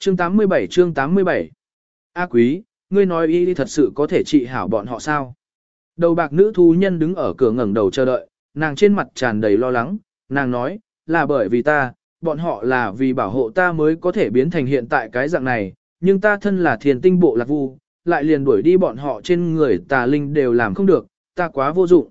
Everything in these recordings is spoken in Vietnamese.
Chương 87 chương 87 A quý, ngươi nói y thật sự có thể trị hảo bọn họ sao? Đầu bạc nữ thú nhân đứng ở cửa ngẩng đầu chờ đợi, nàng trên mặt tràn đầy lo lắng, nàng nói, là bởi vì ta, bọn họ là vì bảo hộ ta mới có thể biến thành hiện tại cái dạng này, nhưng ta thân là thiền tinh bộ lạc vu, lại liền đuổi đi bọn họ trên người tà linh đều làm không được, ta quá vô dụng.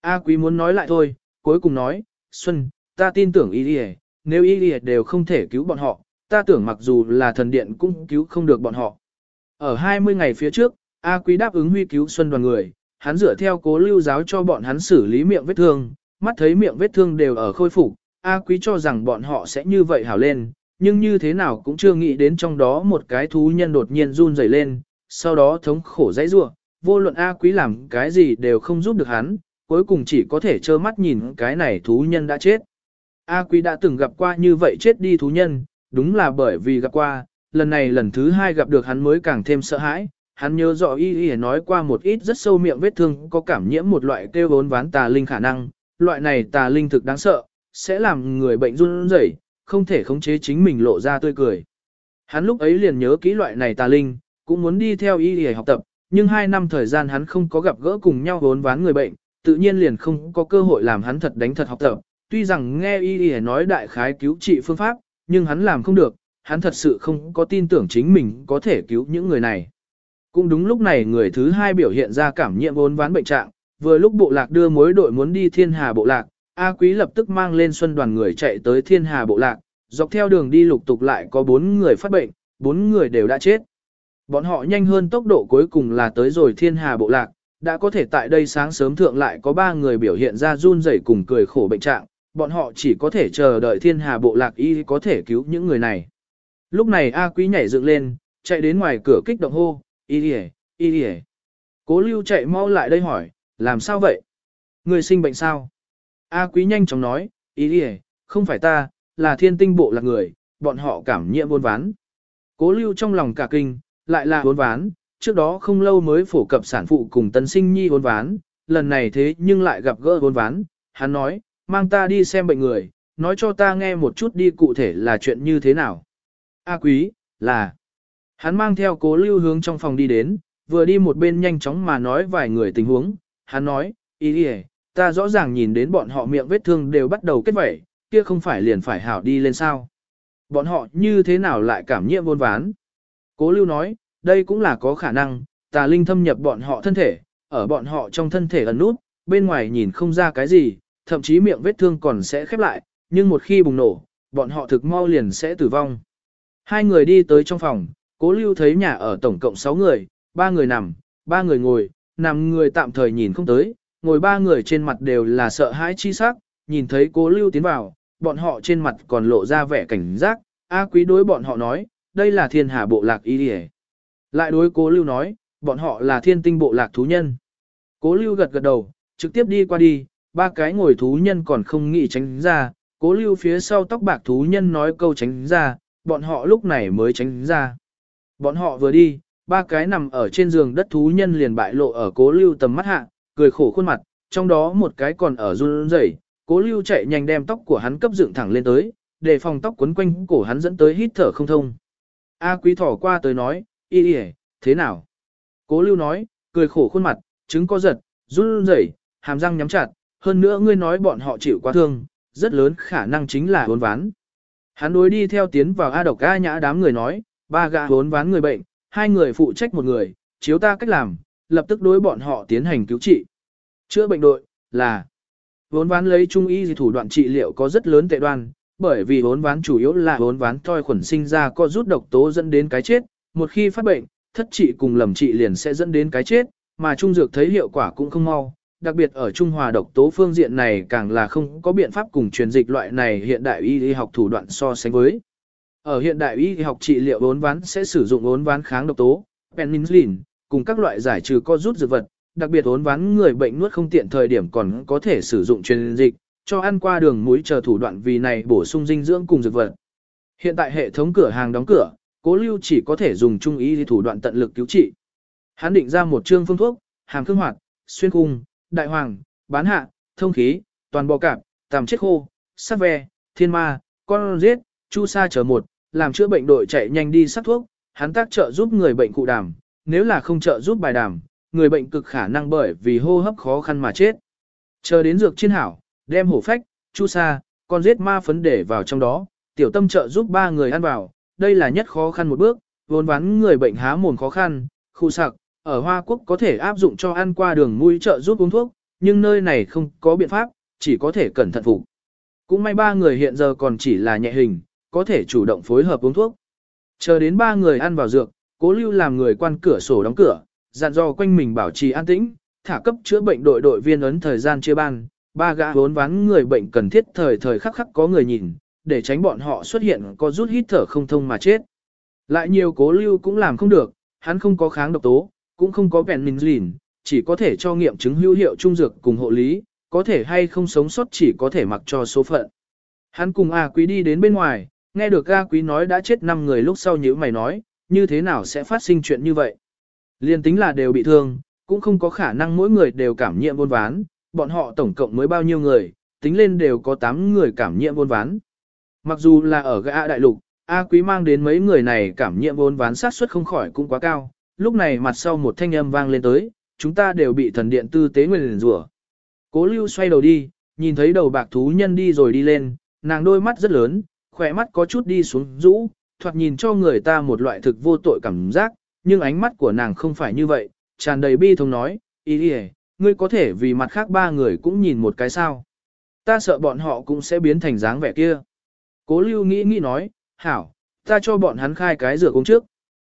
A quý muốn nói lại thôi, cuối cùng nói, Xuân, ta tin tưởng y nếu y đều không thể cứu bọn họ, ta tưởng mặc dù là thần điện cũng cứu không được bọn họ. Ở 20 ngày phía trước, A quý đáp ứng huy cứu Xuân đoàn người, hắn dựa theo cố lưu giáo cho bọn hắn xử lý miệng vết thương, mắt thấy miệng vết thương đều ở khôi phục, A quý cho rằng bọn họ sẽ như vậy hảo lên, nhưng như thế nào cũng chưa nghĩ đến trong đó một cái thú nhân đột nhiên run rẩy lên, sau đó thống khổ dãy rủa, vô luận A quý làm cái gì đều không giúp được hắn, cuối cùng chỉ có thể trơ mắt nhìn cái này thú nhân đã chết. A quý đã từng gặp qua như vậy chết đi thú nhân, đúng là bởi vì gặp qua, lần này lần thứ hai gặp được hắn mới càng thêm sợ hãi. Hắn nhớ rõ y y nói qua một ít rất sâu miệng vết thương có cảm nhiễm một loại kêu vốn ván tà linh khả năng, loại này tà linh thực đáng sợ, sẽ làm người bệnh run rẩy, không thể khống chế chính mình lộ ra tươi cười. Hắn lúc ấy liền nhớ kỹ loại này tà linh, cũng muốn đi theo y y học tập, nhưng hai năm thời gian hắn không có gặp gỡ cùng nhau vốn ván người bệnh, tự nhiên liền không có cơ hội làm hắn thật đánh thật học tập. Tuy rằng nghe y y nói đại khái cứu trị phương pháp, nhưng hắn làm không được, hắn thật sự không có tin tưởng chính mình có thể cứu những người này. Cũng đúng lúc này người thứ hai biểu hiện ra cảm nhiễm vốn ván bệnh trạng, vừa lúc bộ lạc đưa mối đội muốn đi thiên hà bộ lạc, A Quý lập tức mang lên xuân đoàn người chạy tới thiên hà bộ lạc, dọc theo đường đi lục tục lại có bốn người phát bệnh, bốn người đều đã chết. Bọn họ nhanh hơn tốc độ cuối cùng là tới rồi thiên hà bộ lạc, đã có thể tại đây sáng sớm thượng lại có ba người biểu hiện ra run rẩy cùng cười khổ bệnh trạng, bọn họ chỉ có thể chờ đợi thiên hà bộ lạc y có thể cứu những người này. Lúc này A Quý nhảy dựng lên, chạy đến ngoài cửa kích động hô, y đi y đi Cố lưu chạy mau lại đây hỏi, làm sao vậy? Người sinh bệnh sao? A Quý nhanh chóng nói, y đi không phải ta, là thiên tinh bộ lạc người, bọn họ cảm nhiễm buôn ván. Cố lưu trong lòng cả kinh, lại là buôn ván, trước đó không lâu mới phổ cập sản phụ cùng tân sinh nhi buôn ván, lần này thế nhưng lại gặp gỡ buôn ván, hắn nói, mang ta đi xem bệnh người, nói cho ta nghe một chút đi cụ thể là chuyện như thế nào. A quý, là. Hắn mang theo cố lưu hướng trong phòng đi đến, vừa đi một bên nhanh chóng mà nói vài người tình huống. Hắn nói, ý đi ta rõ ràng nhìn đến bọn họ miệng vết thương đều bắt đầu kết vẩy, kia không phải liền phải hảo đi lên sao. Bọn họ như thế nào lại cảm nhiễm vôn ván. Cố lưu nói, đây cũng là có khả năng, tà linh thâm nhập bọn họ thân thể, ở bọn họ trong thân thể ẩn nút, bên ngoài nhìn không ra cái gì, thậm chí miệng vết thương còn sẽ khép lại, nhưng một khi bùng nổ, bọn họ thực mau liền sẽ tử vong. Hai người đi tới trong phòng, cố lưu thấy nhà ở tổng cộng 6 người, ba người nằm, ba người ngồi, nằm người tạm thời nhìn không tới, ngồi ba người trên mặt đều là sợ hãi chi sắc, nhìn thấy cố lưu tiến vào, bọn họ trên mặt còn lộ ra vẻ cảnh giác, A quý đối bọn họ nói, đây là thiên hà bộ lạc y địa. Lại đối cố lưu nói, bọn họ là thiên tinh bộ lạc thú nhân. Cố lưu gật gật đầu, trực tiếp đi qua đi, ba cái ngồi thú nhân còn không nghĩ tránh ra, cố lưu phía sau tóc bạc thú nhân nói câu tránh ra, bọn họ lúc này mới tránh ra. Bọn họ vừa đi, ba cái nằm ở trên giường đất thú nhân liền bại lộ ở cố lưu tầm mắt hạ, cười khổ khuôn mặt, trong đó một cái còn ở run rẩy, cố lưu chạy nhanh đem tóc của hắn cấp dựng thẳng lên tới, để phòng tóc quấn quanh cổ hắn dẫn tới hít thở không thông. A quý thỏ qua tới nói, y y thế nào? Cố lưu nói, cười khổ khuôn mặt, trứng co giật, run rẩy, hàm răng nhắm chặt, hơn nữa ngươi nói bọn họ chịu quá thương, rất lớn khả năng chính là hốn ván. Hắn đối đi theo tiến vào A độc A nhã đám người nói, ba gã hốn ván người bệnh, hai người phụ trách một người, chiếu ta cách làm, lập tức đối bọn họ tiến hành cứu trị. Chữa bệnh đội, là vốn ván lấy trung y thủ đoạn trị liệu có rất lớn tệ đoan, bởi vì vốn ván chủ yếu là vốn ván thoi khuẩn sinh ra có rút độc tố dẫn đến cái chết, một khi phát bệnh, thất trị cùng lầm trị liền sẽ dẫn đến cái chết, mà trung dược thấy hiệu quả cũng không mau, đặc biệt ở Trung Hòa độc tố phương diện này càng là không có biện pháp cùng truyền dịch loại này hiện đại y y học thủ đoạn so sánh với. Ở hiện đại y học trị liệu ốn ván sẽ sử dụng ốn ván kháng độc tố, penicillin, cùng các loại giải trừ co rút dược vật, đặc biệt ốn ván người bệnh nuốt không tiện thời điểm còn có thể sử dụng truyền dịch, cho ăn qua đường muối chờ thủ đoạn vì này bổ sung dinh dưỡng cùng dược vật. Hiện tại hệ thống cửa hàng đóng cửa, cố lưu chỉ có thể dùng trung y thủ đoạn tận lực cứu trị. Hắn định ra một chương phương thuốc, hàng khương hoạt, xuyên cung, đại hoàng, bán hạ, thông khí, toàn bò cạp, tàm chết khô, sát ve, thiên ma, con giết, chu sa chờ một, làm chữa bệnh đội chạy nhanh đi sắc thuốc, hắn tác trợ giúp người bệnh cụ đàm, nếu là không trợ giúp bài đàm, người bệnh cực khả năng bởi vì hô hấp khó khăn mà chết. Chờ đến dược chiên hảo, đem hổ phách, chu sa, con giết ma phấn để vào trong đó, tiểu tâm trợ giúp ba người ăn vào, đây là nhất khó khăn một bước, vốn ván người bệnh há mồm khó khăn, khu sặc, ở Hoa Quốc có thể áp dụng cho ăn qua đường mũi trợ giúp uống thuốc, nhưng nơi này không có biện pháp, chỉ có thể cẩn thận phục. Cũng may ba người hiện giờ còn chỉ là nhẹ hình, có thể chủ động phối hợp uống thuốc. Chờ đến ba người ăn vào dược, cố lưu làm người quan cửa sổ đóng cửa, dặn dò quanh mình bảo trì an tĩnh, thả cấp chữa bệnh đội đội viên ấn thời gian chia ban, ba gã vốn ván người bệnh cần thiết thời thời khắc khắc có người nhìn, để tránh bọn họ xuất hiện có rút hít thở không thông mà chết. Lại nhiều cố lưu cũng làm không được, hắn không có kháng độc tố, cũng không có penicillin, chỉ có thể cho nghiệm chứng hữu hiệu trung dược cùng hộ lý, có thể hay không sống sót chỉ có thể mặc cho số phận. Hắn cùng A Quý đi đến bên ngoài, nghe được A Quý nói đã chết 5 người lúc sau nhữ mày nói, như thế nào sẽ phát sinh chuyện như vậy. Liên tính là đều bị thương, cũng không có khả năng mỗi người đều cảm nhiễm buôn ván, bọn họ tổng cộng mới bao nhiêu người, tính lên đều có 8 người cảm nhiễm buôn ván. Mặc dù là ở gã đại lục, A Quý mang đến mấy người này cảm nhiễm buôn ván sát suất không khỏi cũng quá cao, lúc này mặt sau một thanh âm vang lên tới, chúng ta đều bị thần điện tư tế nguyền rủa. Cố lưu xoay đầu đi, nhìn thấy đầu bạc thú nhân đi rồi đi lên, nàng đôi mắt rất lớn, khỏe mắt có chút đi xuống rũ, thoạt nhìn cho người ta một loại thực vô tội cảm giác, nhưng ánh mắt của nàng không phải như vậy, tràn đầy bi thống nói, ý ý ngươi có thể vì mặt khác ba người cũng nhìn một cái sao. Ta sợ bọn họ cũng sẽ biến thành dáng vẻ kia. Cố lưu nghĩ nghĩ nói, hảo, ta cho bọn hắn khai cái rửa uống trước.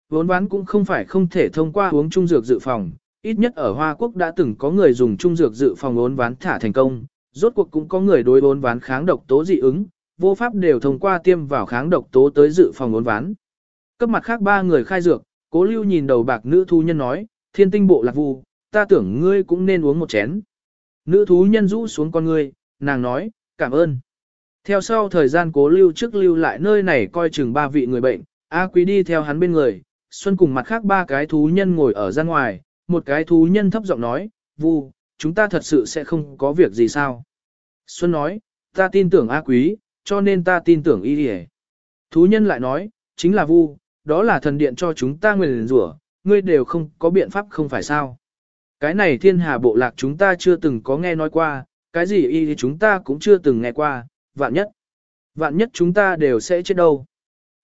Vốn ván cũng không phải không thể thông qua uống trung dược dự phòng, ít nhất ở Hoa Quốc đã từng có người dùng trung dược dự phòng uốn ván thả thành công, rốt cuộc cũng có người đối uốn ván kháng độc tố dị ứng, vô pháp đều thông qua tiêm vào kháng độc tố tới dự phòng uốn ván. Cấp mặt khác ba người khai dược, cố lưu nhìn đầu bạc nữ thú nhân nói, thiên tinh bộ lạc vu, ta tưởng ngươi cũng nên uống một chén. Nữ thú nhân rũ xuống con ngươi, nàng nói, cảm ơn. Theo sau thời gian cố lưu trước lưu lại nơi này coi chừng ba vị người bệnh, A quý đi theo hắn bên người, Xuân cùng mặt khác ba cái thú nhân ngồi ở ra ngoài, một cái thú nhân thấp giọng nói, vu, chúng ta thật sự sẽ không có việc gì sao. Xuân nói, ta tin tưởng A quý, cho nên ta tin tưởng y Điề. Thú nhân lại nói, chính là vu, đó là thần điện cho chúng ta nguyền rủa, ngươi đều không có biện pháp không phải sao. Cái này thiên hà bộ lạc chúng ta chưa từng có nghe nói qua, cái gì y thì chúng ta cũng chưa từng nghe qua, vạn nhất. Vạn nhất chúng ta đều sẽ chết đâu.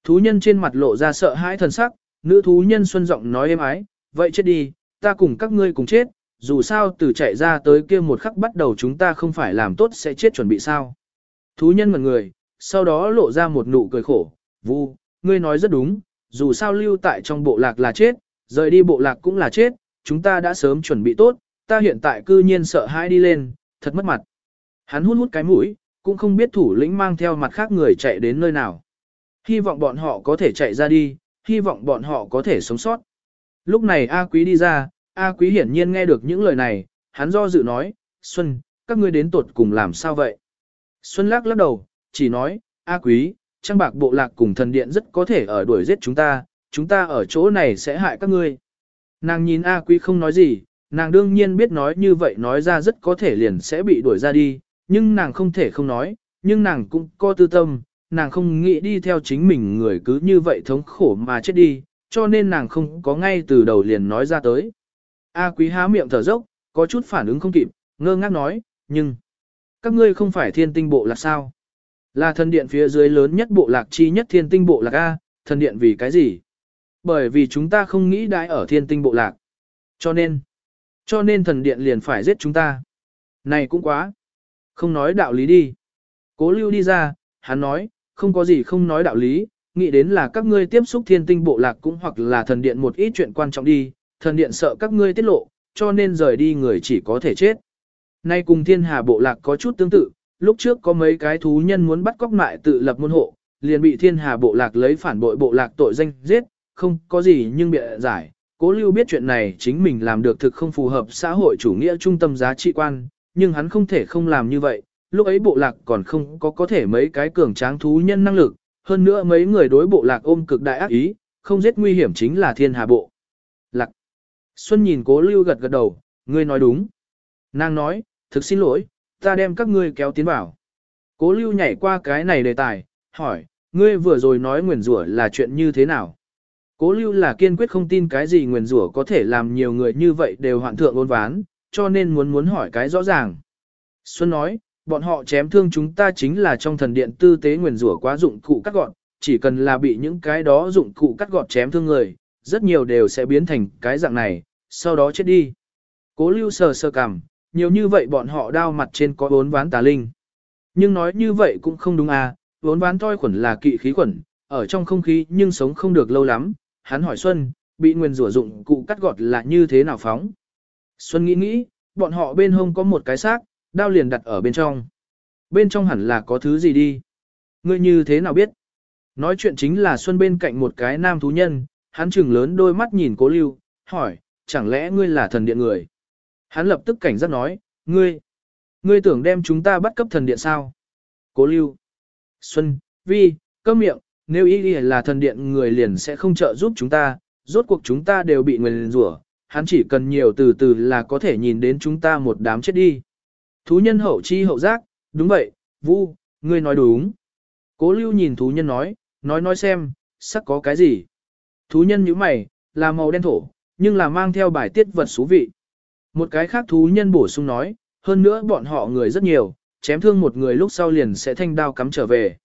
Thú nhân trên mặt lộ ra sợ hãi thần sắc, nữ thú nhân xuân giọng nói êm ái, vậy chết đi, ta cùng các ngươi cùng chết, dù sao từ chạy ra tới kia một khắc bắt đầu chúng ta không phải làm tốt sẽ chết chuẩn bị sao. Thú nhân ngần người, sau đó lộ ra một nụ cười khổ, vu, ngươi nói rất đúng, dù sao lưu tại trong bộ lạc là chết, rời đi bộ lạc cũng là chết, chúng ta đã sớm chuẩn bị tốt, ta hiện tại cư nhiên sợ hãi đi lên, thật mất mặt. Hắn hút hút cái mũi, cũng không biết thủ lĩnh mang theo mặt khác người chạy đến nơi nào. Hy vọng bọn họ có thể chạy ra đi, hy vọng bọn họ có thể sống sót. Lúc này A Quý đi ra, A Quý hiển nhiên nghe được những lời này, hắn do dự nói, Xuân, các ngươi đến tột cùng làm sao vậy? Xuân lắc lắc đầu, chỉ nói, A Quý, trang bạc bộ lạc cùng thần điện rất có thể ở đuổi giết chúng ta, chúng ta ở chỗ này sẽ hại các ngươi. Nàng nhìn A Quý không nói gì, nàng đương nhiên biết nói như vậy nói ra rất có thể liền sẽ bị đuổi ra đi, nhưng nàng không thể không nói, nhưng nàng cũng có tư tâm, nàng không nghĩ đi theo chính mình người cứ như vậy thống khổ mà chết đi, cho nên nàng không có ngay từ đầu liền nói ra tới. A quý há miệng thở dốc, có chút phản ứng không kịp, ngơ ngác nói, nhưng, các ngươi không phải thiên tinh bộ lạc sao? Là thần điện phía dưới lớn nhất bộ lạc chi nhất thiên tinh bộ lạc A, thần điện vì cái gì? Bởi vì chúng ta không nghĩ đãi ở thiên tinh bộ lạc. Cho nên, cho nên thần điện liền phải giết chúng ta. Này cũng quá. Không nói đạo lý đi. Cố lưu đi ra, hắn nói, không có gì không nói đạo lý, nghĩ đến là các ngươi tiếp xúc thiên tinh bộ lạc cũng hoặc là thần điện một ít chuyện quan trọng đi, thần điện sợ các ngươi tiết lộ, cho nên rời đi người chỉ có thể chết. Nay cùng thiên hà bộ lạc có chút tương tự, lúc trước có mấy cái thú nhân muốn bắt cóc mại tự lập môn hộ, liền bị thiên hà bộ lạc lấy phản bội bộ lạc tội danh giết, không có gì nhưng bị giải. Cố lưu biết chuyện này chính mình làm được thực không phù hợp xã hội chủ nghĩa trung tâm giá trị quan, nhưng hắn không thể không làm như vậy, lúc ấy bộ lạc còn không có có thể mấy cái cường tráng thú nhân năng lực, hơn nữa mấy người đối bộ lạc ôm cực đại ác ý, không giết nguy hiểm chính là thiên hà bộ. Lạc. Xuân nhìn cố lưu gật gật đầu, ngươi nói đúng. Nàng nói, thực xin lỗi, ta đem các ngươi kéo tiến vào. Cố lưu nhảy qua cái này đề tài, hỏi, ngươi vừa rồi nói nguyền rủa là chuyện như thế nào? Cố lưu là kiên quyết không tin cái gì nguyền rủa có thể làm nhiều người như vậy đều hoạn thượng ôn ván, cho nên muốn muốn hỏi cái rõ ràng. Xuân nói, bọn họ chém thương chúng ta chính là trong thần điện tư tế nguyền rủa quá dụng cụ cắt gọn, chỉ cần là bị những cái đó dụng cụ cắt gọt chém thương người, rất nhiều đều sẽ biến thành cái dạng này, sau đó chết đi. Cố lưu sờ sờ cằm, nhiều như vậy bọn họ đao mặt trên có bốn ván tà linh. Nhưng nói như vậy cũng không đúng à, bốn ván toi khuẩn là kỵ khí khuẩn, ở trong không khí nhưng sống không được lâu lắm. Hắn hỏi Xuân, bị nguyên rủa dụng cụ cắt gọt là như thế nào phóng? Xuân nghĩ nghĩ, bọn họ bên hông có một cái xác, đao liền đặt ở bên trong. Bên trong hẳn là có thứ gì đi. Ngươi như thế nào biết? Nói chuyện chính là Xuân bên cạnh một cái nam thú nhân, hắn trừng lớn đôi mắt nhìn cố lưu, hỏi, chẳng lẽ ngươi là thần điện người? Hắn lập tức cảnh giác nói, ngươi, ngươi tưởng đem chúng ta bắt cấp thần điện sao? Cố lưu, Xuân, Vi, cơm miệng, nếu ý là thần điện người liền sẽ không trợ giúp chúng ta, rốt cuộc chúng ta đều bị người rủa, hắn chỉ cần nhiều từ từ là có thể nhìn đến chúng ta một đám chết đi. Thú nhân hậu chi hậu giác, đúng vậy, Vu, ngươi nói đúng. Cố lưu nhìn thú nhân nói, nói nói xem, sắc có cái gì. Thú nhân như mày, là màu đen thổ, nhưng là mang theo bài tiết vật xú vị. Một cái khác thú nhân bổ sung nói, hơn nữa bọn họ người rất nhiều, chém thương một người lúc sau liền sẽ thanh đao cắm trở về.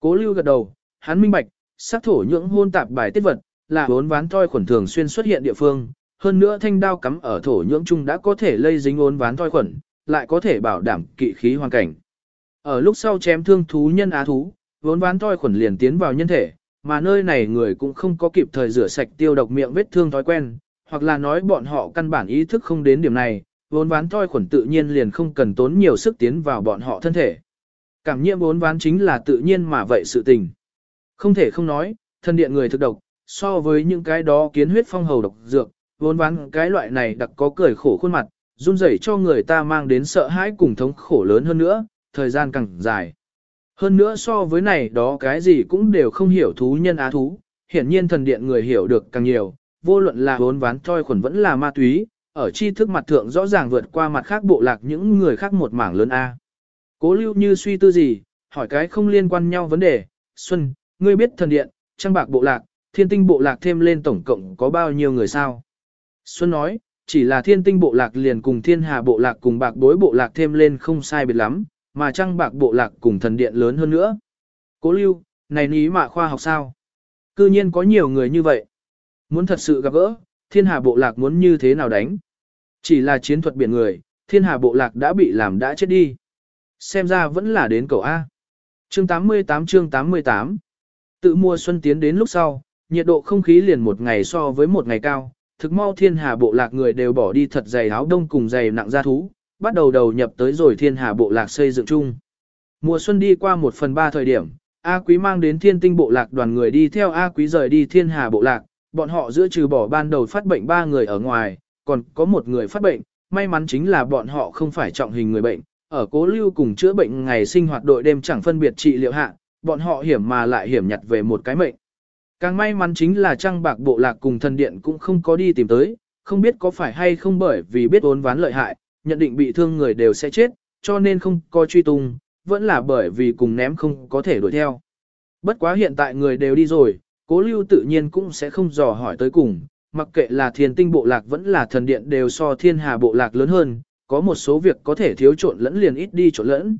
Cố lưu gật đầu, hắn minh bạch, sắc thổ nhưỡng hôn tạp bài tiết vật, là bốn ván toi khuẩn thường xuyên xuất hiện địa phương, hơn nữa thanh đao cắm ở thổ nhưỡng chung đã có thể lây dính ốn ván toi khuẩn, lại có thể bảo đảm kỵ khí hoàn cảnh. Ở lúc sau chém thương thú nhân á thú, vốn ván toi khuẩn liền tiến vào nhân thể, mà nơi này người cũng không có kịp thời rửa sạch tiêu độc miệng vết thương thói quen, hoặc là nói bọn họ căn bản ý thức không đến điểm này, vốn ván toi khuẩn tự nhiên liền không cần tốn nhiều sức tiến vào bọn họ thân thể. Cảm nhiễm vốn ván chính là tự nhiên mà vậy sự tình. Không thể không nói, thân điện người thực độc, so với những cái đó kiến huyết phong hầu độc dược, vốn ván cái loại này đặc có cười khổ khuôn mặt, run rẩy cho người ta mang đến sợ hãi cùng thống khổ lớn hơn nữa, thời gian càng dài. Hơn nữa so với này đó cái gì cũng đều không hiểu thú nhân á thú, hiển nhiên thần điện người hiểu được càng nhiều, vô luận là vốn ván trôi khuẩn vẫn là ma túy, ở tri thức mặt thượng rõ ràng vượt qua mặt khác bộ lạc những người khác một mảng lớn A. Cố lưu như suy tư gì, hỏi cái không liên quan nhau vấn đề, Xuân, ngươi biết thần điện, trang bạc bộ lạc, thiên tinh bộ lạc thêm lên tổng cộng có bao nhiêu người sao? Xuân nói, chỉ là thiên tinh bộ lạc liền cùng thiên hà bộ lạc cùng bạc bối bộ lạc thêm lên không sai biệt lắm, mà trăng bạc bộ lạc cùng thần điện lớn hơn nữa. Cố lưu, này ní mạ khoa học sao? Cư nhiên có nhiều người như vậy. Muốn thật sự gặp gỡ, thiên hà bộ lạc muốn như thế nào đánh? Chỉ là chiến thuật biển người, thiên hà bộ lạc đã bị làm đã chết đi. Xem ra vẫn là đến cầu A. Chương 88 chương 88 Tự mùa xuân tiến đến lúc sau, nhiệt độ không khí liền một ngày so với một ngày cao, thực mau thiên hà bộ lạc người đều bỏ đi thật dày áo đông cùng dày nặng gia thú, bắt đầu đầu nhập tới rồi thiên hà bộ lạc xây dựng chung. Mùa xuân đi qua một phần ba thời điểm, A Quý mang đến thiên tinh bộ lạc đoàn người đi theo A Quý rời đi thiên hà bộ lạc, bọn họ giữa trừ bỏ ban đầu phát bệnh ba người ở ngoài, còn có một người phát bệnh, may mắn chính là bọn họ không phải trọng hình người bệnh, ở cố lưu cùng chữa bệnh ngày sinh hoạt đội đêm chẳng phân biệt trị liệu hạ, bọn họ hiểm mà lại hiểm nhặt về một cái mệnh. Càng may mắn chính là trăng bạc bộ lạc cùng thần điện cũng không có đi tìm tới, không biết có phải hay không bởi vì biết ốn ván lợi hại, nhận định bị thương người đều sẽ chết, cho nên không có truy tung, vẫn là bởi vì cùng ném không có thể đuổi theo. Bất quá hiện tại người đều đi rồi, cố lưu tự nhiên cũng sẽ không dò hỏi tới cùng, mặc kệ là thiên tinh bộ lạc vẫn là thần điện đều so thiên hà bộ lạc lớn hơn, có một số việc có thể thiếu trộn lẫn liền ít đi trộn lẫn.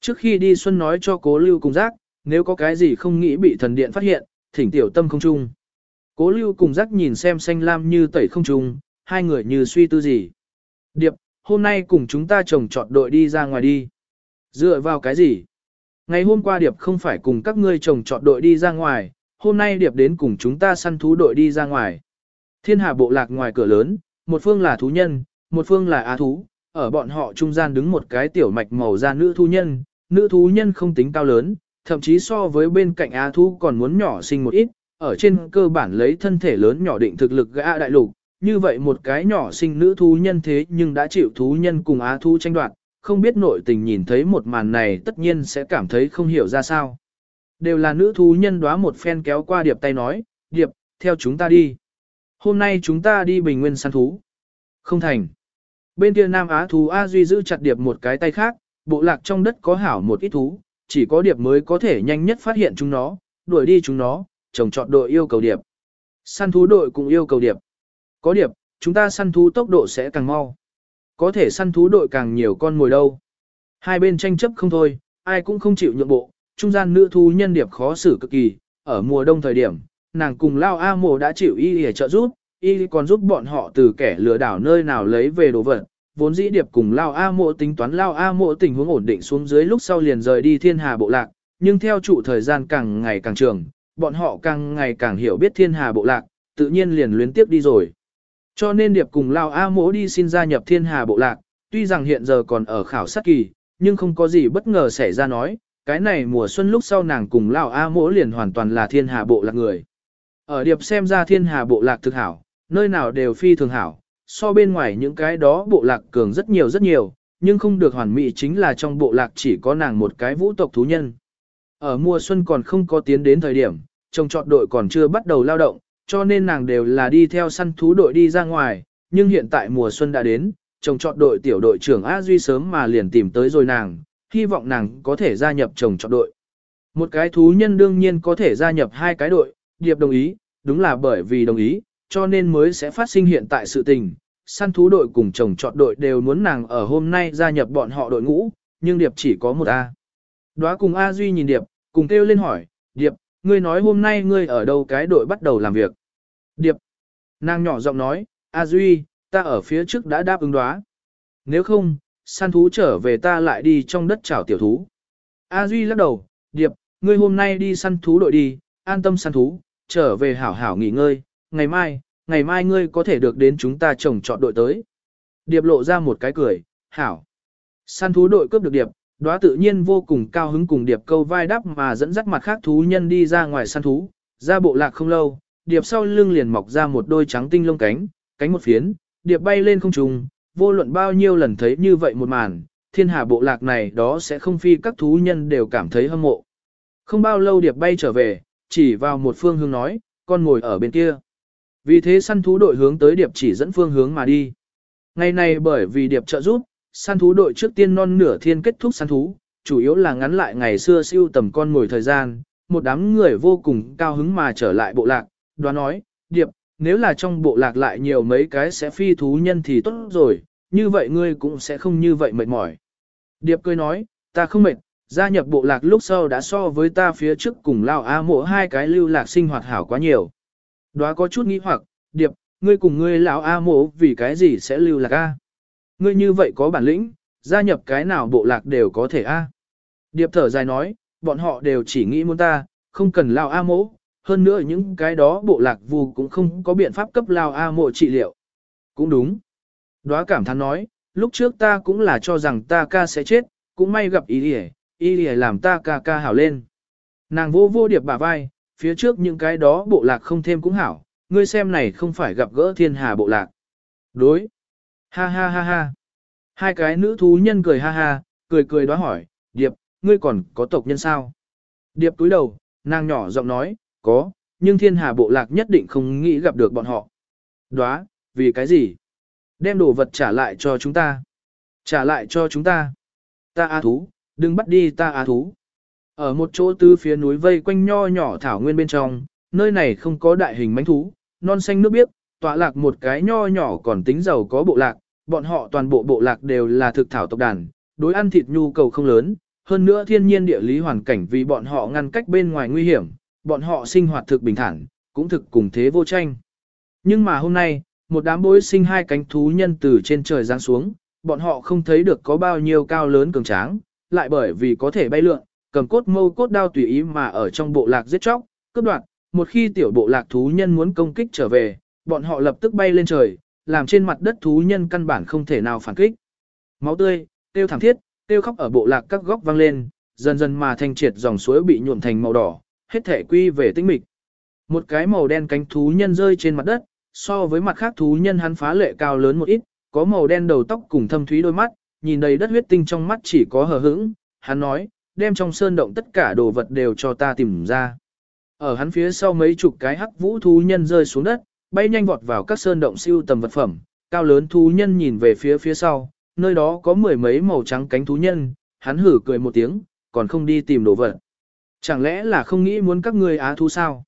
Trước khi đi Xuân nói cho cố lưu cùng giác, nếu có cái gì không nghĩ bị thần điện phát hiện, thỉnh tiểu tâm không trung, Cố lưu cùng giác nhìn xem xanh lam như tẩy không trung, hai người như suy tư gì. Điệp, hôm nay cùng chúng ta trồng trọt đội đi ra ngoài đi. Dựa vào cái gì? Ngày hôm qua Điệp không phải cùng các ngươi trồng trọt đội đi ra ngoài, hôm nay Điệp đến cùng chúng ta săn thú đội đi ra ngoài. Thiên hà bộ lạc ngoài cửa lớn, một phương là thú nhân, một phương là á thú, ở bọn họ trung gian đứng một cái tiểu mạch màu da nữ thú nhân, nữ thú nhân không tính cao lớn, thậm chí so với bên cạnh á thú còn muốn nhỏ sinh một ít, ở trên cơ bản lấy thân thể lớn nhỏ định thực lực gã đại lục, như vậy một cái nhỏ sinh nữ thú nhân thế nhưng đã chịu thú nhân cùng á thú tranh đoạt, không biết nội tình nhìn thấy một màn này tất nhiên sẽ cảm thấy không hiểu ra sao. Đều là nữ thú nhân đoá một phen kéo qua điệp tay nói, điệp, theo chúng ta đi. Hôm nay chúng ta đi bình nguyên săn thú. Không thành. Bên kia Nam Á thú A Duy giữ chặt điệp một cái tay khác, bộ lạc trong đất có hảo một ít thú, chỉ có điệp mới có thể nhanh nhất phát hiện chúng nó, đuổi đi chúng nó, trồng trọt đội yêu cầu điệp. Săn thú đội cũng yêu cầu điệp. Có điệp, chúng ta săn thú tốc độ sẽ càng mau. Có thể săn thú đội càng nhiều con mồi đâu. Hai bên tranh chấp không thôi, ai cũng không chịu nhượng bộ, trung gian nữ thú nhân điệp khó xử cực kỳ, ở mùa đông thời điểm, nàng cùng Lao A mồ đã chịu y để trợ giúp, y còn giúp bọn họ từ kẻ lừa đảo nơi nào lấy về đồ vật. Vốn dĩ điệp cùng Lao A Mộ tính toán Lao A Mộ tình huống ổn định xuống dưới lúc sau liền rời đi thiên hà bộ lạc, nhưng theo trụ thời gian càng ngày càng trường, bọn họ càng ngày càng hiểu biết thiên hà bộ lạc, tự nhiên liền luyến tiếp đi rồi. Cho nên điệp cùng Lao A Mộ đi xin gia nhập thiên hà bộ lạc, tuy rằng hiện giờ còn ở khảo sát kỳ, nhưng không có gì bất ngờ xảy ra nói, cái này mùa xuân lúc sau nàng cùng Lao A mỗ liền hoàn toàn là thiên hà bộ lạc người. Ở điệp xem ra thiên hà bộ lạc thực hảo, nơi nào đều phi thường hảo, so bên ngoài những cái đó bộ lạc cường rất nhiều rất nhiều, nhưng không được hoàn mỹ chính là trong bộ lạc chỉ có nàng một cái vũ tộc thú nhân. Ở mùa xuân còn không có tiến đến thời điểm, trồng trọt đội còn chưa bắt đầu lao động, cho nên nàng đều là đi theo săn thú đội đi ra ngoài, nhưng hiện tại mùa xuân đã đến, trồng trọt đội tiểu đội trưởng A Duy sớm mà liền tìm tới rồi nàng, hy vọng nàng có thể gia nhập trồng trọt đội. Một cái thú nhân đương nhiên có thể gia nhập hai cái đội, Điệp đồng ý, đúng là bởi vì đồng ý, cho nên mới sẽ phát sinh hiện tại sự tình. Săn thú đội cùng chồng chọn đội đều muốn nàng ở hôm nay gia nhập bọn họ đội ngũ, nhưng Điệp chỉ có một A. Đóa cùng A Duy nhìn Điệp, cùng kêu lên hỏi, Điệp, ngươi nói hôm nay ngươi ở đâu cái đội bắt đầu làm việc. Điệp, nàng nhỏ giọng nói, A Duy, ta ở phía trước đã đáp ứng đóa. Nếu không, săn thú trở về ta lại đi trong đất chảo tiểu thú. A Duy lắc đầu, Điệp, ngươi hôm nay đi săn thú đội đi, an tâm săn thú, trở về hảo hảo nghỉ ngơi, ngày mai, ngày mai ngươi có thể được đến chúng ta trồng chọn đội tới. Điệp lộ ra một cái cười, hảo. Săn thú đội cướp được điệp, đóa tự nhiên vô cùng cao hứng cùng điệp câu vai đắp mà dẫn dắt mặt khác thú nhân đi ra ngoài săn thú, ra bộ lạc không lâu, điệp sau lưng liền mọc ra một đôi trắng tinh lông cánh, cánh một phiến, điệp bay lên không trung, vô luận bao nhiêu lần thấy như vậy một màn, thiên hà bộ lạc này đó sẽ không phi các thú nhân đều cảm thấy hâm mộ. Không bao lâu điệp bay trở về, chỉ vào một phương hướng nói, con ngồi ở bên kia. Vì thế săn thú đội hướng tới điệp chỉ dẫn phương hướng mà đi. Ngày này bởi vì điệp trợ giúp, săn thú đội trước tiên non nửa thiên kết thúc săn thú, chủ yếu là ngắn lại ngày xưa siêu tầm con ngồi thời gian, một đám người vô cùng cao hứng mà trở lại bộ lạc, đoán nói, điệp, nếu là trong bộ lạc lại nhiều mấy cái sẽ phi thú nhân thì tốt rồi, như vậy ngươi cũng sẽ không như vậy mệt mỏi. Điệp cười nói, ta không mệt, gia nhập bộ lạc lúc sau đã so với ta phía trước cùng lao A mộ hai cái lưu lạc sinh hoạt hảo quá nhiều. Đóa có chút nghĩ hoặc, điệp, ngươi cùng ngươi lão A mộ vì cái gì sẽ lưu lạc A. Ngươi như vậy có bản lĩnh, gia nhập cái nào bộ lạc đều có thể A. Điệp thở dài nói, bọn họ đều chỉ nghĩ muốn ta, không cần lao A mộ, hơn nữa những cái đó bộ lạc vù cũng không có biện pháp cấp lao A mộ trị liệu. Cũng đúng. Đóa cảm thán nói, lúc trước ta cũng là cho rằng ta ca sẽ chết, cũng may gặp ý đi y lìa làm ta ca ca hảo lên. Nàng vô vô điệp bả vai, phía trước những cái đó bộ lạc không thêm cũng hảo, ngươi xem này không phải gặp gỡ thiên hà bộ lạc. Đối. Ha ha ha ha. Hai cái nữ thú nhân cười ha ha, cười cười đoá hỏi, điệp, ngươi còn có tộc nhân sao? Điệp túi đầu, nàng nhỏ giọng nói, có, nhưng thiên hà bộ lạc nhất định không nghĩ gặp được bọn họ. Đoá, vì cái gì? Đem đồ vật trả lại cho chúng ta. Trả lại cho chúng ta. Ta á thú, đừng bắt đi ta á thú. Ở một chỗ tư phía núi vây quanh nho nhỏ thảo nguyên bên trong, nơi này không có đại hình mánh thú, non xanh nước biếc, tọa lạc một cái nho nhỏ còn tính giàu có bộ lạc, bọn họ toàn bộ bộ lạc đều là thực thảo tộc đàn, đối ăn thịt nhu cầu không lớn, hơn nữa thiên nhiên địa lý hoàn cảnh vì bọn họ ngăn cách bên ngoài nguy hiểm, bọn họ sinh hoạt thực bình thản, cũng thực cùng thế vô tranh. Nhưng mà hôm nay, một đám bối sinh hai cánh thú nhân từ trên trời giáng xuống, bọn họ không thấy được có bao nhiêu cao lớn cường tráng, lại bởi vì có thể bay lượn, cầm cốt mâu cốt đao tùy ý mà ở trong bộ lạc giết chóc, cướp đoạt, một khi tiểu bộ lạc thú nhân muốn công kích trở về, bọn họ lập tức bay lên trời, làm trên mặt đất thú nhân căn bản không thể nào phản kích. Máu tươi, tiêu thảm thiết, tiêu khóc ở bộ lạc các góc vang lên, dần dần mà thanh triệt dòng suối bị nhuộm thành màu đỏ, hết thể quy về tinh mịch. Một cái màu đen cánh thú nhân rơi trên mặt đất, so với mặt khác thú nhân hắn phá lệ cao lớn một ít, có màu đen đầu tóc cùng thâm thúy đôi mắt, nhìn đầy đất huyết tinh trong mắt chỉ có hờ hững, hắn nói, đem trong sơn động tất cả đồ vật đều cho ta tìm ra. Ở hắn phía sau mấy chục cái hắc vũ thú nhân rơi xuống đất, bay nhanh vọt vào các sơn động siêu tầm vật phẩm, cao lớn thú nhân nhìn về phía phía sau, nơi đó có mười mấy màu trắng cánh thú nhân, hắn hử cười một tiếng, còn không đi tìm đồ vật. Chẳng lẽ là không nghĩ muốn các ngươi á thú sao?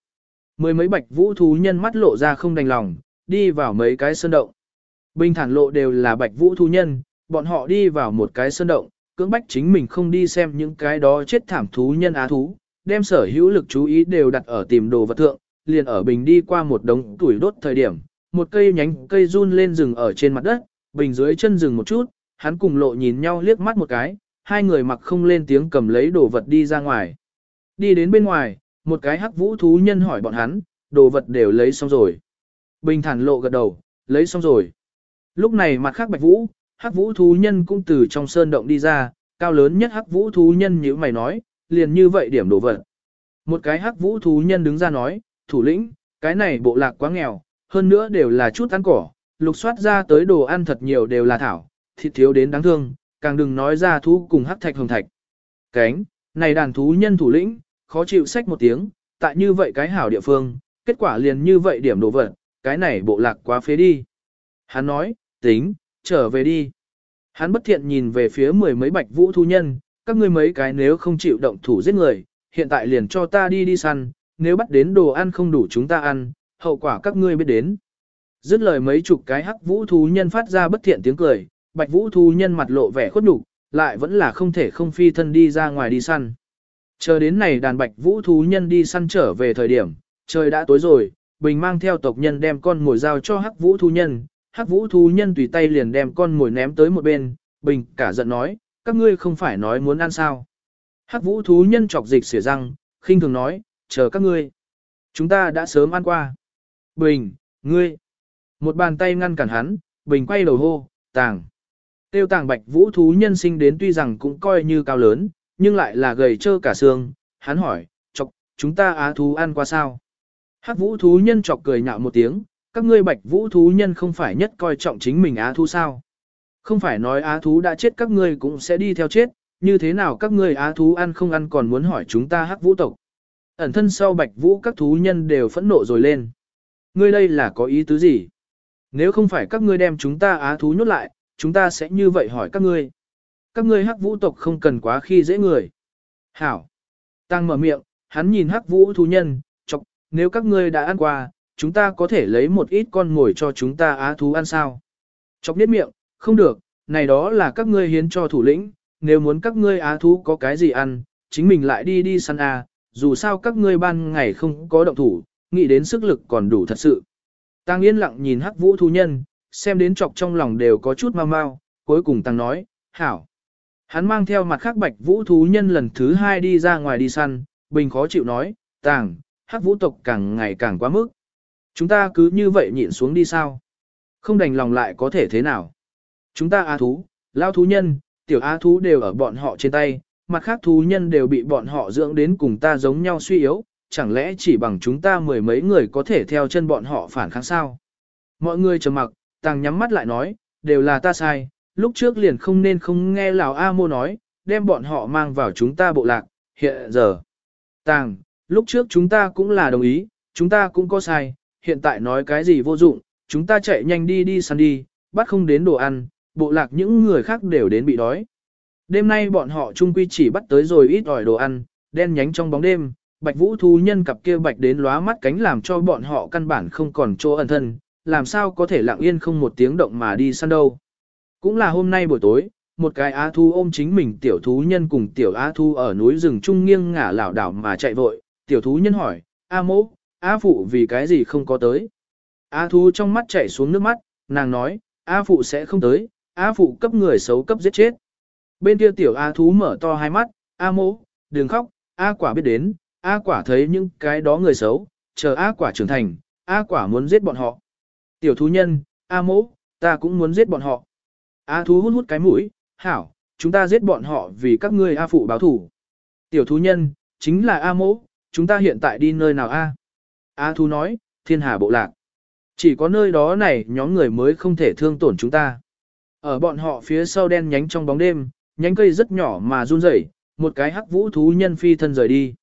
Mười mấy bạch vũ thú nhân mắt lộ ra không đành lòng, đi vào mấy cái sơn động. Bình thản lộ đều là bạch vũ thú nhân, bọn họ đi vào một cái sơn động, cưỡng bách chính mình không đi xem những cái đó chết thảm thú nhân á thú, đem sở hữu lực chú ý đều đặt ở tìm đồ vật thượng, liền ở bình đi qua một đống tuổi đốt thời điểm, một cây nhánh cây run lên rừng ở trên mặt đất, bình dưới chân rừng một chút, hắn cùng lộ nhìn nhau liếc mắt một cái, hai người mặc không lên tiếng cầm lấy đồ vật đi ra ngoài. Đi đến bên ngoài, một cái hắc vũ thú nhân hỏi bọn hắn, đồ vật đều lấy xong rồi. Bình thản lộ gật đầu, lấy xong rồi. Lúc này mặt khác bạch vũ, hắc vũ thú nhân cũng từ trong sơn động đi ra, cao lớn nhất hắc vũ thú nhân như mày nói, liền như vậy điểm đổ vật. Một cái hắc vũ thú nhân đứng ra nói, thủ lĩnh, cái này bộ lạc quá nghèo, hơn nữa đều là chút ăn cỏ, lục soát ra tới đồ ăn thật nhiều đều là thảo, thịt thiếu đến đáng thương, càng đừng nói ra thú cùng hắc thạch hồng thạch. Cánh, này đàn thú nhân thủ lĩnh, khó chịu sách một tiếng, tại như vậy cái hảo địa phương, kết quả liền như vậy điểm đổ vật, cái này bộ lạc quá phế đi. Hắn nói, tính, trở về đi. Hắn bất thiện nhìn về phía mười mấy bạch vũ thu nhân, các ngươi mấy cái nếu không chịu động thủ giết người, hiện tại liền cho ta đi đi săn, nếu bắt đến đồ ăn không đủ chúng ta ăn, hậu quả các ngươi biết đến. Dứt lời mấy chục cái hắc vũ thú nhân phát ra bất thiện tiếng cười, bạch vũ thú nhân mặt lộ vẻ khuất nhục, lại vẫn là không thể không phi thân đi ra ngoài đi săn. Chờ đến này đàn bạch vũ thú nhân đi săn trở về thời điểm, trời đã tối rồi, Bình mang theo tộc nhân đem con ngồi giao cho hắc vũ thú nhân, hắc vũ thú nhân tùy tay liền đem con mồi ném tới một bên, Bình cả giận nói, các ngươi không phải nói muốn ăn sao. Hắc vũ thú nhân chọc dịch xỉa răng, khinh thường nói, chờ các ngươi. Chúng ta đã sớm ăn qua. Bình, ngươi. Một bàn tay ngăn cản hắn, Bình quay đầu hô, tàng. Tiêu tàng bạch vũ thú nhân sinh đến tuy rằng cũng coi như cao lớn, nhưng lại là gầy trơ cả xương. Hắn hỏi, chọc, chúng ta á thú ăn qua sao? Hắc vũ thú nhân chọc cười nhạo một tiếng, các ngươi bạch vũ thú nhân không phải nhất coi trọng chính mình á thú sao? Không phải nói á thú đã chết các ngươi cũng sẽ đi theo chết, như thế nào các ngươi á thú ăn không ăn còn muốn hỏi chúng ta hắc vũ tộc. Ẩn thân sau bạch vũ các thú nhân đều phẫn nộ rồi lên. Ngươi đây là có ý tứ gì? Nếu không phải các ngươi đem chúng ta á thú nhốt lại, chúng ta sẽ như vậy hỏi các ngươi. Các ngươi hắc vũ tộc không cần quá khi dễ người. Hảo. Tăng mở miệng, hắn nhìn hắc vũ thú nhân, chọc, nếu các ngươi đã ăn qua, chúng ta có thể lấy một ít con ngồi cho chúng ta á thú ăn sao. Chọc niết miệng, không được, này đó là các ngươi hiến cho thủ lĩnh, nếu muốn các ngươi á thú có cái gì ăn, chính mình lại đi đi săn à, dù sao các ngươi ban ngày không có động thủ, nghĩ đến sức lực còn đủ thật sự. Tăng yên lặng nhìn hắc vũ thú nhân, xem đến chọc trong lòng đều có chút mau mau, cuối cùng Tăng nói, hảo. Hắn mang theo mặt khác bạch vũ thú nhân lần thứ hai đi ra ngoài đi săn, bình khó chịu nói, Tàng, hắc vũ tộc càng ngày càng quá mức. Chúng ta cứ như vậy nhịn xuống đi sao? Không đành lòng lại có thể thế nào? Chúng ta á thú, lao thú nhân, tiểu á thú đều ở bọn họ trên tay, mặt khác thú nhân đều bị bọn họ dưỡng đến cùng ta giống nhau suy yếu, chẳng lẽ chỉ bằng chúng ta mười mấy người có thể theo chân bọn họ phản kháng sao? Mọi người trầm mặc, tàng nhắm mắt lại nói, đều là ta sai, lúc trước liền không nên không nghe Lào A Mô nói, đem bọn họ mang vào chúng ta bộ lạc, hiện giờ. Tàng, lúc trước chúng ta cũng là đồng ý, chúng ta cũng có sai, hiện tại nói cái gì vô dụng, chúng ta chạy nhanh đi đi săn đi, bắt không đến đồ ăn, bộ lạc những người khác đều đến bị đói. Đêm nay bọn họ chung quy chỉ bắt tới rồi ít ỏi đồ ăn, đen nhánh trong bóng đêm, bạch vũ thú nhân cặp kia bạch đến lóa mắt cánh làm cho bọn họ căn bản không còn chỗ ẩn thân, làm sao có thể lặng yên không một tiếng động mà đi săn đâu. Cũng là hôm nay buổi tối, một cái á thu ôm chính mình tiểu thú nhân cùng tiểu á thu ở núi rừng trung nghiêng ngả lảo đảo mà chạy vội, tiểu thú nhân hỏi, A mỗ, A phụ vì cái gì không có tới? A thú trong mắt chảy xuống nước mắt, nàng nói, A phụ sẽ không tới, A phụ cấp người xấu cấp giết chết. Bên kia tiểu A thú mở to hai mắt, A mỗ, đừng khóc, A quả biết đến, A quả thấy những cái đó người xấu, chờ A quả trưởng thành, A quả muốn giết bọn họ. Tiểu thú nhân, A mỗ, ta cũng muốn giết bọn họ. A thú hút hút cái mũi, hảo, chúng ta giết bọn họ vì các ngươi A phụ báo thủ. Tiểu thú nhân, chính là A mỗ, chúng ta hiện tại đi nơi nào A? A thú nói, thiên hà bộ lạc. Chỉ có nơi đó này nhóm người mới không thể thương tổn chúng ta. Ở bọn họ phía sau đen nhánh trong bóng đêm, nhánh cây rất nhỏ mà run rẩy, một cái hắc vũ thú nhân phi thân rời đi.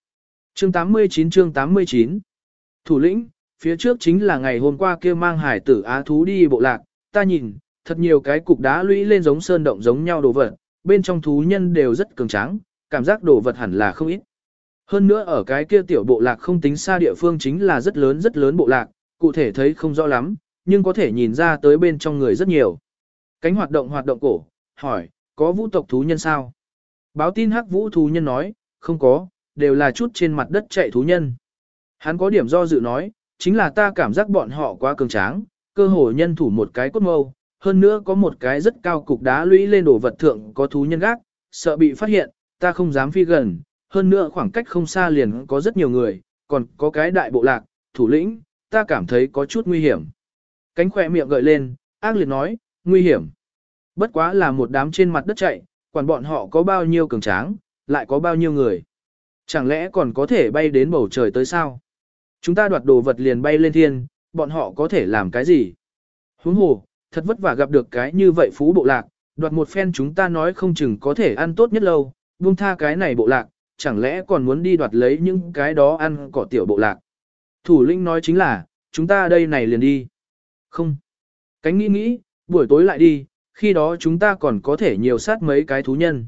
Chương 89 chương 89 Thủ lĩnh, phía trước chính là ngày hôm qua kia mang hải tử á thú đi bộ lạc, ta nhìn, thật nhiều cái cục đá lũy lên giống sơn động giống nhau đồ vật, bên trong thú nhân đều rất cường tráng, cảm giác đồ vật hẳn là không ít. Hơn nữa ở cái kia tiểu bộ lạc không tính xa địa phương chính là rất lớn rất lớn bộ lạc, cụ thể thấy không rõ lắm, nhưng có thể nhìn ra tới bên trong người rất nhiều. Cánh hoạt động hoạt động cổ, hỏi, có vũ tộc thú nhân sao? Báo tin hắc vũ thú nhân nói, không có, đều là chút trên mặt đất chạy thú nhân. Hắn có điểm do dự nói, chính là ta cảm giác bọn họ quá cường tráng, cơ hồ nhân thủ một cái cốt mâu, hơn nữa có một cái rất cao cục đá lũy lên đổ vật thượng có thú nhân gác, sợ bị phát hiện, ta không dám phi gần, hơn nữa khoảng cách không xa liền có rất nhiều người, còn có cái đại bộ lạc, thủ lĩnh, ta cảm thấy có chút nguy hiểm. Cánh khỏe miệng gợi lên, ác liệt nói, nguy hiểm. Bất quá là một đám trên mặt đất chạy, quản bọn họ có bao nhiêu cường tráng, lại có bao nhiêu người. Chẳng lẽ còn có thể bay đến bầu trời tới sao? Chúng ta đoạt đồ vật liền bay lên thiên, bọn họ có thể làm cái gì? Huống hồ, thật vất vả gặp được cái như vậy phú bộ lạc, đoạt một phen chúng ta nói không chừng có thể ăn tốt nhất lâu, buông tha cái này bộ lạc, chẳng lẽ còn muốn đi đoạt lấy những cái đó ăn cỏ tiểu bộ lạc. Thủ lĩnh nói chính là, chúng ta đây này liền đi. Không. Cánh nghĩ nghĩ, buổi tối lại đi, khi đó chúng ta còn có thể nhiều sát mấy cái thú nhân.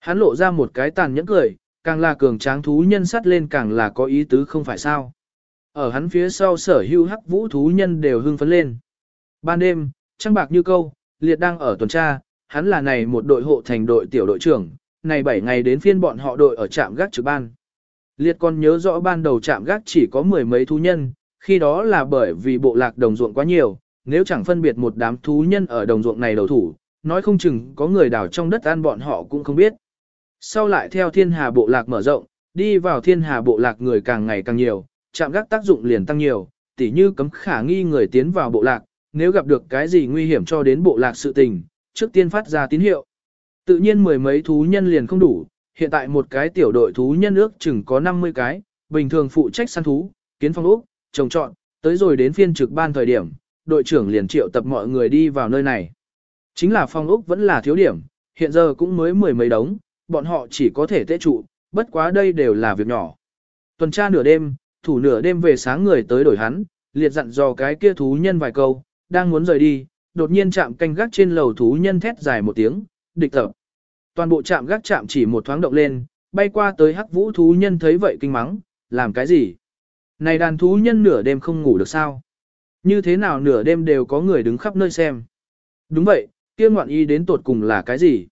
Hắn lộ ra một cái tàn nhẫn cười, càng là cường tráng thú nhân sát lên càng là có ý tứ không phải sao. Ở hắn phía sau sở hữu hắc vũ thú nhân đều hưng phấn lên. Ban đêm, trăng bạc như câu, liệt đang ở tuần tra, hắn là này một đội hộ thành đội tiểu đội trưởng, này 7 ngày đến phiên bọn họ đội ở trạm gác trực ban. Liệt còn nhớ rõ ban đầu trạm gác chỉ có mười mấy thú nhân, khi đó là bởi vì bộ lạc đồng ruộng quá nhiều, nếu chẳng phân biệt một đám thú nhân ở đồng ruộng này đầu thủ, nói không chừng có người đào trong đất ăn bọn họ cũng không biết. Sau lại theo thiên hà bộ lạc mở rộng, đi vào thiên hà bộ lạc người càng ngày càng nhiều, chạm gác tác dụng liền tăng nhiều, tỉ như cấm khả nghi người tiến vào bộ lạc, nếu gặp được cái gì nguy hiểm cho đến bộ lạc sự tình, trước tiên phát ra tín hiệu. Tự nhiên mười mấy thú nhân liền không đủ, hiện tại một cái tiểu đội thú nhân ước chừng có 50 cái, bình thường phụ trách săn thú, kiến phong ốc, trồng trọn, tới rồi đến phiên trực ban thời điểm, đội trưởng liền triệu tập mọi người đi vào nơi này. Chính là phong ốc vẫn là thiếu điểm, hiện giờ cũng mới mười mấy đống, bọn họ chỉ có thể tế trụ, bất quá đây đều là việc nhỏ. Tuần tra nửa đêm, thủ nửa đêm về sáng người tới đổi hắn, liệt dặn dò cái kia thú nhân vài câu, đang muốn rời đi, đột nhiên chạm canh gác trên lầu thú nhân thét dài một tiếng, địch tập. Toàn bộ chạm gác chạm chỉ một thoáng động lên, bay qua tới hắc vũ thú nhân thấy vậy kinh mắng, làm cái gì? Này đàn thú nhân nửa đêm không ngủ được sao? Như thế nào nửa đêm đều có người đứng khắp nơi xem? Đúng vậy, kia ngoạn y đến tột cùng là cái gì?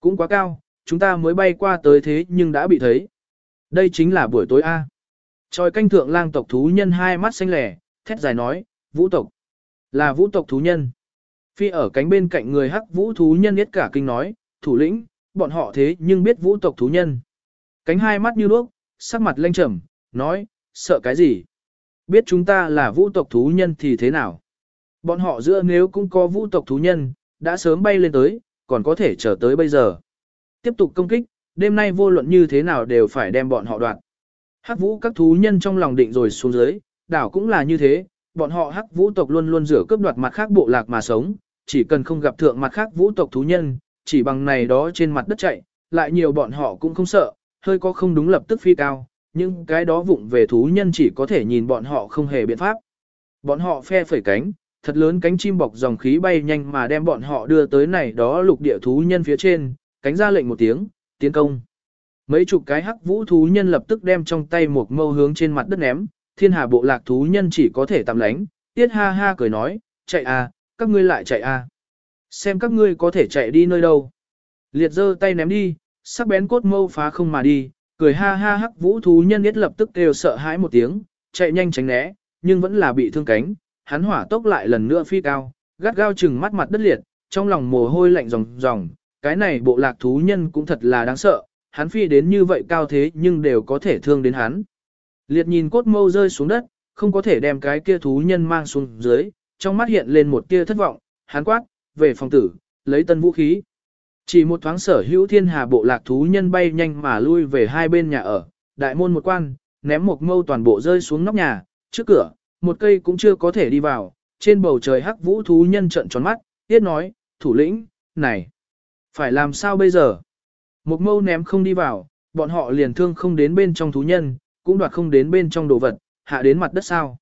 Cũng quá cao, chúng ta mới bay qua tới thế nhưng đã bị thấy. Đây chính là buổi tối A. Tròi canh thượng lang tộc thú nhân hai mắt xanh lẻ, thét dài nói, vũ tộc. Là vũ tộc thú nhân. Phi ở cánh bên cạnh người hắc vũ thú nhân biết cả kinh nói, thủ lĩnh, bọn họ thế nhưng biết vũ tộc thú nhân. Cánh hai mắt như đuốc, sắc mặt lênh trầm, nói, sợ cái gì? Biết chúng ta là vũ tộc thú nhân thì thế nào? Bọn họ giữa nếu cũng có vũ tộc thú nhân, đã sớm bay lên tới, còn có thể chờ tới bây giờ. Tiếp tục công kích, đêm nay vô luận như thế nào đều phải đem bọn họ đoạt. Hắc vũ các thú nhân trong lòng định rồi xuống dưới, đảo cũng là như thế, bọn họ hắc vũ tộc luôn luôn rửa cướp đoạt mặt khác bộ lạc mà sống, chỉ cần không gặp thượng mặt khác vũ tộc thú nhân, chỉ bằng này đó trên mặt đất chạy, lại nhiều bọn họ cũng không sợ, hơi có không đúng lập tức phi cao, nhưng cái đó vụng về thú nhân chỉ có thể nhìn bọn họ không hề biện pháp. Bọn họ phe phẩy cánh, thật lớn cánh chim bọc dòng khí bay nhanh mà đem bọn họ đưa tới này đó lục địa thú nhân phía trên, cánh ra lệnh một tiếng, tiến công. Mấy chục cái hắc vũ thú nhân lập tức đem trong tay một mâu hướng trên mặt đất ném, thiên hà bộ lạc thú nhân chỉ có thể tạm lánh, tiết ha ha cười nói, chạy à, các ngươi lại chạy à. Xem các ngươi có thể chạy đi nơi đâu. Liệt giơ tay ném đi, sắc bén cốt mâu phá không mà đi, cười ha ha hắc vũ thú nhân biết lập tức kêu sợ hãi một tiếng, chạy nhanh tránh né, nhưng vẫn là bị thương cánh, hắn hỏa tốc lại lần nữa phi cao, gắt gao chừng mắt mặt đất liệt, trong lòng mồ hôi lạnh ròng ròng, cái này bộ lạc thú nhân cũng thật là đáng sợ, hắn phi đến như vậy cao thế nhưng đều có thể thương đến hắn. Liệt nhìn cốt mâu rơi xuống đất, không có thể đem cái kia thú nhân mang xuống dưới, trong mắt hiện lên một tia thất vọng, hán quát, về phòng tử, lấy tân vũ khí. Chỉ một thoáng sở hữu thiên hà bộ lạc thú nhân bay nhanh mà lui về hai bên nhà ở, đại môn một quan, ném một mâu toàn bộ rơi xuống nóc nhà, trước cửa, một cây cũng chưa có thể đi vào, trên bầu trời hắc vũ thú nhân trận tròn mắt, tiết nói, thủ lĩnh, này, phải làm sao bây giờ? Một mâu ném không đi vào, bọn họ liền thương không đến bên trong thú nhân, cũng đoạt không đến bên trong đồ vật, hạ đến mặt đất sao.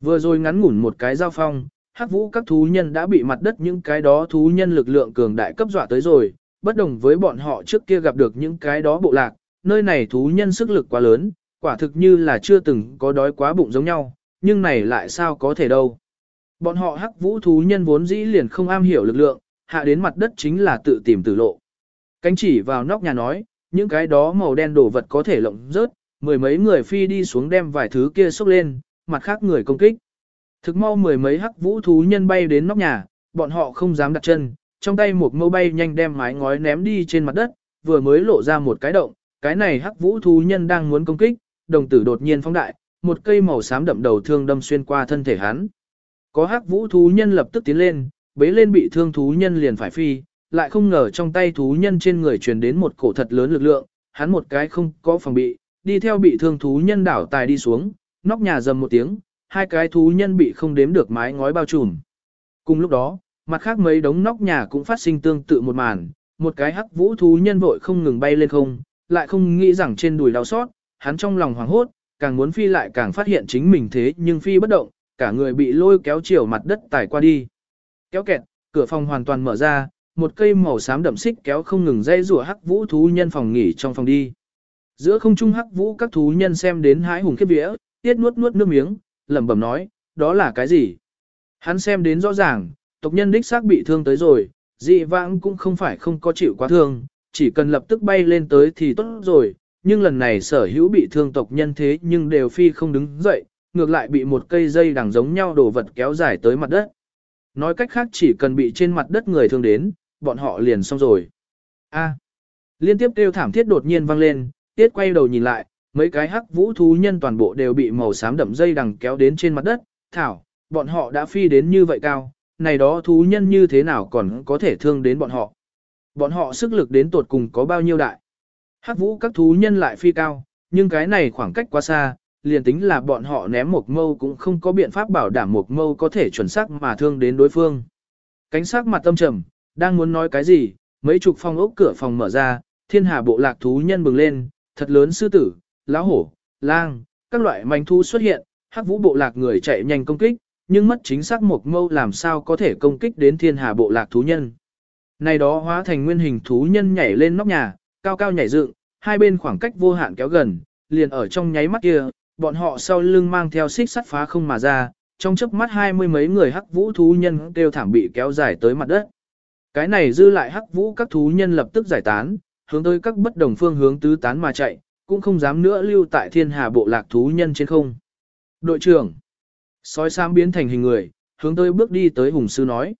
Vừa rồi ngắn ngủn một cái giao phong, hắc vũ các thú nhân đã bị mặt đất những cái đó thú nhân lực lượng cường đại cấp dọa tới rồi, bất đồng với bọn họ trước kia gặp được những cái đó bộ lạc, nơi này thú nhân sức lực quá lớn, quả thực như là chưa từng có đói quá bụng giống nhau, nhưng này lại sao có thể đâu. Bọn họ hắc vũ thú nhân vốn dĩ liền không am hiểu lực lượng, hạ đến mặt đất chính là tự tìm tử lộ. Cánh chỉ vào nóc nhà nói, những cái đó màu đen đồ vật có thể lộng rớt, mười mấy người phi đi xuống đem vài thứ kia xốc lên, mặt khác người công kích. Thực mau mười mấy hắc vũ thú nhân bay đến nóc nhà, bọn họ không dám đặt chân, trong tay một mâu bay nhanh đem mái ngói ném đi trên mặt đất, vừa mới lộ ra một cái động, cái này hắc vũ thú nhân đang muốn công kích, đồng tử đột nhiên phóng đại, một cây màu xám đậm đầu thương đâm xuyên qua thân thể hắn. Có hắc vũ thú nhân lập tức tiến lên, bế lên bị thương thú nhân liền phải phi, lại không ngờ trong tay thú nhân trên người truyền đến một cổ thật lớn lực lượng, hắn một cái không có phòng bị, đi theo bị thương thú nhân đảo tài đi xuống, nóc nhà dầm một tiếng, hai cái thú nhân bị không đếm được mái ngói bao trùm. Cùng lúc đó, mặt khác mấy đống nóc nhà cũng phát sinh tương tự một màn, một cái hắc vũ thú nhân vội không ngừng bay lên không, lại không nghĩ rằng trên đùi đau xót, hắn trong lòng hoảng hốt, càng muốn phi lại càng phát hiện chính mình thế nhưng phi bất động, cả người bị lôi kéo chiều mặt đất tải qua đi. Kéo kẹt, cửa phòng hoàn toàn mở ra, một cây màu xám đậm xích kéo không ngừng dây rùa hắc vũ thú nhân phòng nghỉ trong phòng đi. Giữa không trung hắc vũ các thú nhân xem đến hái hùng khiếp vía, tiết nuốt nuốt nước miếng, lẩm bẩm nói, đó là cái gì? Hắn xem đến rõ ràng, tộc nhân đích xác bị thương tới rồi, dị vãng cũng không phải không có chịu quá thương, chỉ cần lập tức bay lên tới thì tốt rồi, nhưng lần này sở hữu bị thương tộc nhân thế nhưng đều phi không đứng dậy, ngược lại bị một cây dây đằng giống nhau đổ vật kéo dài tới mặt đất. Nói cách khác chỉ cần bị trên mặt đất người thương đến, bọn họ liền xong rồi. A. Liên tiếp kêu thảm thiết đột nhiên vang lên, tiết quay đầu nhìn lại, mấy cái hắc vũ thú nhân toàn bộ đều bị màu xám đậm dây đằng kéo đến trên mặt đất, thảo, bọn họ đã phi đến như vậy cao, này đó thú nhân như thế nào còn có thể thương đến bọn họ. Bọn họ sức lực đến tột cùng có bao nhiêu đại. Hắc vũ các thú nhân lại phi cao, nhưng cái này khoảng cách quá xa, liền tính là bọn họ ném một mâu cũng không có biện pháp bảo đảm một mâu có thể chuẩn xác mà thương đến đối phương. Cánh sắc mặt tâm trầm, đang muốn nói cái gì, mấy chục phong ốc cửa phòng mở ra, thiên hà bộ lạc thú nhân bừng lên, thật lớn sư tử, lão hổ, lang, các loại manh thú xuất hiện, hắc vũ bộ lạc người chạy nhanh công kích, nhưng mất chính xác một mâu làm sao có thể công kích đến thiên hà bộ lạc thú nhân. Này đó hóa thành nguyên hình thú nhân nhảy lên nóc nhà, cao cao nhảy dựng, hai bên khoảng cách vô hạn kéo gần, liền ở trong nháy mắt kia, bọn họ sau lưng mang theo xích sắt phá không mà ra, trong chớp mắt hai mươi mấy người hắc vũ thú nhân đều thảm bị kéo dài tới mặt đất. Cái này dư lại hắc vũ các thú nhân lập tức giải tán, hướng tới các bất đồng phương hướng tứ tán mà chạy, cũng không dám nữa lưu tại thiên hà bộ lạc thú nhân trên không. Đội trưởng, sói xám biến thành hình người, hướng tới bước đi tới hùng sư nói.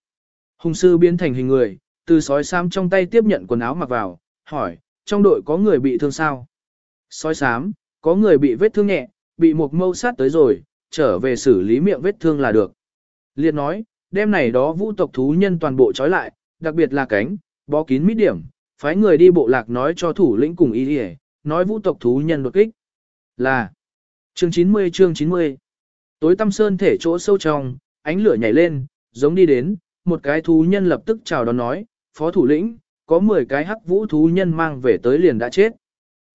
Hùng sư biến thành hình người, từ sói xám trong tay tiếp nhận quần áo mặc vào, hỏi, trong đội có người bị thương sao? Sói xám, có người bị vết thương nhẹ, bị một mâu sát tới rồi, trở về xử lý miệng vết thương là được. Liệt nói, đêm này đó vũ tộc thú nhân toàn bộ trói lại, đặc biệt là cánh, bó kín mít điểm, phái người đi bộ lạc nói cho thủ lĩnh cùng ý đi nói vũ tộc thú nhân đột kích. Là chương 90 chương 90 Tối tăm sơn thể chỗ sâu trong, ánh lửa nhảy lên, giống đi đến, một cái thú nhân lập tức chào đón nói, phó thủ lĩnh, có 10 cái hắc vũ thú nhân mang về tới liền đã chết.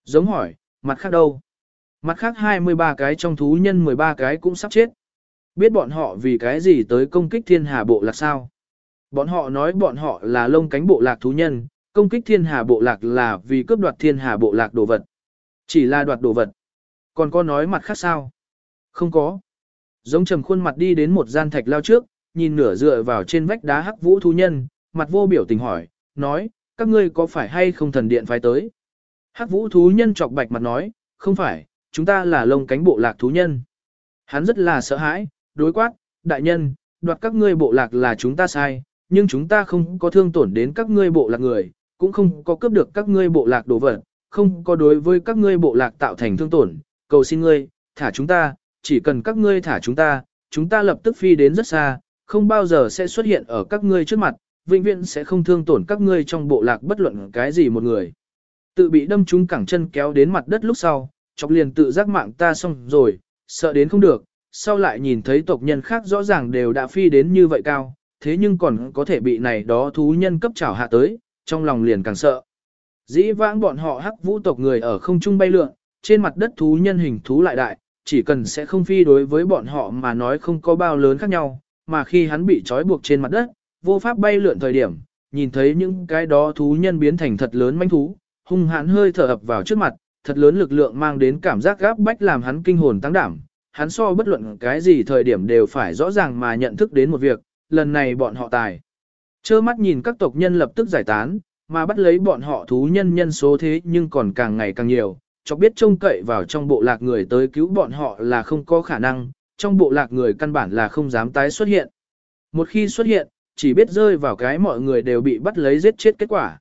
Giống hỏi, mặt khác đâu? Mặt khác 23 cái trong thú nhân 13 cái cũng sắp chết. Biết bọn họ vì cái gì tới công kích thiên hà bộ lạc sao? Bọn họ nói bọn họ là lông cánh bộ lạc thú nhân, công kích thiên hà bộ lạc là vì cướp đoạt thiên hà bộ lạc đồ vật. Chỉ là đoạt đồ vật. Còn có nói mặt khác sao? Không có. Giống trầm khuôn mặt đi đến một gian thạch lao trước, nhìn nửa dựa vào trên vách đá hắc vũ thú nhân, mặt vô biểu tình hỏi, nói, các ngươi có phải hay không thần điện phái tới? Hắc vũ thú nhân chọc bạch mặt nói, không phải, chúng ta là lông cánh bộ lạc thú nhân. Hắn rất là sợ hãi, đối quát, đại nhân, đoạt các ngươi bộ lạc là chúng ta sai, nhưng chúng ta không có thương tổn đến các ngươi bộ lạc người, cũng không có cướp được các ngươi bộ lạc đồ vật, không có đối với các ngươi bộ lạc tạo thành thương tổn, cầu xin ngươi, thả chúng ta, chỉ cần các ngươi thả chúng ta, chúng ta lập tức phi đến rất xa, không bao giờ sẽ xuất hiện ở các ngươi trước mặt, vĩnh viễn sẽ không thương tổn các ngươi trong bộ lạc bất luận cái gì một người. Tự bị đâm trúng cẳng chân kéo đến mặt đất lúc sau, chọc liền tự giác mạng ta xong rồi, sợ đến không được, sau lại nhìn thấy tộc nhân khác rõ ràng đều đã phi đến như vậy cao, thế nhưng còn có thể bị này đó thú nhân cấp trảo hạ tới, trong lòng liền càng sợ. Dĩ vãng bọn họ hắc vũ tộc người ở không trung bay lượn, trên mặt đất thú nhân hình thú lại đại, chỉ cần sẽ không phi đối với bọn họ mà nói không có bao lớn khác nhau, mà khi hắn bị trói buộc trên mặt đất, vô pháp bay lượn thời điểm, nhìn thấy những cái đó thú nhân biến thành thật lớn manh thú, hung hãn hơi thở ập vào trước mặt, thật lớn lực lượng mang đến cảm giác gáp bách làm hắn kinh hồn tăng đảm. Hắn so bất luận cái gì thời điểm đều phải rõ ràng mà nhận thức đến một việc, lần này bọn họ tài. Chơ mắt nhìn các tộc nhân lập tức giải tán, mà bắt lấy bọn họ thú nhân nhân số thế nhưng còn càng ngày càng nhiều, cho biết trông cậy vào trong bộ lạc người tới cứu bọn họ là không có khả năng, trong bộ lạc người căn bản là không dám tái xuất hiện. Một khi xuất hiện, chỉ biết rơi vào cái mọi người đều bị bắt lấy giết chết kết quả.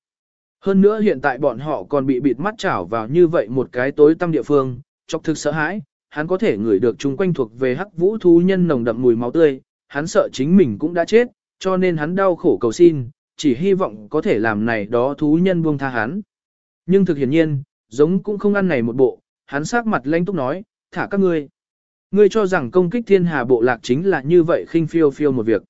Hơn nữa hiện tại bọn họ còn bị bịt mắt chảo vào như vậy một cái tối tăm địa phương, chọc thực sợ hãi, hắn có thể ngửi được chung quanh thuộc về hắc vũ thú nhân nồng đậm mùi máu tươi, hắn sợ chính mình cũng đã chết, cho nên hắn đau khổ cầu xin, chỉ hy vọng có thể làm này đó thú nhân buông tha hắn. Nhưng thực hiển nhiên, giống cũng không ăn này một bộ, hắn sắc mặt lãnh túc nói, thả các ngươi. Ngươi cho rằng công kích thiên hà bộ lạc chính là như vậy khinh phiêu phiêu một việc.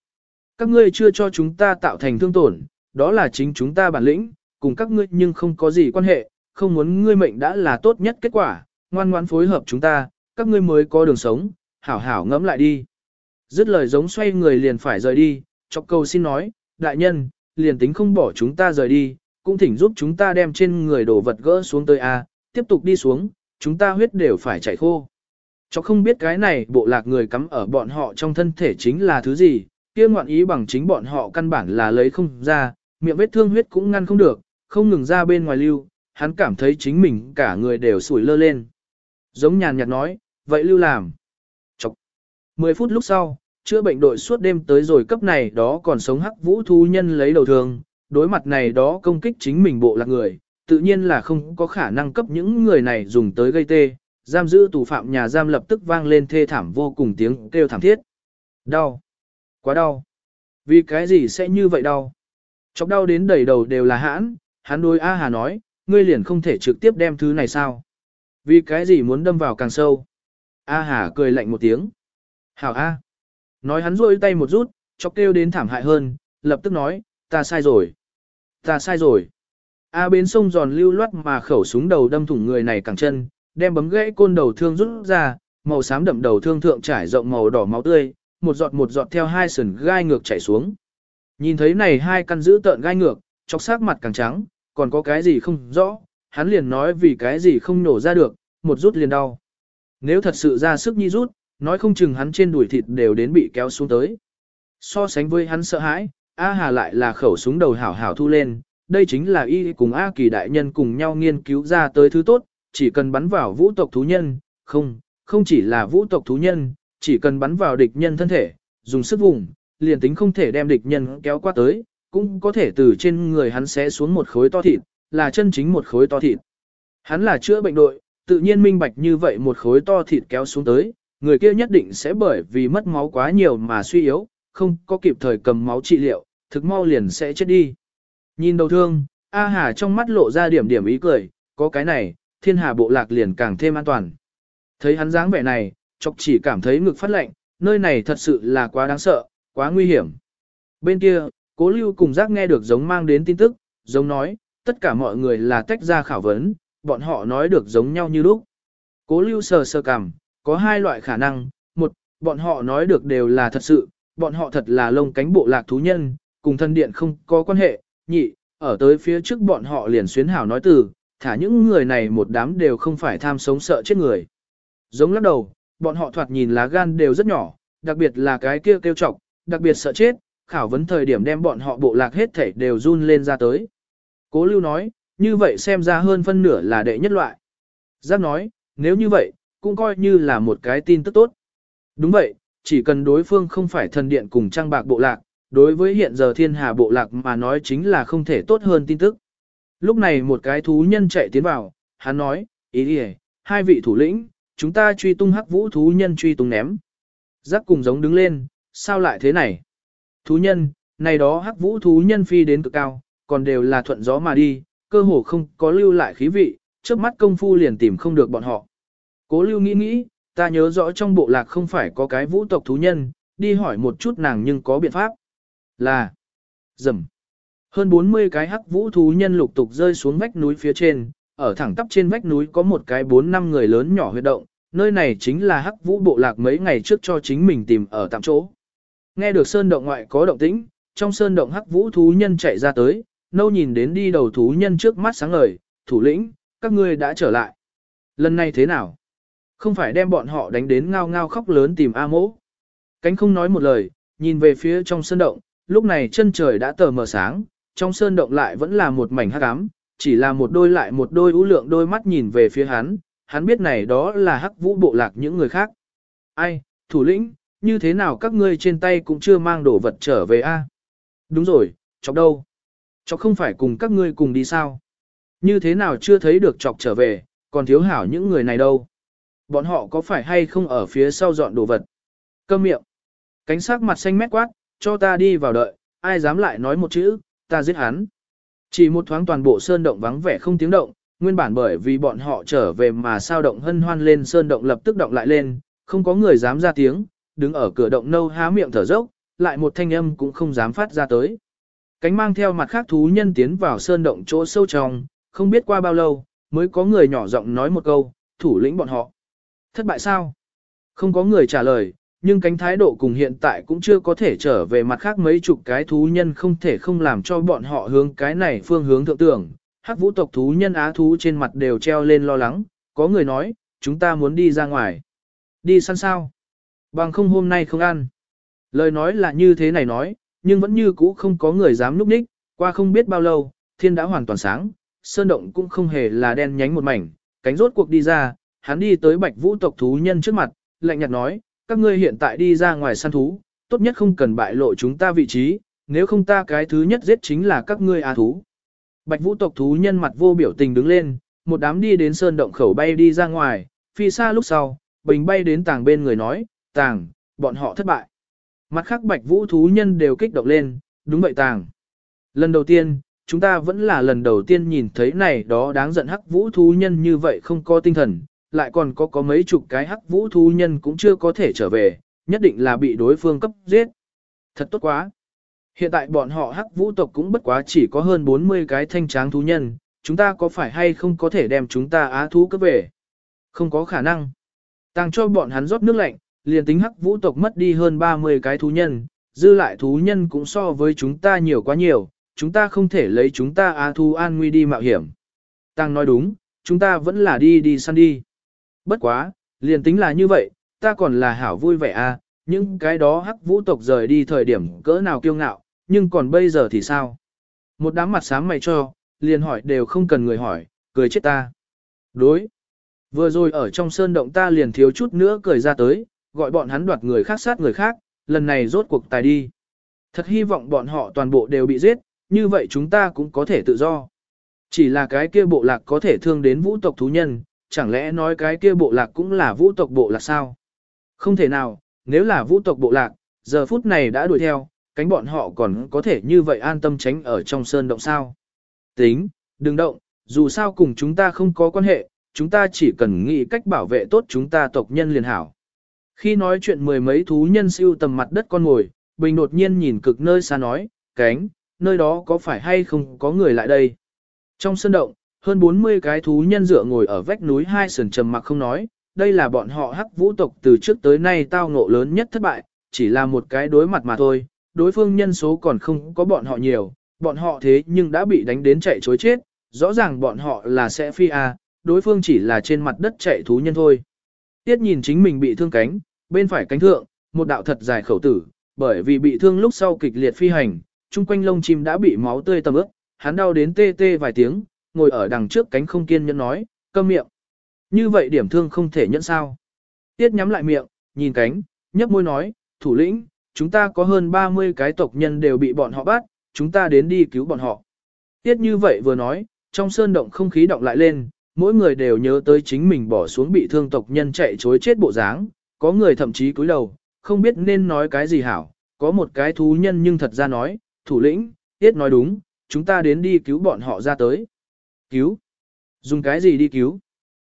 Các ngươi chưa cho chúng ta tạo thành thương tổn, đó là chính chúng ta bản lĩnh, cùng các ngươi nhưng không có gì quan hệ, không muốn ngươi mệnh đã là tốt nhất kết quả, ngoan ngoãn phối hợp chúng ta, các ngươi mới có đường sống, hảo hảo ngẫm lại đi. Dứt lời giống xoay người liền phải rời đi, chọc cầu xin nói, đại nhân, liền tính không bỏ chúng ta rời đi, cũng thỉnh giúp chúng ta đem trên người đồ vật gỡ xuống tới A, tiếp tục đi xuống, chúng ta huyết đều phải chảy khô. Chọc không biết cái này bộ lạc người cắm ở bọn họ trong thân thể chính là thứ gì, kia ngoạn ý bằng chính bọn họ căn bản là lấy không ra, miệng vết thương huyết cũng ngăn không được, không ngừng ra bên ngoài lưu, hắn cảm thấy chính mình cả người đều sủi lơ lên. Giống nhàn nhạt nói, vậy lưu làm. Chọc. 10 phút lúc sau, chữa bệnh đội suốt đêm tới rồi cấp này đó còn sống hắc vũ thu nhân lấy đầu thường đối mặt này đó công kích chính mình bộ lạc người, tự nhiên là không có khả năng cấp những người này dùng tới gây tê, giam giữ tù phạm nhà giam lập tức vang lên thê thảm vô cùng tiếng kêu thảm thiết. Đau. Quá đau. Vì cái gì sẽ như vậy đau? Chọc đau đến đầy đầu đều là hãn, hắn đối A Hà nói, ngươi liền không thể trực tiếp đem thứ này sao? Vì cái gì muốn đâm vào càng sâu? A Hà cười lạnh một tiếng. Hảo A. Nói hắn rôi tay một rút, chọc kêu đến thảm hại hơn, lập tức nói, ta sai rồi. Ta sai rồi. A bên sông giòn lưu loát mà khẩu súng đầu đâm thủng người này càng chân, đem bấm gãy côn đầu thương rút ra, màu xám đậm đầu thương thượng trải rộng màu đỏ máu tươi, một giọt một giọt theo hai sườn gai ngược chảy xuống. Nhìn thấy này hai căn giữ tợn gai ngược, chọc sắc mặt càng trắng, còn có cái gì không rõ, hắn liền nói vì cái gì không nổ ra được, một rút liền đau. Nếu thật sự ra sức nhi rút, nói không chừng hắn trên đùi thịt đều đến bị kéo xuống tới. So sánh với hắn sợ hãi, A Hà lại là khẩu súng đầu hảo hảo thu lên, đây chính là y cùng A Kỳ đại nhân cùng nhau nghiên cứu ra tới thứ tốt, chỉ cần bắn vào vũ tộc thú nhân, không, không chỉ là vũ tộc thú nhân, chỉ cần bắn vào địch nhân thân thể, dùng sức vùng, liền tính không thể đem địch nhân kéo qua tới, cũng có thể từ trên người hắn sẽ xuống một khối to thịt, là chân chính một khối to thịt. Hắn là chữa bệnh đội, tự nhiên minh bạch như vậy một khối to thịt kéo xuống tới, người kia nhất định sẽ bởi vì mất máu quá nhiều mà suy yếu, không có kịp thời cầm máu trị liệu, thực mau liền sẽ chết đi. Nhìn đầu thương, A Hà trong mắt lộ ra điểm điểm ý cười, có cái này, thiên hà bộ lạc liền càng thêm an toàn. Thấy hắn dáng vẻ này, chọc chỉ cảm thấy ngực phát lạnh, nơi này thật sự là quá đáng sợ, quá nguy hiểm. Bên kia, cố lưu cùng giác nghe được giống mang đến tin tức, giống nói, tất cả mọi người là tách ra khảo vấn, bọn họ nói được giống nhau như lúc. Cố lưu sờ sờ cằm, có hai loại khả năng, một, bọn họ nói được đều là thật sự, bọn họ thật là lông cánh bộ lạc thú nhân, cùng thân điện không có quan hệ, nhị, ở tới phía trước bọn họ liền xuyến hảo nói từ, thả những người này một đám đều không phải tham sống sợ chết người. Giống lắc đầu, bọn họ thoạt nhìn lá gan đều rất nhỏ, đặc biệt là cái kia kêu trọc, đặc biệt sợ chết, khảo vấn thời điểm đem bọn họ bộ lạc hết thể đều run lên ra tới. Cố lưu nói, như vậy xem ra hơn phân nửa là đệ nhất loại. Giác nói, nếu như vậy, cũng coi như là một cái tin tức tốt. Đúng vậy, chỉ cần đối phương không phải thần điện cùng trang bạc bộ lạc, đối với hiện giờ thiên hà bộ lạc mà nói chính là không thể tốt hơn tin tức. Lúc này một cái thú nhân chạy tiến vào, hắn nói, ý đi hai vị thủ lĩnh, chúng ta truy tung hắc vũ thú nhân truy tung ném. Giác cùng giống đứng lên, sao lại thế này? Thú nhân, này đó hắc vũ thú nhân phi đến cực cao, còn đều là thuận gió mà đi, cơ hồ không có lưu lại khí vị, trước mắt công phu liền tìm không được bọn họ. Cố lưu nghĩ nghĩ, ta nhớ rõ trong bộ lạc không phải có cái vũ tộc thú nhân, đi hỏi một chút nàng nhưng có biện pháp. Là, dầm. Hơn 40 cái hắc vũ thú nhân lục tục rơi xuống vách núi phía trên, ở thẳng tắp trên vách núi có một cái 4 năm người lớn nhỏ huyệt động, nơi này chính là hắc vũ bộ lạc mấy ngày trước cho chính mình tìm ở tạm chỗ. Nghe được sơn động ngoại có động tĩnh, trong sơn động hắc vũ thú nhân chạy ra tới, nâu nhìn đến đi đầu thú nhân trước mắt sáng ngời, thủ lĩnh, các ngươi đã trở lại. Lần này thế nào? Không phải đem bọn họ đánh đến ngao ngao khóc lớn tìm A mỗ. Cánh không nói một lời, nhìn về phía trong sơn động, lúc này chân trời đã tờ mờ sáng, trong sơn động lại vẫn là một mảnh hắc ám, chỉ là một đôi lại một đôi ưu lượng đôi mắt nhìn về phía hắn, hắn biết này đó là hắc vũ bộ lạc những người khác. Ai, thủ lĩnh, như thế nào các ngươi trên tay cũng chưa mang đồ vật trở về a? Đúng rồi, chọc đâu? Chọc không phải cùng các ngươi cùng đi sao? Như thế nào chưa thấy được chọc trở về, còn thiếu hảo những người này đâu? Bọn họ có phải hay không ở phía sau dọn đồ vật? Câm miệng. Cánh sắc mặt xanh mét quát, cho ta đi vào đợi, ai dám lại nói một chữ, ta giết hắn. Chỉ một thoáng toàn bộ sơn động vắng vẻ không tiếng động, nguyên bản bởi vì bọn họ trở về mà sao động hân hoan lên sơn động lập tức động lại lên, không có người dám ra tiếng, đứng ở cửa động nâu há miệng thở dốc, lại một thanh âm cũng không dám phát ra tới. Cánh mang theo mặt khác thú nhân tiến vào sơn động chỗ sâu trong, không biết qua bao lâu, mới có người nhỏ giọng nói một câu, thủ lĩnh bọn họ. Thất bại sao? Không có người trả lời, nhưng cánh thái độ cùng hiện tại cũng chưa có thể trở về mặt khác mấy chục cái thú nhân không thể không làm cho bọn họ hướng cái này phương hướng thượng tưởng. Hắc vũ tộc thú nhân á thú trên mặt đều treo lên lo lắng, có người nói, chúng ta muốn đi ra ngoài. Đi săn sao? Bằng không hôm nay không ăn. Lời nói là như thế này nói, nhưng vẫn như cũ không có người dám núp ních, qua không biết bao lâu, thiên đã hoàn toàn sáng, sơn động cũng không hề là đen nhánh một mảnh, cánh rốt cuộc đi ra, hắn đi tới bạch vũ tộc thú nhân trước mặt, lạnh nhạt nói, các ngươi hiện tại đi ra ngoài săn thú, tốt nhất không cần bại lộ chúng ta vị trí, nếu không ta cái thứ nhất giết chính là các ngươi á thú. Bạch vũ tộc thú nhân mặt vô biểu tình đứng lên, một đám đi đến sơn động khẩu bay đi ra ngoài, phi xa lúc sau, bình bay đến tàng bên người nói, tàng, bọn họ thất bại. Mặt khác bạch vũ thú nhân đều kích động lên, đúng vậy tàng. Lần đầu tiên, chúng ta vẫn là lần đầu tiên nhìn thấy này đó đáng giận hắc vũ thú nhân như vậy không có tinh thần, lại còn có có mấy chục cái hắc vũ thú nhân cũng chưa có thể trở về, nhất định là bị đối phương cấp giết. Thật tốt quá. Hiện tại bọn họ hắc vũ tộc cũng bất quá chỉ có hơn 40 cái thanh tráng thú nhân, chúng ta có phải hay không có thể đem chúng ta á thú cấp về? Không có khả năng. Tăng cho bọn hắn rót nước lạnh, liền tính hắc vũ tộc mất đi hơn 30 cái thú nhân, dư lại thú nhân cũng so với chúng ta nhiều quá nhiều, chúng ta không thể lấy chúng ta á thú an nguy đi mạo hiểm. Tăng nói đúng, chúng ta vẫn là đi đi săn đi. Bất quá, liền tính là như vậy, ta còn là hảo vui vẻ à, những cái đó hắc vũ tộc rời đi thời điểm cỡ nào kiêu ngạo, nhưng còn bây giờ thì sao? Một đám mặt sáng mày cho, liền hỏi đều không cần người hỏi, cười chết ta. Đối. Vừa rồi ở trong sơn động ta liền thiếu chút nữa cười ra tới, gọi bọn hắn đoạt người khác sát người khác, lần này rốt cuộc tài đi. Thật hy vọng bọn họ toàn bộ đều bị giết, như vậy chúng ta cũng có thể tự do. Chỉ là cái kia bộ lạc có thể thương đến vũ tộc thú nhân, chẳng lẽ nói cái kia bộ lạc cũng là vũ tộc bộ lạc sao? Không thể nào, nếu là vũ tộc bộ lạc, giờ phút này đã đuổi theo, cánh bọn họ còn có thể như vậy an tâm tránh ở trong sơn động sao? Tính, đừng động, dù sao cùng chúng ta không có quan hệ, chúng ta chỉ cần nghĩ cách bảo vệ tốt chúng ta tộc nhân liền hảo. Khi nói chuyện mười mấy thú nhân siêu tầm mặt đất con ngồi, Bình đột nhiên nhìn cực nơi xa nói, cánh, nơi đó có phải hay không có người lại đây? Trong sân động, hơn 40 cái thú nhân dựa ngồi ở vách núi hai sườn trầm mặc không nói, đây là bọn họ hắc vũ tộc từ trước tới nay tao ngộ lớn nhất thất bại, chỉ là một cái đối mặt mà thôi, đối phương nhân số còn không có bọn họ nhiều, bọn họ thế nhưng đã bị đánh đến chạy chối chết, rõ ràng bọn họ là sẽ phi a, đối phương chỉ là trên mặt đất chạy thú nhân thôi. Tiết nhìn chính mình bị thương cánh, bên phải cánh thượng, một đạo thật dài khẩu tử, bởi vì bị thương lúc sau kịch liệt phi hành, chung quanh lông chim đã bị máu tươi tầm ướt, hắn đau đến tê tê vài tiếng, ngồi ở đằng trước cánh không kiên nhẫn nói, câm miệng. Như vậy điểm thương không thể nhẫn sao. Tiết nhắm lại miệng, nhìn cánh, nhấp môi nói, thủ lĩnh, chúng ta có hơn 30 cái tộc nhân đều bị bọn họ bắt, chúng ta đến đi cứu bọn họ. Tiết như vậy vừa nói, trong sơn động không khí động lại lên, mỗi người đều nhớ tới chính mình bỏ xuống bị thương tộc nhân chạy chối chết bộ dáng, có người thậm chí cúi đầu, không biết nên nói cái gì hảo, có một cái thú nhân nhưng thật ra nói, thủ lĩnh, Tiết nói đúng, chúng ta đến đi cứu bọn họ ra tới. Cứu? Dùng cái gì đi cứu?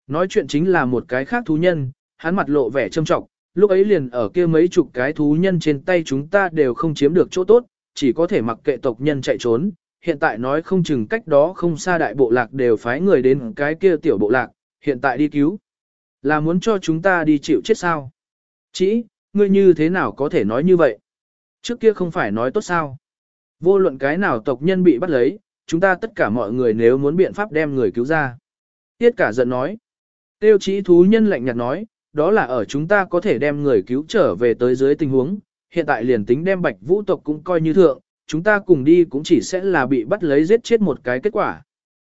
Nói chuyện chính là một cái khác thú nhân, hắn mặt lộ vẻ trâm trọng, lúc ấy liền ở kia mấy chục cái thú nhân trên tay chúng ta đều không chiếm được chỗ tốt, chỉ có thể mặc kệ tộc nhân chạy trốn. Hiện tại nói không chừng cách đó không xa đại bộ lạc đều phái người đến cái kia tiểu bộ lạc, hiện tại đi cứu. Là muốn cho chúng ta đi chịu chết sao? Chỉ, ngươi như thế nào có thể nói như vậy? Trước kia không phải nói tốt sao? Vô luận cái nào tộc nhân bị bắt lấy, chúng ta tất cả mọi người nếu muốn biện pháp đem người cứu ra. Tiết cả giận nói. Tiêu chí thú nhân lạnh nhạt nói, đó là ở chúng ta có thể đem người cứu trở về tới dưới tình huống, hiện tại liền tính đem bạch vũ tộc cũng coi như thượng, chúng ta cùng đi cũng chỉ sẽ là bị bắt lấy giết chết một cái kết quả.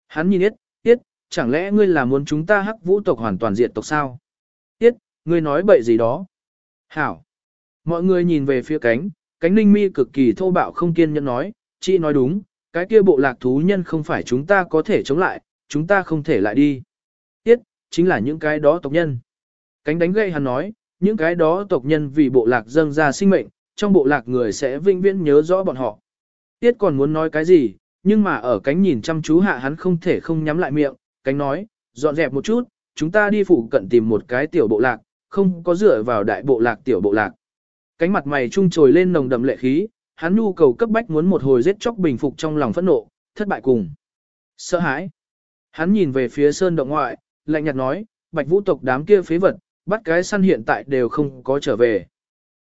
Hắn nhìn yết, yết, chẳng lẽ ngươi là muốn chúng ta hắc vũ tộc hoàn toàn diệt tộc sao? Yết, ngươi nói bậy gì đó? Hảo. Mọi người nhìn về phía cánh, cánh ninh mi cực kỳ thô bạo không kiên nhẫn nói, chị nói đúng, cái kia bộ lạc thú nhân không phải chúng ta có thể chống lại, chúng ta không thể lại đi. Tiết, chính là những cái đó tộc nhân. Cánh đánh gây hắn nói, những cái đó tộc nhân vì bộ lạc dâng ra sinh mệnh, trong bộ lạc người sẽ vinh viễn nhớ rõ bọn họ. Tiết còn muốn nói cái gì, nhưng mà ở cánh nhìn chăm chú hạ hắn không thể không nhắm lại miệng, cánh nói, dọn dẹp một chút, chúng ta đi phụ cận tìm một cái tiểu bộ lạc, không có dựa vào đại bộ lạc tiểu bộ lạc. Cánh mặt mày trung trồi lên nồng đậm lệ khí, hắn nhu cầu cấp bách muốn một hồi giết chóc bình phục trong lòng phẫn nộ, thất bại cùng. Sợ hãi. Hắn nhìn về phía sơn động ngoại, lạnh nhạt nói, bạch vũ tộc đám kia phế vật, bắt cái săn hiện tại đều không có trở về.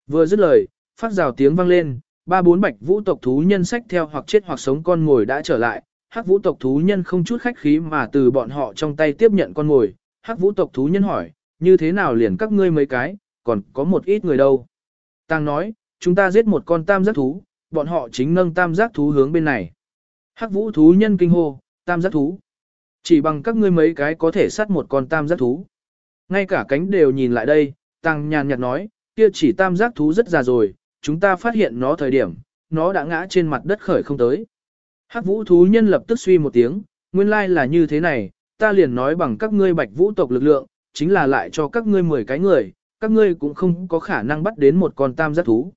Vừa dứt lời, phát rào tiếng vang lên, ba bốn bạch vũ tộc thú nhân sách theo hoặc chết hoặc sống con ngồi đã trở lại, hắc vũ tộc thú nhân không chút khách khí mà từ bọn họ trong tay tiếp nhận con ngồi, hắc vũ tộc thú nhân hỏi, như thế nào liền các ngươi mấy cái, còn có một ít người đâu. Tăng nói, chúng ta giết một con tam giác thú, bọn họ chính nâng tam giác thú hướng bên này. Hắc vũ thú nhân kinh hô, tam giác thú. Chỉ bằng các ngươi mấy cái có thể sát một con tam giác thú. Ngay cả cánh đều nhìn lại đây, tăng nhàn nhạt nói, kia chỉ tam giác thú rất già rồi, chúng ta phát hiện nó thời điểm, nó đã ngã trên mặt đất khởi không tới. Hắc vũ thú nhân lập tức suy một tiếng, nguyên lai là như thế này, ta liền nói bằng các ngươi bạch vũ tộc lực lượng, chính là lại cho các ngươi 10 cái người, các ngươi cũng không có khả năng bắt đến một con tam giác thú.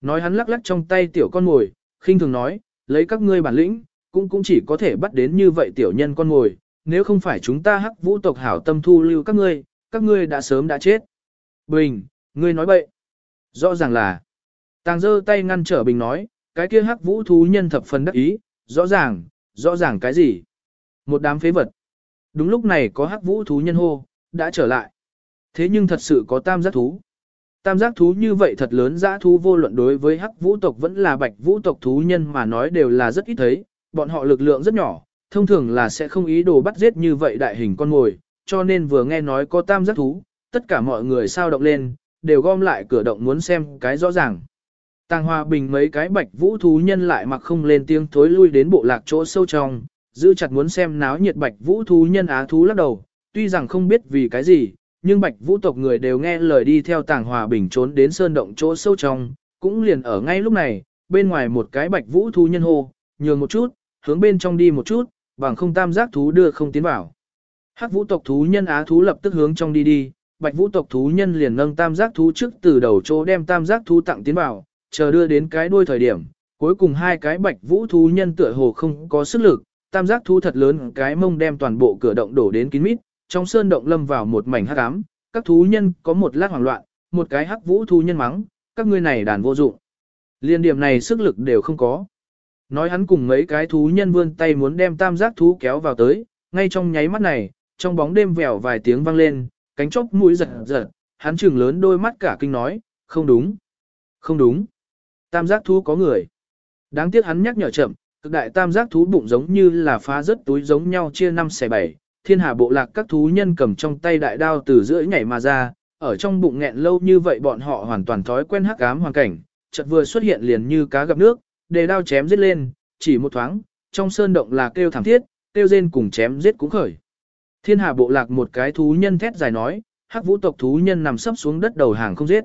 Nói hắn lắc lắc trong tay tiểu con ngồi, khinh thường nói, lấy các ngươi bản lĩnh, cũng cũng chỉ có thể bắt đến như vậy tiểu nhân con ngồi, nếu không phải chúng ta hắc vũ tộc hảo tâm thu lưu các ngươi, các ngươi đã sớm đã chết. Bình, ngươi nói bậy. Rõ ràng là, tàng dơ tay ngăn trở Bình nói, cái kia hắc vũ thú nhân thập phần đắc ý, rõ ràng, rõ ràng cái gì? Một đám phế vật. Đúng lúc này có hắc vũ thú nhân hô, đã trở lại. Thế nhưng thật sự có tam giác thú. Tam giác thú như vậy thật lớn dã thú vô luận đối với hắc vũ tộc vẫn là bạch vũ tộc thú nhân mà nói đều là rất ít thấy, bọn họ lực lượng rất nhỏ, thông thường là sẽ không ý đồ bắt giết như vậy đại hình con mồi, cho nên vừa nghe nói có tam giác thú, tất cả mọi người sao động lên, đều gom lại cửa động muốn xem cái rõ ràng. Tàng Hòa Bình mấy cái bạch vũ thú nhân lại mặc không lên tiếng thối lui đến bộ lạc chỗ sâu trong, giữ chặt muốn xem náo nhiệt bạch vũ thú nhân á thú lắc đầu, tuy rằng không biết vì cái gì, nhưng bạch vũ tộc người đều nghe lời đi theo Tàng Hòa Bình trốn đến sơn động chỗ sâu trong, cũng liền ở ngay lúc này, bên ngoài một cái bạch vũ thú nhân hô, nhường một chút, hướng bên trong đi một chút, bằng không tam giác thú đưa không tiến vào. Hắc vũ tộc thú nhân á thú lập tức hướng trong đi đi, bạch vũ tộc thú nhân liền nâng tam giác thú trước từ đầu chỗ đem tam giác thú tặng tiến vào, chờ đưa đến cái đuôi thời điểm, cuối cùng hai cái bạch vũ thú nhân tựa hồ không có sức lực, tam giác thú thật lớn cái mông đem toàn bộ cửa động đổ đến kín mít, trong sơn động lâm vào một mảnh hắc ám, các thú nhân có một lát hoảng loạn, một cái hắc vũ thú nhân mắng, các ngươi này đàn vô dụng. Liên điểm này sức lực đều không có. Nói hắn cùng mấy cái thú nhân vươn tay muốn đem tam giác thú kéo vào tới, ngay trong nháy mắt này, trong bóng đêm vèo vài tiếng vang lên, cánh chốc mũi giật giật, hắn trừng lớn đôi mắt cả kinh nói, không đúng, không đúng. Tam giác thú có người. Đáng tiếc hắn nhắc nhở chậm, cực đại tam giác thú bụng giống như là phá rất túi giống nhau chia năm xẻ bảy. Thiên hà bộ lạc các thú nhân cầm trong tay đại đao từ giữa nhảy mà ra, ở trong bụng nghẹn lâu như vậy bọn họ hoàn toàn thói quen hắc ám hoàn cảnh, chợt vừa xuất hiện liền như cá gặp nước, đề đao chém giết lên, chỉ một thoáng, trong sơn động là kêu thảm thiết, kêu rên cùng chém giết cũng khởi. Thiên hà bộ lạc một cái thú nhân thét dài nói, hắc vũ tộc thú nhân nằm sấp xuống đất đầu hàng không giết.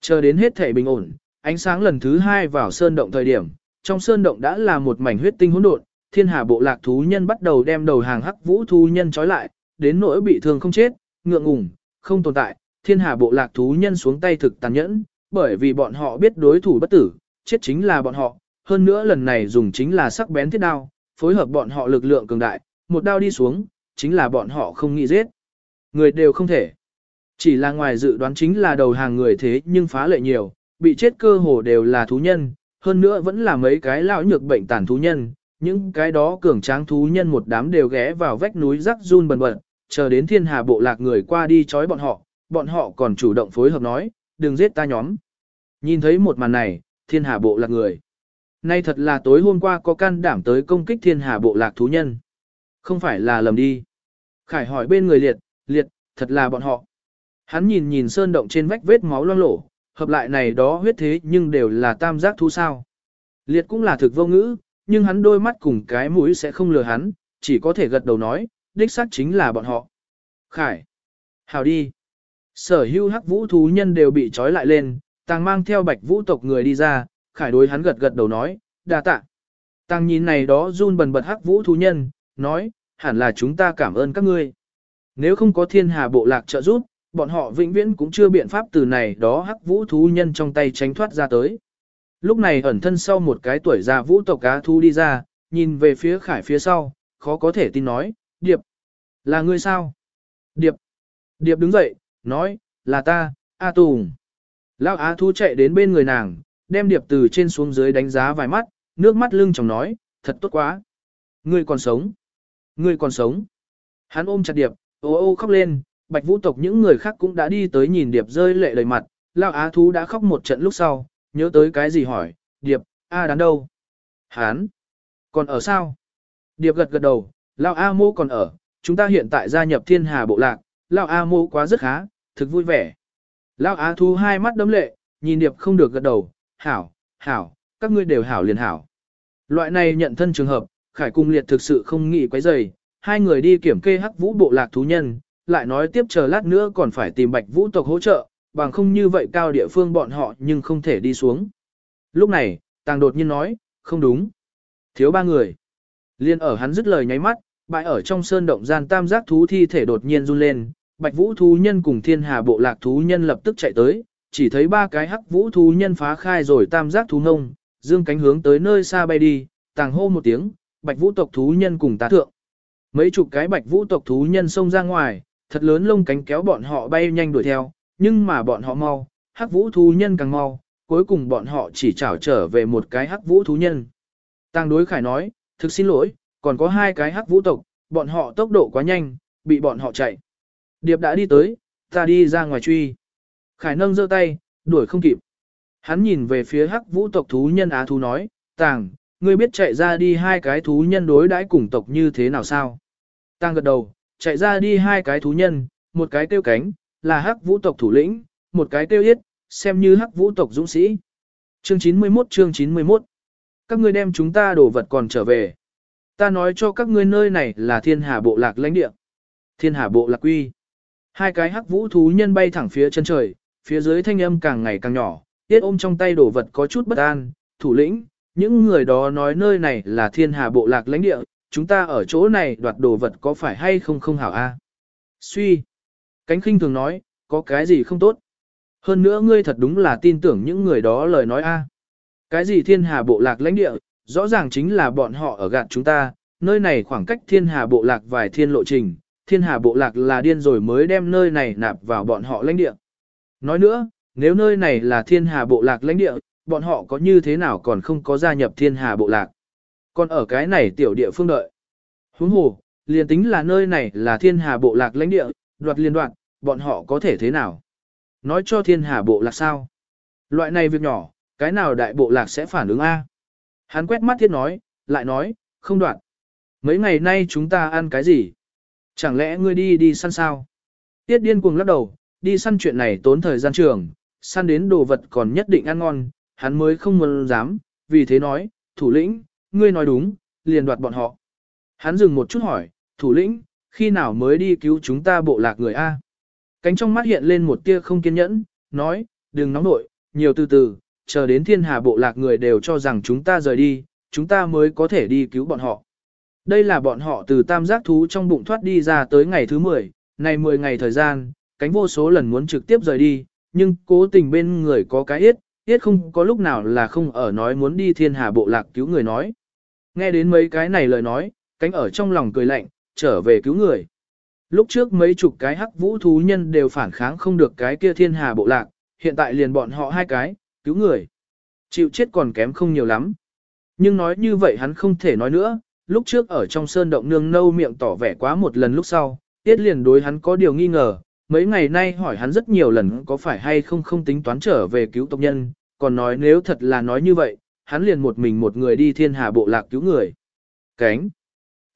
Chờ đến hết thể bình ổn, ánh sáng lần thứ hai vào sơn động thời điểm, trong sơn động đã là một mảnh huyết tinh hỗn độn, thiên hà bộ lạc thú nhân bắt đầu đem đầu hàng hắc vũ thú nhân trói lại, đến nỗi bị thương không chết, ngượng ngùng, không tồn tại, thiên hà bộ lạc thú nhân xuống tay thực tàn nhẫn, bởi vì bọn họ biết đối thủ bất tử, chết chính là bọn họ, hơn nữa lần này dùng chính là sắc bén thiết đao, phối hợp bọn họ lực lượng cường đại, một đao đi xuống, chính là bọn họ không nghĩ giết. Người đều không thể. Chỉ là ngoài dự đoán chính là đầu hàng người thế nhưng phá lệ nhiều, bị chết cơ hồ đều là thú nhân, hơn nữa vẫn là mấy cái lão nhược bệnh tàn thú nhân, những cái đó cường tráng thú nhân một đám đều ghé vào vách núi rắc run bần bật, chờ đến thiên hà bộ lạc người qua đi chói bọn họ, bọn họ còn chủ động phối hợp nói, đừng giết ta nhóm. Nhìn thấy một màn này, thiên hà bộ lạc người. Nay thật là tối hôm qua có can đảm tới công kích thiên hà bộ lạc thú nhân. Không phải là lầm đi. Khải hỏi bên người liệt, liệt, thật là bọn họ. Hắn nhìn nhìn sơn động trên vách vết máu loang lổ, hợp lại này đó huyết thế nhưng đều là tam giác thú sao. Liệt cũng là thực vô ngữ, nhưng hắn đôi mắt cùng cái mũi sẽ không lừa hắn, chỉ có thể gật đầu nói, đích xác chính là bọn họ. Khải. Hào đi. Sở hưu hắc vũ thú nhân đều bị trói lại lên, tàng mang theo bạch vũ tộc người đi ra, khải đối hắn gật gật đầu nói, đa tạ. Tàng nhìn này đó run bần bật hắc vũ thú nhân, nói, hẳn là chúng ta cảm ơn các ngươi. Nếu không có thiên hà bộ lạc trợ giúp, bọn họ vĩnh viễn cũng chưa biện pháp từ này đó hắc vũ thú nhân trong tay tránh thoát ra tới. Lúc này ẩn thân sau một cái tuổi già vũ tộc cá thu đi ra, nhìn về phía khải phía sau, khó có thể tin nói, Điệp, là ngươi sao? Điệp, Điệp đứng dậy, nói, là ta, A Tùng. Lão Á Thu chạy đến bên người nàng, đem Điệp từ trên xuống dưới đánh giá vài mắt, nước mắt lưng chồng nói, thật tốt quá. Ngươi còn sống. Ngươi còn sống. Hắn ôm chặt Điệp, ô ô khóc lên, bạch vũ tộc những người khác cũng đã đi tới nhìn Điệp rơi lệ đầy mặt. Lão Á Thu đã khóc một trận lúc sau, nhớ tới cái gì hỏi, Điệp, A đán đâu? Hán. Còn ở sao? Điệp gật gật đầu, Lão A mô còn ở, chúng ta hiện tại gia nhập thiên hà bộ lạc, Lão A mô quá rất khá, thực vui vẻ. Lão Á Thu hai mắt đấm lệ, nhìn Điệp không được gật đầu, hảo, hảo, các ngươi đều hảo liền hảo. Loại này nhận thân trường hợp, Khải Cung Liệt thực sự không nghĩ quấy rầy, hai người đi kiểm kê hắc vũ bộ lạc thú nhân, lại nói tiếp chờ lát nữa còn phải tìm bạch vũ tộc hỗ trợ, bằng không như vậy cao địa phương bọn họ nhưng không thể đi xuống. Lúc này, Tàng đột nhiên nói, không đúng. Thiếu ba người. Liên ở hắn dứt lời nháy mắt, bại ở trong sơn động gian tam giác thú thi thể đột nhiên run lên, bạch vũ thú nhân cùng thiên hà bộ lạc thú nhân lập tức chạy tới, chỉ thấy ba cái hắc vũ thú nhân phá khai rồi tam giác thú nông dương cánh hướng tới nơi xa bay đi, tàng hô một tiếng, bạch vũ tộc thú nhân cùng tá thượng. Mấy chục cái bạch vũ tộc thú nhân xông ra ngoài, thật lớn lông cánh kéo bọn họ bay nhanh đuổi theo, nhưng mà bọn họ mau, hắc vũ thú nhân càng mau, cuối cùng bọn họ chỉ trảo trở về một cái hắc vũ thú nhân. Tàng đối khải nói, thực xin lỗi, còn có hai cái hắc vũ tộc, bọn họ tốc độ quá nhanh, bị bọn họ chạy. Điệp đã đi tới, ta đi ra ngoài truy. Khải nâng giơ tay, đuổi không kịp. Hắn nhìn về phía hắc vũ tộc thú nhân á thú nói, tàng, ngươi biết chạy ra đi hai cái thú nhân đối đãi cùng tộc như thế nào sao? Tàng gật đầu, chạy ra đi hai cái thú nhân, một cái tiêu cánh, là hắc vũ tộc thủ lĩnh, một cái tiêu yết, xem như hắc vũ tộc dũng sĩ. Chương 91 chương 91 Các ngươi đem chúng ta đồ vật còn trở về. Ta nói cho các ngươi nơi này là thiên hà bộ lạc lãnh địa. Thiên hà bộ lạc quy. Hai cái hắc vũ thú nhân bay thẳng phía chân trời, phía dưới thanh âm càng ngày càng nhỏ, tiết ôm trong tay đồ vật có chút bất an, thủ lĩnh, những người đó nói nơi này là thiên hà bộ lạc lãnh địa, chúng ta ở chỗ này đoạt đồ vật có phải hay không không hảo a? Suy. Cánh khinh thường nói, có cái gì không tốt. Hơn nữa ngươi thật đúng là tin tưởng những người đó lời nói a. Cái gì thiên hà bộ lạc lãnh địa, rõ ràng chính là bọn họ ở gạt chúng ta, nơi này khoảng cách thiên hà bộ lạc vài thiên lộ trình, thiên hà bộ lạc là điên rồi mới đem nơi này nạp vào bọn họ lãnh địa. Nói nữa, nếu nơi này là thiên hà bộ lạc lãnh địa, bọn họ có như thế nào còn không có gia nhập thiên hà bộ lạc. Còn ở cái này tiểu địa phương đợi. Huống hồ, liền tính là nơi này là thiên hà bộ lạc lãnh địa, đoạt liên đoạn, bọn họ có thể thế nào? Nói cho thiên hà bộ lạc sao? Loại này việc nhỏ, cái nào đại bộ lạc sẽ phản ứng A? Hắn quét mắt thiết nói, lại nói, không đoạn. Mấy ngày nay chúng ta ăn cái gì? Chẳng lẽ ngươi đi đi săn sao? Tiết điên cuồng lắc đầu, đi săn chuyện này tốn thời gian trường, săn đến đồ vật còn nhất định ăn ngon, hắn mới không muốn dám, vì thế nói, thủ lĩnh, ngươi nói đúng, liền đoạt bọn họ. Hắn dừng một chút hỏi, thủ lĩnh, khi nào mới đi cứu chúng ta bộ lạc người A? Cánh trong mắt hiện lên một tia không kiên nhẫn, nói, đừng nóng nội, nhiều từ từ, chờ đến thiên hà bộ lạc người đều cho rằng chúng ta rời đi, chúng ta mới có thể đi cứu bọn họ. Đây là bọn họ từ tam giác thú trong bụng thoát đi ra tới ngày thứ 10, này 10 ngày thời gian, cánh vô số lần muốn trực tiếp rời đi, nhưng cố tình bên người có cái yết, yết không có lúc nào là không ở nói muốn đi thiên hà bộ lạc cứu người nói. Nghe đến mấy cái này lời nói, cánh ở trong lòng cười lạnh, trở về cứu người. Lúc trước mấy chục cái hắc vũ thú nhân đều phản kháng không được cái kia thiên hà bộ lạc, hiện tại liền bọn họ hai cái, cứu người. Chịu chết còn kém không nhiều lắm. Nhưng nói như vậy hắn không thể nói nữa, lúc trước ở trong sơn động nương nâu miệng tỏ vẻ quá một lần lúc sau, tiết liền đối hắn có điều nghi ngờ, mấy ngày nay hỏi hắn rất nhiều lần có phải hay không không tính toán trở về cứu tộc nhân, còn nói nếu thật là nói như vậy, hắn liền một mình một người đi thiên hà bộ lạc cứu người. Cánh.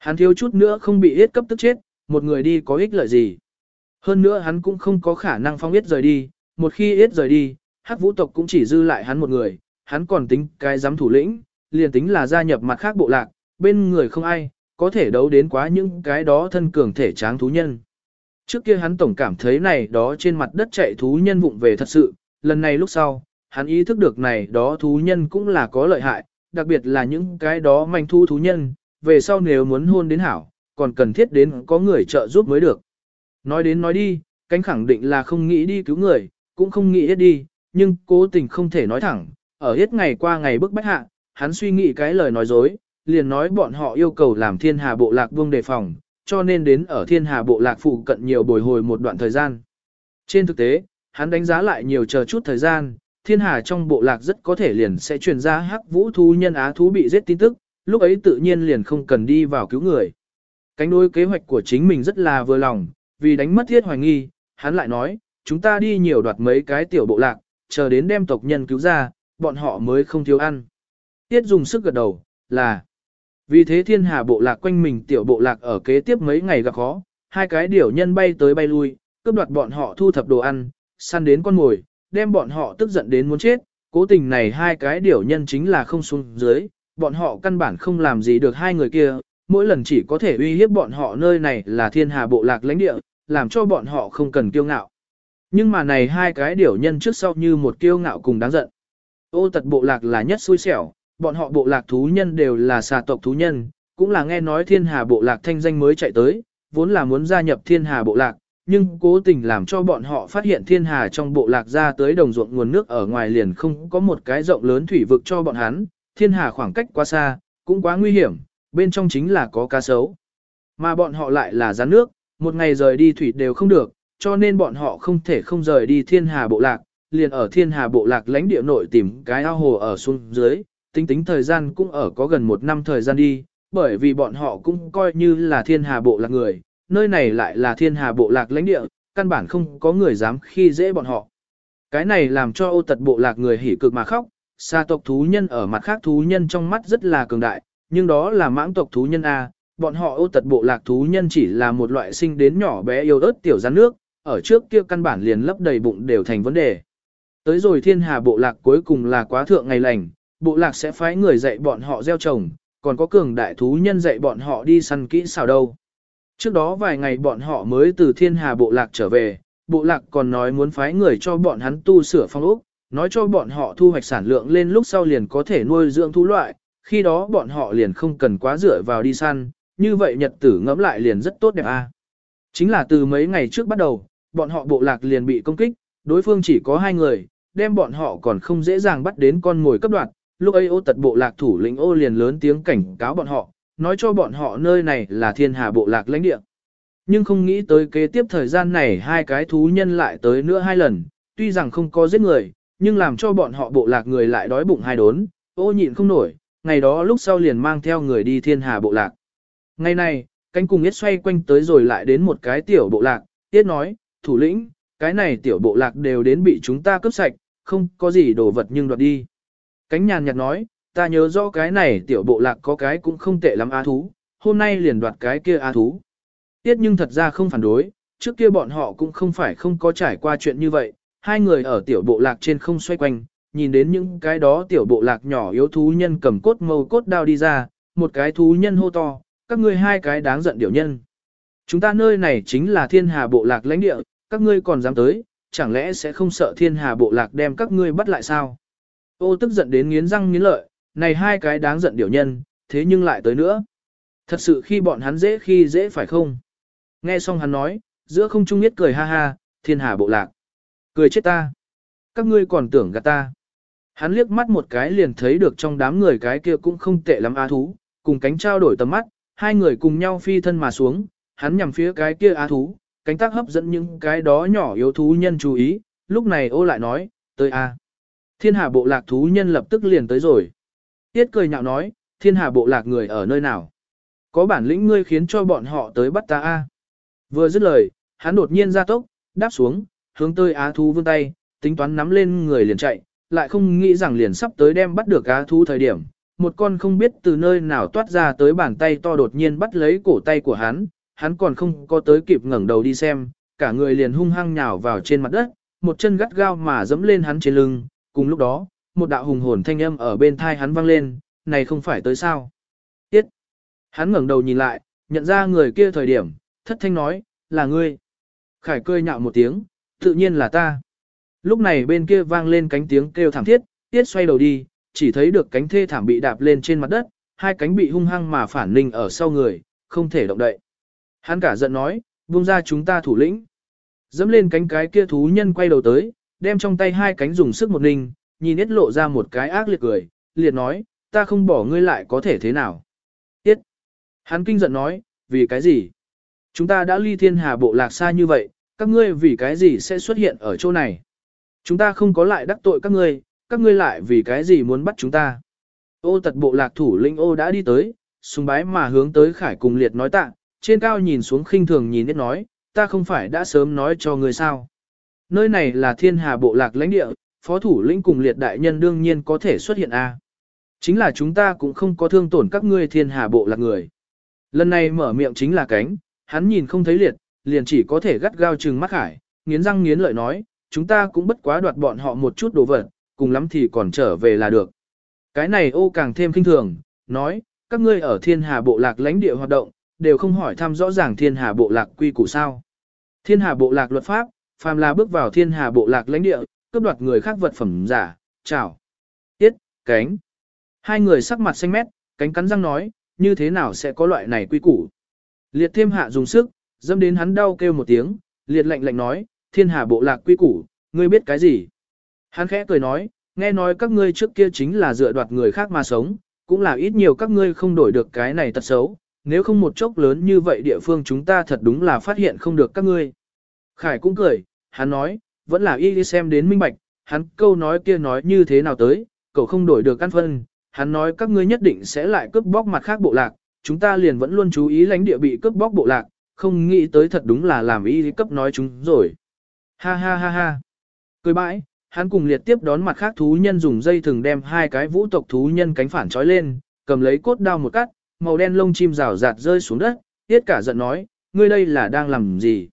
Hắn thiếu chút nữa không bị yết cấp tức chết, một người đi có ích lợi gì. Hơn nữa hắn cũng không có khả năng phong yết rời đi, một khi yết rời đi, hắc vũ tộc cũng chỉ dư lại hắn một người, hắn còn tính cái giám thủ lĩnh, liền tính là gia nhập mặt khác bộ lạc, bên người không ai, có thể đấu đến quá những cái đó thân cường thể tráng thú nhân. Trước kia hắn tổng cảm thấy này đó trên mặt đất chạy thú nhân vụng về thật sự, lần này lúc sau, hắn ý thức được này đó thú nhân cũng là có lợi hại, đặc biệt là những cái đó manh thu thú nhân, về sau nếu muốn hôn đến hảo, còn cần thiết đến có người trợ giúp mới được. Nói đến nói đi, cánh khẳng định là không nghĩ đi cứu người, cũng không nghĩ hết đi, nhưng cố tình không thể nói thẳng, ở hết ngày qua ngày bức bách hạ, hắn suy nghĩ cái lời nói dối, liền nói bọn họ yêu cầu làm thiên hà bộ lạc vương đề phòng, cho nên đến ở thiên hà bộ lạc phụ cận nhiều bồi hồi một đoạn thời gian. Trên thực tế, hắn đánh giá lại nhiều chờ chút thời gian, thiên hà trong bộ lạc rất có thể liền sẽ truyền ra hắc vũ thú nhân á thú bị giết tin tức, lúc ấy tự nhiên liền không cần đi vào cứu người. Cánh đối kế hoạch của chính mình rất là vừa lòng, vì đánh mất thiết hoài nghi, hắn lại nói, chúng ta đi nhiều đoạt mấy cái tiểu bộ lạc, chờ đến đem tộc nhân cứu ra, bọn họ mới không thiếu ăn. Tiết dùng sức gật đầu, là vì thế thiên hà bộ lạc quanh mình tiểu bộ lạc ở kế tiếp mấy ngày gặp khó, hai cái điểu nhân bay tới bay lui, cướp đoạt bọn họ thu thập đồ ăn, săn đến con mồi, đem bọn họ tức giận đến muốn chết, cố tình này hai cái điểu nhân chính là không xuống dưới, bọn họ căn bản không làm gì được hai người kia, mỗi lần chỉ có thể uy hiếp bọn họ nơi này là thiên hà bộ lạc lãnh địa, làm cho bọn họ không cần kiêu ngạo. Nhưng mà này hai cái điểu nhân trước sau như một kiêu ngạo cùng đáng giận. Ô tật bộ lạc là nhất xui xẻo, bọn họ bộ lạc thú nhân đều là xà tộc thú nhân, cũng là nghe nói thiên hà bộ lạc thanh danh mới chạy tới, vốn là muốn gia nhập thiên hà bộ lạc, nhưng cố tình làm cho bọn họ phát hiện thiên hà trong bộ lạc ra tới đồng ruộng nguồn nước ở ngoài liền không có một cái rộng lớn thủy vực cho bọn hắn, thiên hà khoảng cách quá xa, cũng quá nguy hiểm, bên trong chính là có cá sấu. Mà bọn họ lại là rắn nước, một ngày rời đi thủy đều không được, cho nên bọn họ không thể không rời đi thiên hà bộ lạc, liền ở thiên hà bộ lạc lãnh địa nội tìm cái ao hồ ở xuống dưới, tính tính thời gian cũng ở có gần một năm thời gian đi, bởi vì bọn họ cũng coi như là thiên hà bộ lạc người, nơi này lại là thiên hà bộ lạc lãnh địa, căn bản không có người dám khi dễ bọn họ. Cái này làm cho ô tật bộ lạc người hỉ cực mà khóc, xa tộc thú nhân ở mặt khác thú nhân trong mắt rất là cường đại, nhưng đó là mãng tộc thú nhân A, bọn họ ô tật bộ lạc thú nhân chỉ là một loại sinh đến nhỏ bé yêu ớt tiểu rắn nước, ở trước kia căn bản liền lấp đầy bụng đều thành vấn đề. Tới rồi thiên hà bộ lạc cuối cùng là quá thượng ngày lành, bộ lạc sẽ phái người dạy bọn họ gieo trồng, còn có cường đại thú nhân dạy bọn họ đi săn kỹ xào đâu. Trước đó vài ngày bọn họ mới từ thiên hà bộ lạc trở về, bộ lạc còn nói muốn phái người cho bọn hắn tu sửa phong ốc, nói cho bọn họ thu hoạch sản lượng lên lúc sau liền có thể nuôi dưỡng thú loại, khi đó bọn họ liền không cần quá dựa vào đi săn, như vậy nhật tử ngẫm lại liền rất tốt đẹp a. Chính là từ mấy ngày trước bắt đầu, bọn họ bộ lạc liền bị công kích, đối phương chỉ có hai người, đem bọn họ còn không dễ dàng bắt đến con ngồi cấp đoạt, lúc ấy ô tật bộ lạc thủ lĩnh ô liền lớn tiếng cảnh cáo bọn họ, nói cho bọn họ nơi này là thiên hà bộ lạc lãnh địa. Nhưng không nghĩ tới kế tiếp thời gian này hai cái thú nhân lại tới nữa hai lần, tuy rằng không có giết người, nhưng làm cho bọn họ bộ lạc người lại đói bụng hai đốn, ô nhịn không nổi, ngày đó lúc sau liền mang theo người đi thiên hà bộ lạc. Ngày này, cánh cùng yết xoay quanh tới rồi lại đến một cái tiểu bộ lạc, yết nói, thủ lĩnh, cái này tiểu bộ lạc đều đến bị chúng ta cướp sạch, không có gì đồ vật nhưng đoạt đi. Cánh nhàn nhạt nói, ta nhớ rõ cái này tiểu bộ lạc có cái cũng không tệ lắm á thú, hôm nay liền đoạt cái kia á thú. Tiết nhưng thật ra không phản đối, trước kia bọn họ cũng không phải không có trải qua chuyện như vậy, hai người ở tiểu bộ lạc trên không xoay quanh, nhìn đến những cái đó tiểu bộ lạc nhỏ yếu thú nhân cầm cốt mâu cốt đao đi ra, một cái thú nhân hô to, các ngươi hai cái đáng giận điểu nhân. Chúng ta nơi này chính là thiên hà bộ lạc lãnh địa, các ngươi còn dám tới, chẳng lẽ sẽ không sợ thiên hà bộ lạc đem các ngươi bắt lại sao? Ô tức giận đến nghiến răng nghiến lợi, này hai cái đáng giận điểu nhân, thế nhưng lại tới nữa. Thật sự khi bọn hắn dễ khi dễ phải không? Nghe xong hắn nói, giữa không trung biết cười ha ha, thiên hà bộ lạc. Cười chết ta. Các ngươi còn tưởng gạt ta. Hắn liếc mắt một cái liền thấy được trong đám người cái kia cũng không tệ lắm á thú, cùng cánh trao đổi tầm mắt, hai người cùng nhau phi thân mà xuống, hắn nhằm phía cái kia á thú, cánh tác hấp dẫn những cái đó nhỏ yếu thú nhân chú ý, lúc này ô lại nói, tới a. Thiên hà bộ lạc thú nhân lập tức liền tới rồi. Tiết cười nhạo nói, thiên hà bộ lạc người ở nơi nào? Có bản lĩnh ngươi khiến cho bọn họ tới bắt ta a. Vừa dứt lời, hắn đột nhiên ra tốc, đáp xuống, hướng tới á thú vươn tay, tính toán nắm lên người liền chạy, lại không nghĩ rằng liền sắp tới đem bắt được á thú thời điểm. Một con không biết từ nơi nào toát ra tới bàn tay to đột nhiên bắt lấy cổ tay của hắn, hắn còn không có tới kịp ngẩng đầu đi xem, cả người liền hung hăng nhào vào trên mặt đất, một chân gắt gao mà dẫm lên hắn trên lưng, cùng lúc đó, một đạo hùng hồn thanh âm ở bên thai hắn vang lên, này không phải tới sao. Tiết! Hắn ngẩng đầu nhìn lại, nhận ra người kia thời điểm, thất thanh nói, là ngươi. Khải cười nhạo một tiếng, tự nhiên là ta. Lúc này bên kia vang lên cánh tiếng kêu thảm thiết, tiết xoay đầu đi, chỉ thấy được cánh thê thảm bị đạp lên trên mặt đất, hai cánh bị hung hăng mà phản ninh ở sau người, không thể động đậy. Hắn cả giận nói, buông ra chúng ta thủ lĩnh. Dẫm lên cánh cái kia thú nhân quay đầu tới, đem trong tay hai cánh dùng sức một ninh, nhìn ít lộ ra một cái ác liệt cười, liệt nói, ta không bỏ ngươi lại có thể thế nào. Tiết. Hắn kinh giận nói, vì cái gì? Chúng ta đã ly thiên hà bộ lạc xa như vậy, các ngươi vì cái gì sẽ xuất hiện ở chỗ này? Chúng ta không có lại đắc tội các ngươi, các ngươi lại vì cái gì muốn bắt chúng ta? Ô tật bộ lạc thủ lĩnh ô đã đi tới, sùng bái mà hướng tới khải cùng liệt nói tạ, trên cao nhìn xuống khinh thường nhìn hết nói, ta không phải đã sớm nói cho ngươi sao. Nơi này là thiên hà bộ lạc lãnh địa, phó thủ lĩnh cùng liệt đại nhân đương nhiên có thể xuất hiện a. Chính là chúng ta cũng không có thương tổn các ngươi thiên hà bộ lạc người. Lần này mở miệng chính là cánh, hắn nhìn không thấy liệt, liền chỉ có thể gắt gao trừng mắt hải, nghiến răng nghiến lợi nói, chúng ta cũng bất quá đoạt bọn họ một chút đồ vật, cùng lắm thì còn trở về là được. Cái này ô càng thêm kinh thường, nói, các ngươi ở thiên hà bộ lạc lãnh địa hoạt động, đều không hỏi thăm rõ ràng thiên hà bộ lạc quy củ sao. Thiên hà bộ lạc luật pháp, phàm là bước vào thiên hà bộ lạc lãnh địa, cướp đoạt người khác vật phẩm giả, chào. Tiết, cánh. Hai người sắc mặt xanh mét, cánh cắn răng nói, như thế nào sẽ có loại này quy củ. Liệt thêm hạ dùng sức, dâm đến hắn đau kêu một tiếng, liệt lạnh lạnh nói, thiên hà bộ lạc quy củ, ngươi biết cái gì? Hắn khẽ cười nói, nghe nói các ngươi trước kia chính là dựa đoạt người khác mà sống, cũng là ít nhiều các ngươi không đổi được cái này tật xấu, nếu không một chốc lớn như vậy địa phương chúng ta thật đúng là phát hiện không được các ngươi. Khải cũng cười, hắn nói, vẫn là y đi xem đến minh bạch, hắn câu nói kia nói như thế nào tới, cậu không đổi được căn phân, hắn nói các ngươi nhất định sẽ lại cướp bóc mặt khác bộ lạc, chúng ta liền vẫn luôn chú ý lãnh địa bị cướp bóc bộ lạc, không nghĩ tới thật đúng là làm y cấp nói chúng rồi. Ha ha ha ha. Cười bãi, hắn cùng liệt tiếp đón mặt khác thú nhân dùng dây thừng đem hai cái vũ tộc thú nhân cánh phản trói lên, cầm lấy cốt đao một cắt, màu đen lông chim rào rạt rơi xuống đất, tiết cả giận nói, ngươi đây là đang làm gì?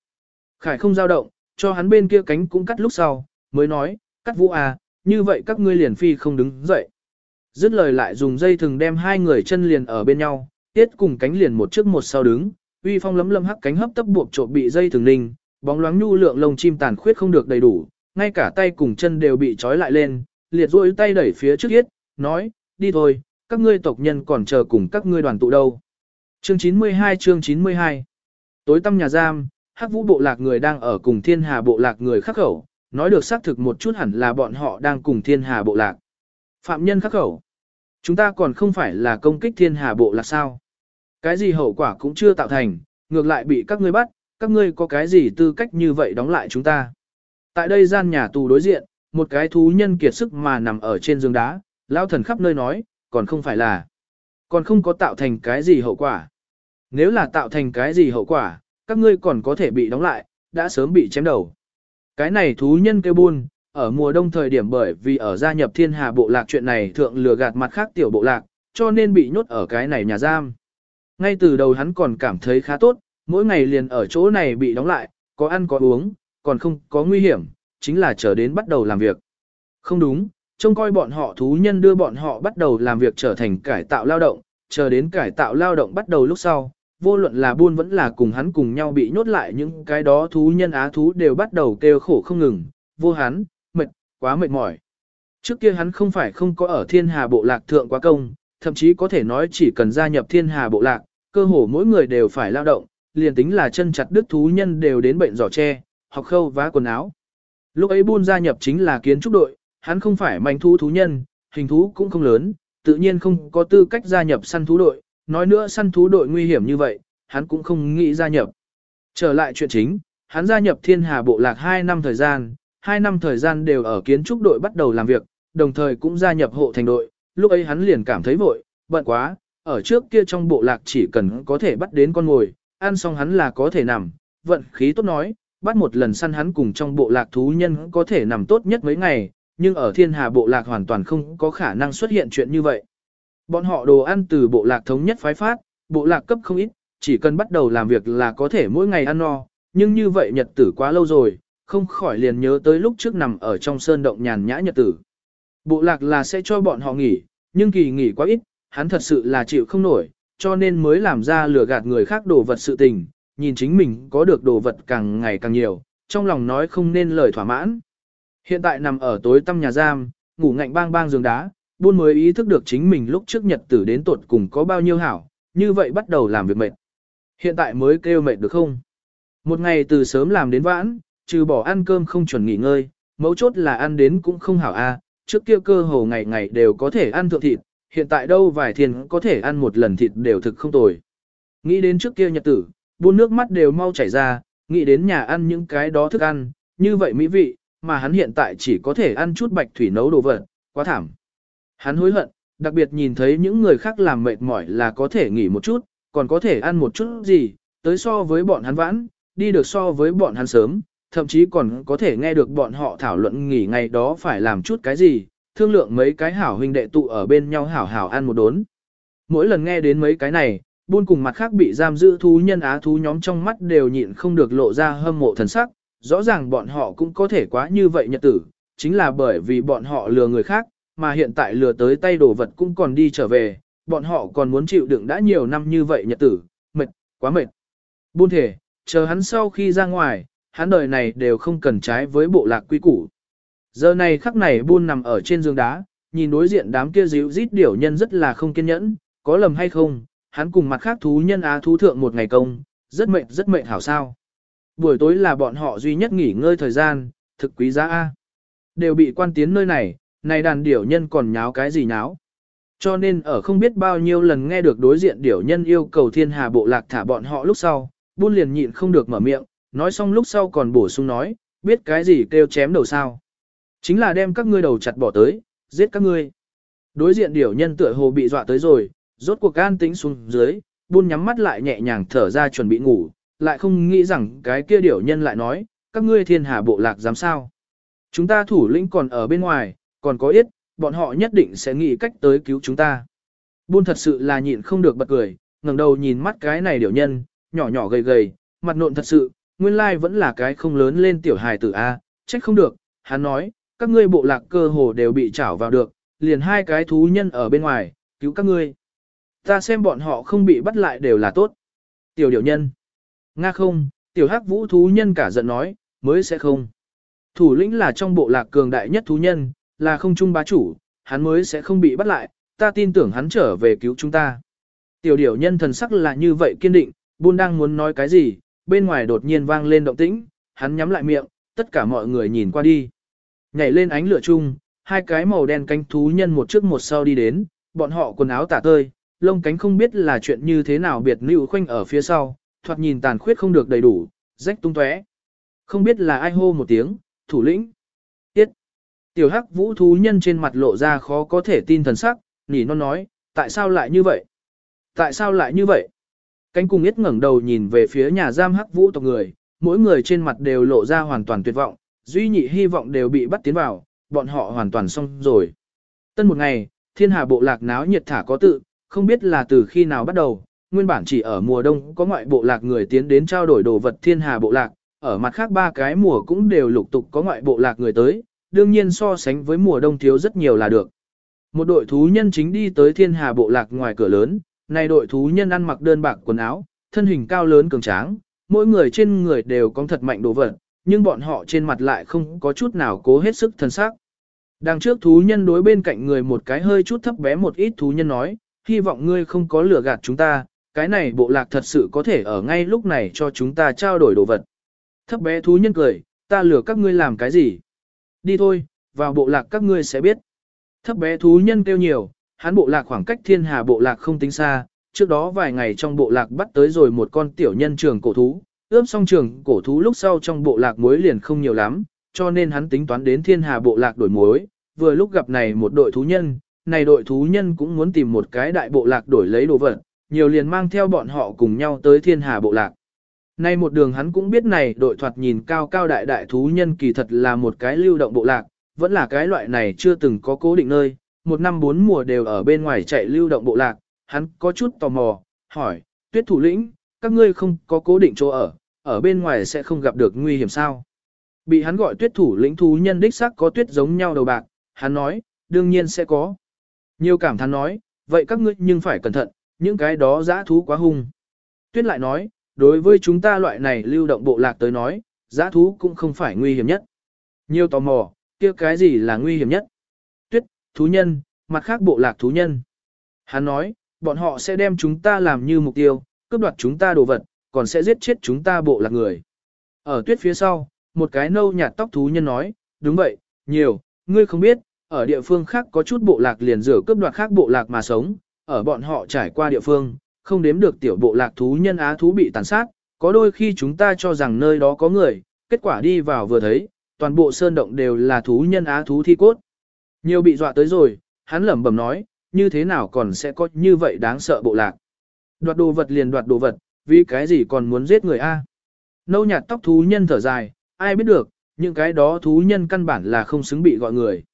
Khải không dao động, cho hắn bên kia cánh cũng cắt lúc sau, mới nói, cắt vũ à, như vậy các ngươi liền phi không đứng dậy. Dứt lời lại dùng dây thừng đem hai người chân liền ở bên nhau, tiết cùng cánh liền một trước một sau đứng, uy phong lấm lâm hắc cánh hấp tấp buộc trộm bị dây thường ninh, bóng loáng nhu lượng lông chim tàn khuyết không được đầy đủ, ngay cả tay cùng chân đều bị trói lại lên, liệt duỗi tay đẩy phía trước yết, nói, đi thôi, các ngươi tộc nhân còn chờ cùng các ngươi đoàn tụ đâu. Chương 92 chương 92 Tối tăm nhà giam, hắc vũ bộ lạc người đang ở cùng thiên hà bộ lạc người khắc khẩu, nói được xác thực một chút hẳn là bọn họ đang cùng thiên hà bộ lạc. Phạm nhân khắc khẩu. Chúng ta còn không phải là công kích thiên hà bộ lạc sao. Cái gì hậu quả cũng chưa tạo thành, ngược lại bị các ngươi bắt, các ngươi có cái gì tư cách như vậy đóng lại chúng ta. Tại đây gian nhà tù đối diện, một cái thú nhân kiệt sức mà nằm ở trên giường đá, lão thần khắp nơi nói, còn không phải là, còn không có tạo thành cái gì hậu quả. Nếu là tạo thành cái gì hậu quả, các ngươi còn có thể bị đóng lại, đã sớm bị chém đầu. Cái này thú nhân kêu buôn, ở mùa đông thời điểm bởi vì ở gia nhập thiên hà bộ lạc chuyện này thượng lừa gạt mặt khác tiểu bộ lạc, cho nên bị nhốt ở cái này nhà giam. Ngay từ đầu hắn còn cảm thấy khá tốt, mỗi ngày liền ở chỗ này bị đóng lại, có ăn có uống, còn không có nguy hiểm, chính là chờ đến bắt đầu làm việc. Không đúng, trông coi bọn họ thú nhân đưa bọn họ bắt đầu làm việc trở thành cải tạo lao động, chờ đến cải tạo lao động bắt đầu lúc sau, vô luận là buôn vẫn là cùng hắn cùng nhau bị nhốt lại những cái đó thú nhân á thú đều bắt đầu kêu khổ không ngừng, vô hắn, mệt, quá mệt mỏi. Trước kia hắn không phải không có ở thiên hà bộ lạc thượng quá công, thậm chí có thể nói chỉ cần gia nhập thiên hà bộ lạc, cơ hồ mỗi người đều phải lao động, liền tính là chân chặt đứt thú nhân đều đến bệnh giỏ tre, học khâu vá quần áo. Lúc ấy buôn gia nhập chính là kiến trúc đội, hắn không phải manh thú thú nhân, hình thú cũng không lớn, tự nhiên không có tư cách gia nhập săn thú đội, nói nữa săn thú đội nguy hiểm như vậy, hắn cũng không nghĩ gia nhập. Trở lại chuyện chính, hắn gia nhập thiên hà bộ lạc 2 năm thời gian, 2 năm thời gian đều ở kiến trúc đội bắt đầu làm việc, đồng thời cũng gia nhập hộ thành đội, lúc ấy hắn liền cảm thấy vội, bận quá, ở trước kia trong bộ lạc chỉ cần có thể bắt đến con ngồi, ăn xong hắn là có thể nằm, vận khí tốt nói, bắt một lần săn hắn cùng trong bộ lạc thú nhân có thể nằm tốt nhất mấy ngày, nhưng ở thiên hà bộ lạc hoàn toàn không có khả năng xuất hiện chuyện như vậy. Bọn họ đồ ăn từ bộ lạc thống nhất phái phát, bộ lạc cấp không ít, chỉ cần bắt đầu làm việc là có thể mỗi ngày ăn no, nhưng như vậy nhật tử quá lâu rồi, không khỏi liền nhớ tới lúc trước nằm ở trong sơn động nhàn nhã nhật tử. Bộ lạc là sẽ cho bọn họ nghỉ, nhưng kỳ nghỉ quá ít, hắn thật sự là chịu không nổi, cho nên mới làm ra lừa gạt người khác đồ vật sự tình, nhìn chính mình có được đồ vật càng ngày càng nhiều, trong lòng nói không nên lời thỏa mãn. Hiện tại nằm ở tối tăm nhà giam, ngủ ngạnh bang bang giường đá, buôn mới ý thức được chính mình lúc trước nhật tử đến tột cùng có bao nhiêu hảo, như vậy bắt đầu làm việc mệt. Hiện tại mới kêu mệt được không? Một ngày từ sớm làm đến vãn, trừ bỏ ăn cơm không chuẩn nghỉ ngơi, mấu chốt là ăn đến cũng không hảo a. trước kia cơ hồ ngày ngày đều có thể ăn thượng thịt, hiện tại đâu vài thiên có thể ăn một lần thịt đều thực không tồi. Nghĩ đến trước kia nhật tử, buôn nước mắt đều mau chảy ra, nghĩ đến nhà ăn những cái đó thức ăn, như vậy mỹ vị, mà hắn hiện tại chỉ có thể ăn chút bạch thủy nấu đồ vật, quá thảm. Hắn hối hận, đặc biệt nhìn thấy những người khác làm mệt mỏi là có thể nghỉ một chút, còn có thể ăn một chút gì, tới so với bọn hắn vãn, đi được so với bọn hắn sớm, thậm chí còn có thể nghe được bọn họ thảo luận nghỉ ngày đó phải làm chút cái gì, thương lượng mấy cái hảo huynh đệ tụ ở bên nhau hảo hảo ăn một đốn. Mỗi lần nghe đến mấy cái này, buôn cùng mặt khác bị giam giữ thú nhân á thú nhóm trong mắt đều nhịn không được lộ ra hâm mộ thần sắc, rõ ràng bọn họ cũng có thể quá như vậy nhật tử, chính là bởi vì bọn họ lừa người khác, mà hiện tại lừa tới tay đồ vật cũng còn đi trở về, bọn họ còn muốn chịu đựng đã nhiều năm như vậy nhật tử, mệt, quá mệt. Buôn thể, chờ hắn sau khi ra ngoài, hắn đời này đều không cần trái với bộ lạc quy củ. Giờ này khắc này buôn nằm ở trên giường đá, nhìn đối diện đám kia díu rít điểu nhân rất là không kiên nhẫn, có lầm hay không, hắn cùng mặt khác thú nhân á thú thượng một ngày công, rất mệt rất mệt hảo sao. Buổi tối là bọn họ duy nhất nghỉ ngơi thời gian, thực quý giá A. Đều bị quan tiến nơi này, này đàn điểu nhân còn nháo cái gì nháo. Cho nên ở không biết bao nhiêu lần nghe được đối diện điểu nhân yêu cầu thiên hà bộ lạc thả bọn họ lúc sau, buôn liền nhịn không được mở miệng, nói xong lúc sau còn bổ sung nói, biết cái gì kêu chém đầu sao. Chính là đem các ngươi đầu chặt bỏ tới, giết các ngươi. Đối diện điểu nhân tựa hồ bị dọa tới rồi, rốt cuộc gan tính xuống dưới, buôn nhắm mắt lại nhẹ nhàng thở ra chuẩn bị ngủ, lại không nghĩ rằng cái kia điểu nhân lại nói, các ngươi thiên hà bộ lạc dám sao. Chúng ta thủ lĩnh còn ở bên ngoài, còn có ít, bọn họ nhất định sẽ nghĩ cách tới cứu chúng ta. Buôn thật sự là nhịn không được bật cười, ngẩng đầu nhìn mắt cái này điểu nhân, nhỏ nhỏ gầy gầy, mặt nộn thật sự, nguyên lai vẫn là cái không lớn lên tiểu hài tử A, trách không được, hắn nói, các ngươi bộ lạc cơ hồ đều bị trảo vào được, liền hai cái thú nhân ở bên ngoài, cứu các ngươi. Ta xem bọn họ không bị bắt lại đều là tốt. Tiểu điểu nhân. Nga không, tiểu hắc vũ thú nhân cả giận nói, mới sẽ không. Thủ lĩnh là trong bộ lạc cường đại nhất thú nhân, là không trung bá chủ, hắn mới sẽ không bị bắt lại, ta tin tưởng hắn trở về cứu chúng ta. Tiểu điểu nhân thần sắc là như vậy kiên định, buôn đang muốn nói cái gì, bên ngoài đột nhiên vang lên động tĩnh, hắn nhắm lại miệng, tất cả mọi người nhìn qua đi. Nhảy lên ánh lửa chung, hai cái màu đen cánh thú nhân một trước một sau đi đến, bọn họ quần áo tả tơi, lông cánh không biết là chuyện như thế nào biệt lưu khoanh ở phía sau, thoạt nhìn tàn khuyết không được đầy đủ, rách tung tóe. Không biết là ai hô một tiếng, thủ lĩnh. Tiết. Tiểu hắc vũ thú nhân trên mặt lộ ra khó có thể tin thần sắc, nỉ non nói, tại sao lại như vậy? Tại sao lại như vậy? Cánh cùng yết ngẩng đầu nhìn về phía nhà giam hắc vũ tộc người, mỗi người trên mặt đều lộ ra hoàn toàn tuyệt vọng, duy nhị hy vọng đều bị bắt tiến vào, bọn họ hoàn toàn xong rồi. Tân một ngày, thiên hà bộ lạc náo nhiệt thả có tự, không biết là từ khi nào bắt đầu, nguyên bản chỉ ở mùa đông có ngoại bộ lạc người tiến đến trao đổi đồ vật thiên hà bộ lạc, ở mặt khác ba cái mùa cũng đều lục tục có ngoại bộ lạc người tới, đương nhiên so sánh với mùa đông thiếu rất nhiều là được. Một đội thú nhân chính đi tới thiên hà bộ lạc ngoài cửa lớn, này đội thú nhân ăn mặc đơn bạc quần áo, thân hình cao lớn cường tráng, mỗi người trên người đều có thật mạnh đồ vật, nhưng bọn họ trên mặt lại không có chút nào cố hết sức thân xác. Đằng trước thú nhân đối bên cạnh người một cái hơi chút thấp bé một ít thú nhân nói, hy vọng ngươi không có lừa gạt chúng ta, cái này bộ lạc thật sự có thể ở ngay lúc này cho chúng ta trao đổi đồ vật. Thấp bé thú nhân cười, ta lừa các ngươi làm cái gì? Đi thôi, vào bộ lạc các ngươi sẽ biết. Thấp bé thú nhân kêu nhiều, hắn bộ lạc khoảng cách thiên hà bộ lạc không tính xa, trước đó vài ngày trong bộ lạc bắt tới rồi một con tiểu nhân trường cổ thú, ướp xong trường cổ thú lúc sau trong bộ lạc muối liền không nhiều lắm, cho nên hắn tính toán đến thiên hà bộ lạc đổi muối, vừa lúc gặp này một đội thú nhân, này đội thú nhân cũng muốn tìm một cái đại bộ lạc đổi lấy đồ vật, nhiều liền mang theo bọn họ cùng nhau tới thiên hà bộ lạc. Nay một đường hắn cũng biết này đội thoạt nhìn cao cao đại đại thú nhân kỳ thật là một cái lưu động bộ lạc, vẫn là cái loại này chưa từng có cố định nơi, một năm bốn mùa đều ở bên ngoài chạy lưu động bộ lạc, hắn có chút tò mò, hỏi, tuyết thủ lĩnh, các ngươi không có cố định chỗ ở, ở bên ngoài sẽ không gặp được nguy hiểm sao. Bị hắn gọi tuyết thủ lĩnh thú nhân đích xác có tuyết giống nhau đầu bạc, hắn nói, đương nhiên sẽ có. Nhiều cảm thán nói, vậy các ngươi nhưng phải cẩn thận, những cái đó giã thú quá hung. Tuyết lại nói, đối với chúng ta loại này lưu động bộ lạc tới nói, giã thú cũng không phải nguy hiểm nhất. Nhiều tò mò, kia cái gì là nguy hiểm nhất? Tuyết, thú nhân, mặt khác bộ lạc thú nhân. Hắn nói, bọn họ sẽ đem chúng ta làm như mục tiêu, cướp đoạt chúng ta đồ vật, còn sẽ giết chết chúng ta bộ lạc người. Ở tuyết phía sau, một cái nâu nhạt tóc thú nhân nói, đúng vậy, nhiều, ngươi không biết, ở địa phương khác có chút bộ lạc liền rửa cướp đoạt khác bộ lạc mà sống, ở bọn họ trải qua địa phương, không đếm được tiểu bộ lạc thú nhân á thú bị tàn sát, có đôi khi chúng ta cho rằng nơi đó có người, kết quả đi vào vừa thấy, toàn bộ sơn động đều là thú nhân á thú thi cốt. Nhiều bị dọa tới rồi, hắn lẩm bẩm nói, như thế nào còn sẽ có như vậy đáng sợ bộ lạc. Đoạt đồ vật liền đoạt đồ vật, vì cái gì còn muốn giết người a? Nâu nhạt tóc thú nhân thở dài, ai biết được, những cái đó thú nhân căn bản là không xứng bị gọi người.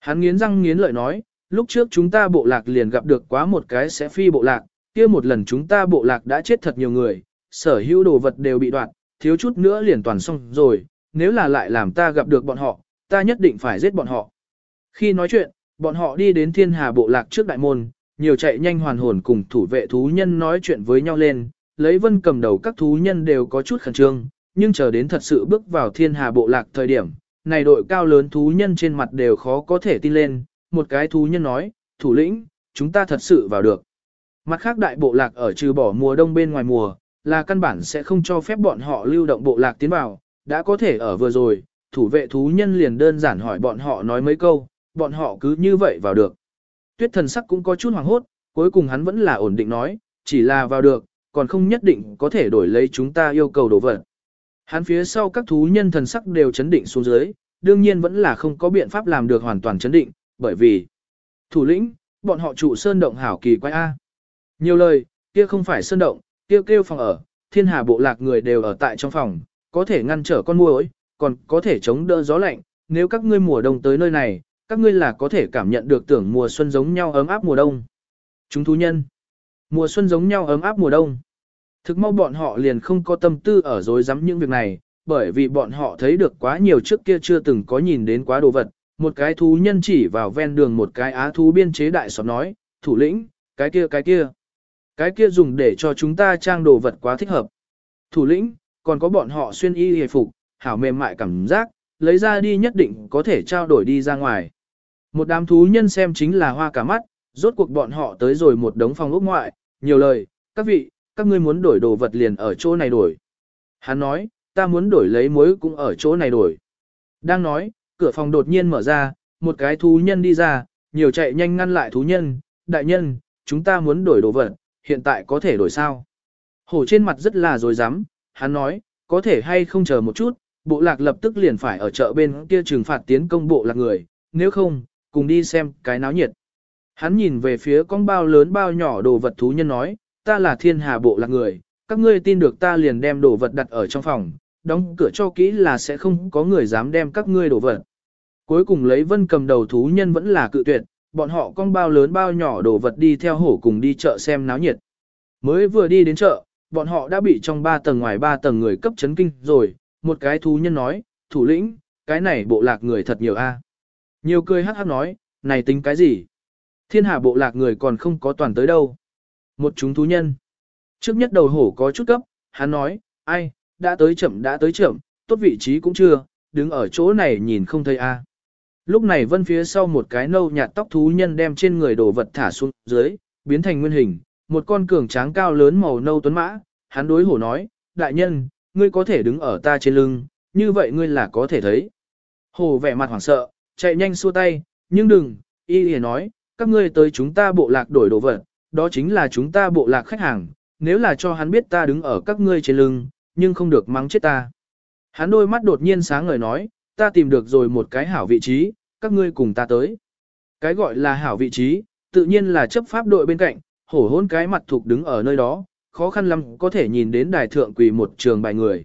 Hắn nghiến răng nghiến lợi nói, lúc trước chúng ta bộ lạc liền gặp được quá một cái sẽ phi bộ lạc, kia một lần chúng ta bộ lạc đã chết thật nhiều người, sở hữu đồ vật đều bị đoạt, thiếu chút nữa liền toàn xong rồi, nếu là lại làm ta gặp được bọn họ, ta nhất định phải giết bọn họ. Khi nói chuyện, bọn họ đi đến thiên hà bộ lạc trước đại môn, nhiều chạy nhanh hoàn hồn cùng thủ vệ thú nhân nói chuyện với nhau lên, lấy vân cầm đầu các thú nhân đều có chút khẩn trương, nhưng chờ đến thật sự bước vào thiên hà bộ lạc thời điểm, này đội cao lớn thú nhân trên mặt đều khó có thể tin lên, một cái thú nhân nói, thủ lĩnh, chúng ta thật sự vào được. Mặt khác đại bộ lạc ở trừ bỏ mùa đông bên ngoài mùa, là căn bản sẽ không cho phép bọn họ lưu động bộ lạc tiến vào, đã có thể ở vừa rồi, thủ vệ thú nhân liền đơn giản hỏi bọn họ nói mấy câu, bọn họ cứ như vậy vào được. Tuyết thần sắc cũng có chút hoảng hốt, cuối cùng hắn vẫn là ổn định nói, chỉ là vào được, còn không nhất định có thể đổi lấy chúng ta yêu cầu đồ vật. Hắn phía sau các thú nhân thần sắc đều chấn định xuống dưới, đương nhiên vẫn là không có biện pháp làm được hoàn toàn chấn định, bởi vì thủ lĩnh, bọn họ trụ sơn động hảo kỳ quái A. Nhiều lời, kia không phải sơn động, kia kêu, kêu phòng ở, thiên hà bộ lạc người đều ở tại trong phòng, có thể ngăn trở con muỗi, còn có thể chống đỡ gió lạnh, nếu các ngươi mùa đông tới nơi này, các ngươi là có thể cảm nhận được tưởng mùa xuân giống nhau ấm áp mùa đông. Chúng thú nhân, mùa xuân giống nhau ấm áp mùa đông. Thực mau bọn họ liền không có tâm tư ở dối rắm những việc này, bởi vì bọn họ thấy được quá nhiều trước kia chưa từng có nhìn đến quá đồ vật. Một cái thú nhân chỉ vào ven đường một cái á thú biên chế đại sọt nói, thủ lĩnh, cái kia cái kia. Cái kia dùng để cho chúng ta trang đồ vật quá thích hợp. Thủ lĩnh, còn có bọn họ xuyên y hề phục, hảo mềm mại cảm giác, lấy ra đi nhất định có thể trao đổi đi ra ngoài. Một đám thú nhân xem chính là hoa cả mắt, rốt cuộc bọn họ tới rồi một đống phòng ốc ngoại, nhiều lời, các vị, các ngươi muốn đổi đồ vật liền ở chỗ này đổi. Hắn nói, ta muốn đổi lấy muối cũng ở chỗ này đổi. Đang nói, cửa phòng đột nhiên mở ra, một cái thú nhân đi ra, nhiều chạy nhanh ngăn lại thú nhân, đại nhân, chúng ta muốn đổi đồ vật, hiện tại có thể đổi sao? Hổ trên mặt rất là dối rắm hắn nói, có thể hay không chờ một chút, bộ lạc lập tức liền phải ở chợ bên kia trừng phạt tiến công bộ lạc người, nếu không, cùng đi xem cái náo nhiệt. Hắn nhìn về phía con bao lớn bao nhỏ đồ vật thú nhân nói, ta là thiên hà bộ lạc người, các ngươi tin được ta liền đem đồ vật đặt ở trong phòng, đóng cửa cho kỹ là sẽ không có người dám đem các ngươi đồ vật. Cuối cùng lấy vân cầm đầu thú nhân vẫn là cự tuyệt, bọn họ con bao lớn bao nhỏ đồ vật đi theo hổ cùng đi chợ xem náo nhiệt. Mới vừa đi đến chợ, bọn họ đã bị trong ba tầng ngoài ba tầng người cấp chấn kinh rồi, một cái thú nhân nói, thủ lĩnh, cái này bộ lạc người thật nhiều a. Nhiều cười hắc hắc nói, này tính cái gì? Thiên hạ bộ lạc người còn không có toàn tới đâu. Một chúng thú nhân. Trước nhất đầu hổ có chút cấp, hắn nói, ai, đã tới chậm đã tới chậm, tốt vị trí cũng chưa, đứng ở chỗ này nhìn không thấy a. Lúc này vân phía sau một cái nâu nhạt tóc thú nhân đem trên người đồ vật thả xuống dưới, biến thành nguyên hình, một con cường tráng cao lớn màu nâu tuấn mã, hắn đối hổ nói, đại nhân, ngươi có thể đứng ở ta trên lưng, như vậy ngươi là có thể thấy. Hổ vẻ mặt hoảng sợ, chạy nhanh xua tay, nhưng đừng, y lìa nói, các ngươi tới chúng ta bộ lạc đổi đồ vật, đó chính là chúng ta bộ lạc khách hàng, nếu là cho hắn biết ta đứng ở các ngươi trên lưng, nhưng không được mắng chết ta. Hắn đôi mắt đột nhiên sáng ngời nói, ta tìm được rồi một cái hảo vị trí, các ngươi cùng ta tới. Cái gọi là hảo vị trí, tự nhiên là chấp pháp đội bên cạnh, hổ hôn cái mặt thuộc đứng ở nơi đó, khó khăn lắm có thể nhìn đến đài thượng quỳ một trường bài người.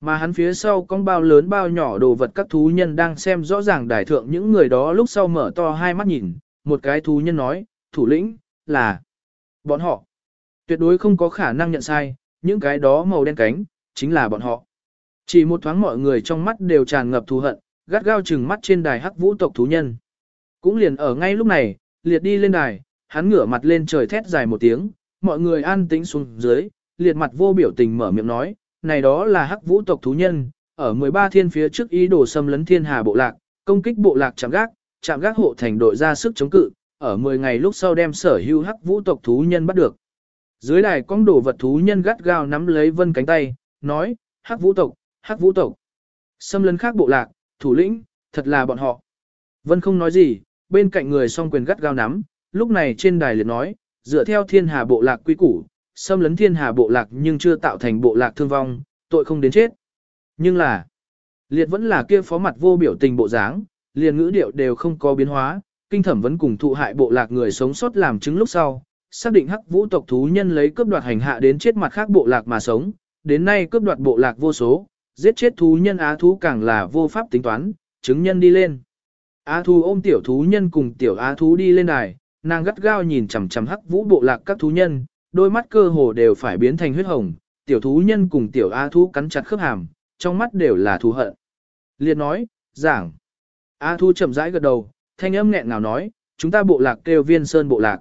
Mà hắn phía sau con bao lớn bao nhỏ đồ vật các thú nhân đang xem rõ ràng đài thượng những người đó lúc sau mở to hai mắt nhìn, một cái thú nhân nói, thủ lĩnh, là bọn họ. Tuyệt đối không có khả năng nhận sai, những cái đó màu đen cánh, chính là bọn họ. Chỉ một thoáng mọi người trong mắt đều tràn ngập thù hận, gắt gao chừng mắt trên đài hắc vũ tộc thú nhân. Cũng liền ở ngay lúc này, liệt đi lên đài, hắn ngửa mặt lên trời thét dài một tiếng, mọi người an tĩnh xuống dưới, liệt mặt vô biểu tình mở miệng nói, này đó là hắc vũ tộc thú nhân, ở 13 thiên phía trước ý đồ xâm lấn thiên hà bộ lạc, công kích bộ lạc chạm gác, chạm gác hộ thành đội ra sức chống cự, ở 10 ngày lúc sau đem sở hữu hắc vũ tộc thú nhân bắt được. Dưới đài con đổ vật thú nhân gắt gao nắm lấy vân cánh tay, nói, hắc vũ tộc, hắc vũ tộc. Xâm lấn khác bộ lạc, thủ lĩnh, thật là bọn họ. Vân không nói gì, bên cạnh người song quyền gắt gao nắm, lúc này trên đài liền nói, dựa theo thiên hà bộ lạc quy củ, xâm lấn thiên hà bộ lạc nhưng chưa tạo thành bộ lạc thương vong, tội không đến chết. Nhưng là, liệt vẫn là kia phó mặt vô biểu tình bộ dáng, liền ngữ điệu đều không có biến hóa, kinh thẩm vẫn cùng thụ hại bộ lạc người sống sót làm chứng lúc sau, xác định hắc vũ tộc thú nhân lấy cướp đoạt hành hạ đến chết mặt khác bộ lạc mà sống, đến nay cướp đoạt bộ lạc vô số, giết chết thú nhân á thú càng là vô pháp tính toán, chứng nhân đi lên. Á thú ôm tiểu thú nhân cùng tiểu á thú đi lên đài, nàng gắt gao nhìn chằm chằm hắc vũ bộ lạc các thú nhân, đôi mắt cơ hồ đều phải biến thành huyết hồng, tiểu thú nhân cùng tiểu a thú cắn chặt khớp hàm, trong mắt đều là thù hận. Liệt nói, giảng. A thú chậm rãi gật đầu, thanh âm nghẹn ngào nói, chúng ta bộ lạc kêu viên sơn bộ lạc.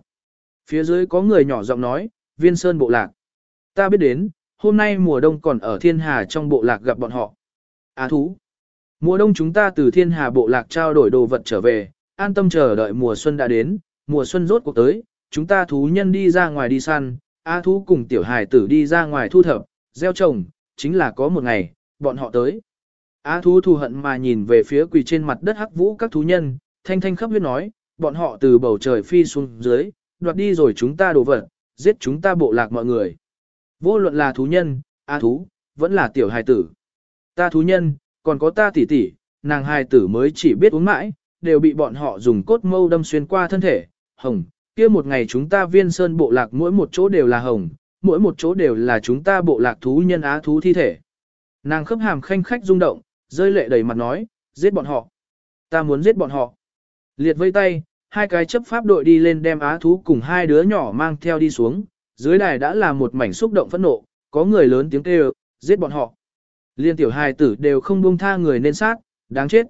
Phía dưới có người nhỏ giọng nói, viên sơn bộ lạc. Ta biết đến, hôm nay mùa đông còn ở thiên hà trong bộ lạc gặp bọn họ. A thú. Mùa đông chúng ta từ thiên hà bộ lạc trao đổi đồ vật trở về, an tâm chờ đợi mùa xuân đã đến, mùa xuân rốt cuộc tới, chúng ta thú nhân đi ra ngoài đi săn, A thú cùng tiểu hài tử đi ra ngoài thu thập, gieo trồng, chính là có một ngày, bọn họ tới. A thú thù hận mà nhìn về phía quỳ trên mặt đất hắc vũ các thú nhân, thanh thanh khắp huyết nói, bọn họ từ bầu trời phi xuống dưới, đoạt đi rồi chúng ta đổ vật, giết chúng ta bộ lạc mọi người. Vô luận là thú nhân, A thú, vẫn là tiểu hài tử. Ta thú nhân, còn có ta tỷ tỷ, nàng hài tử mới chỉ biết uống mãi, đều bị bọn họ dùng cốt mâu đâm xuyên qua thân thể, hồng, kia một ngày chúng ta viên sơn bộ lạc mỗi một chỗ đều là hồng, mỗi một chỗ đều là chúng ta bộ lạc thú nhân á thú thi thể. Nàng khớp hàm khanh khách rung động, rơi lệ đầy mặt nói, giết bọn họ. Ta muốn giết bọn họ. Liệt vây tay, hai cái chấp pháp đội đi lên đem á thú cùng hai đứa nhỏ mang theo đi xuống, dưới đài đã là một mảnh xúc động phẫn nộ, có người lớn tiếng kêu, giết bọn họ. Liên tiểu hài tử đều không buông tha người nên sát, đáng chết.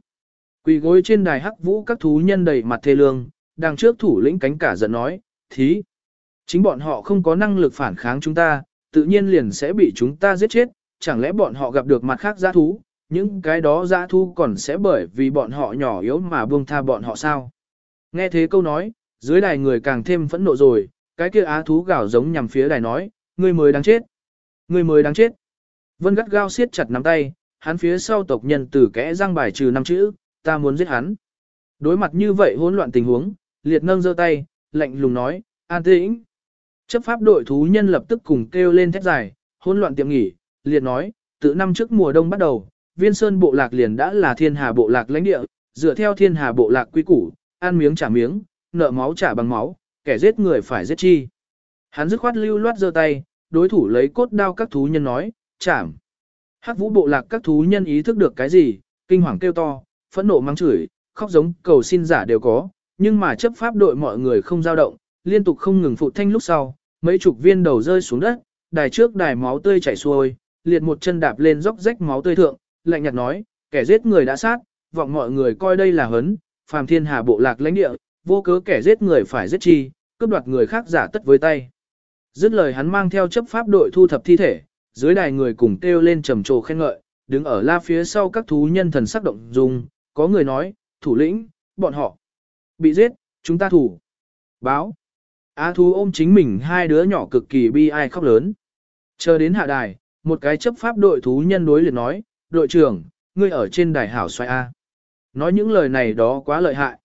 Quỳ gối trên đài hắc vũ các thú nhân đầy mặt thê lương, đằng trước thủ lĩnh cánh cả giận nói, thí. Chính bọn họ không có năng lực phản kháng chúng ta, tự nhiên liền sẽ bị chúng ta giết chết, chẳng lẽ bọn họ gặp được mặt khác giã thú, những cái đó giã thú còn sẽ bởi vì bọn họ nhỏ yếu mà buông tha bọn họ sao. Nghe thế câu nói, dưới đài người càng thêm phẫn nộ rồi, cái kia á thú gào giống nhằm phía đài nói, ngươi mới đáng chết. Ngươi mới đáng chết. Vân gắt gao siết chặt nắm tay, hắn phía sau tộc nhân từ kẽ răng bài trừ năm chữ, ta muốn giết hắn. Đối mặt như vậy hỗn loạn tình huống, liệt nâng giơ tay, lạnh lùng nói, an tĩnh. Chấp pháp đội thú nhân lập tức cùng kêu lên thét dài, hỗn loạn tiệm nghỉ, liệt nói, từ năm trước mùa đông bắt đầu, viên sơn bộ lạc liền đã là thiên hà bộ lạc lãnh địa, dựa theo thiên hà bộ lạc quy củ, ăn miếng trả miếng, nợ máu trả bằng máu, kẻ giết người phải giết chi. Hắn dứt khoát lưu loát giơ tay, đối thủ lấy cốt đao các thú nhân nói, chảm. Hắc vũ bộ lạc các thú nhân ý thức được cái gì, kinh hoàng kêu to, phẫn nộ mắng chửi, khóc giống cầu xin giả đều có, nhưng mà chấp pháp đội mọi người không dao động, liên tục không ngừng phụ thanh lúc sau, mấy chục viên đầu rơi xuống đất, đài trước đài máu tươi chảy xuôi, liệt một chân đạp lên róc rách máu tươi thượng, lạnh nhạt nói, kẻ giết người đã sát, vọng mọi người coi đây là hấn, phàm thiên hà bộ lạc lãnh địa, vô cớ kẻ giết người phải giết chi, cướp đoạt người khác giả tất với tay. Dứt lời hắn mang theo chấp pháp đội thu thập thi thể, dưới đài người cùng kêu lên trầm trồ khen ngợi, đứng ở la phía sau các thú nhân thần sắc động dung, có người nói, thủ lĩnh, bọn họ bị giết, chúng ta thủ. Báo. Á thú ôm chính mình hai đứa nhỏ cực kỳ bi ai khóc lớn. Chờ đến hạ đài, một cái chấp pháp đội thú nhân đối liền nói, đội trưởng, ngươi ở trên đài hảo xoay A. Nói những lời này đó quá lợi hại.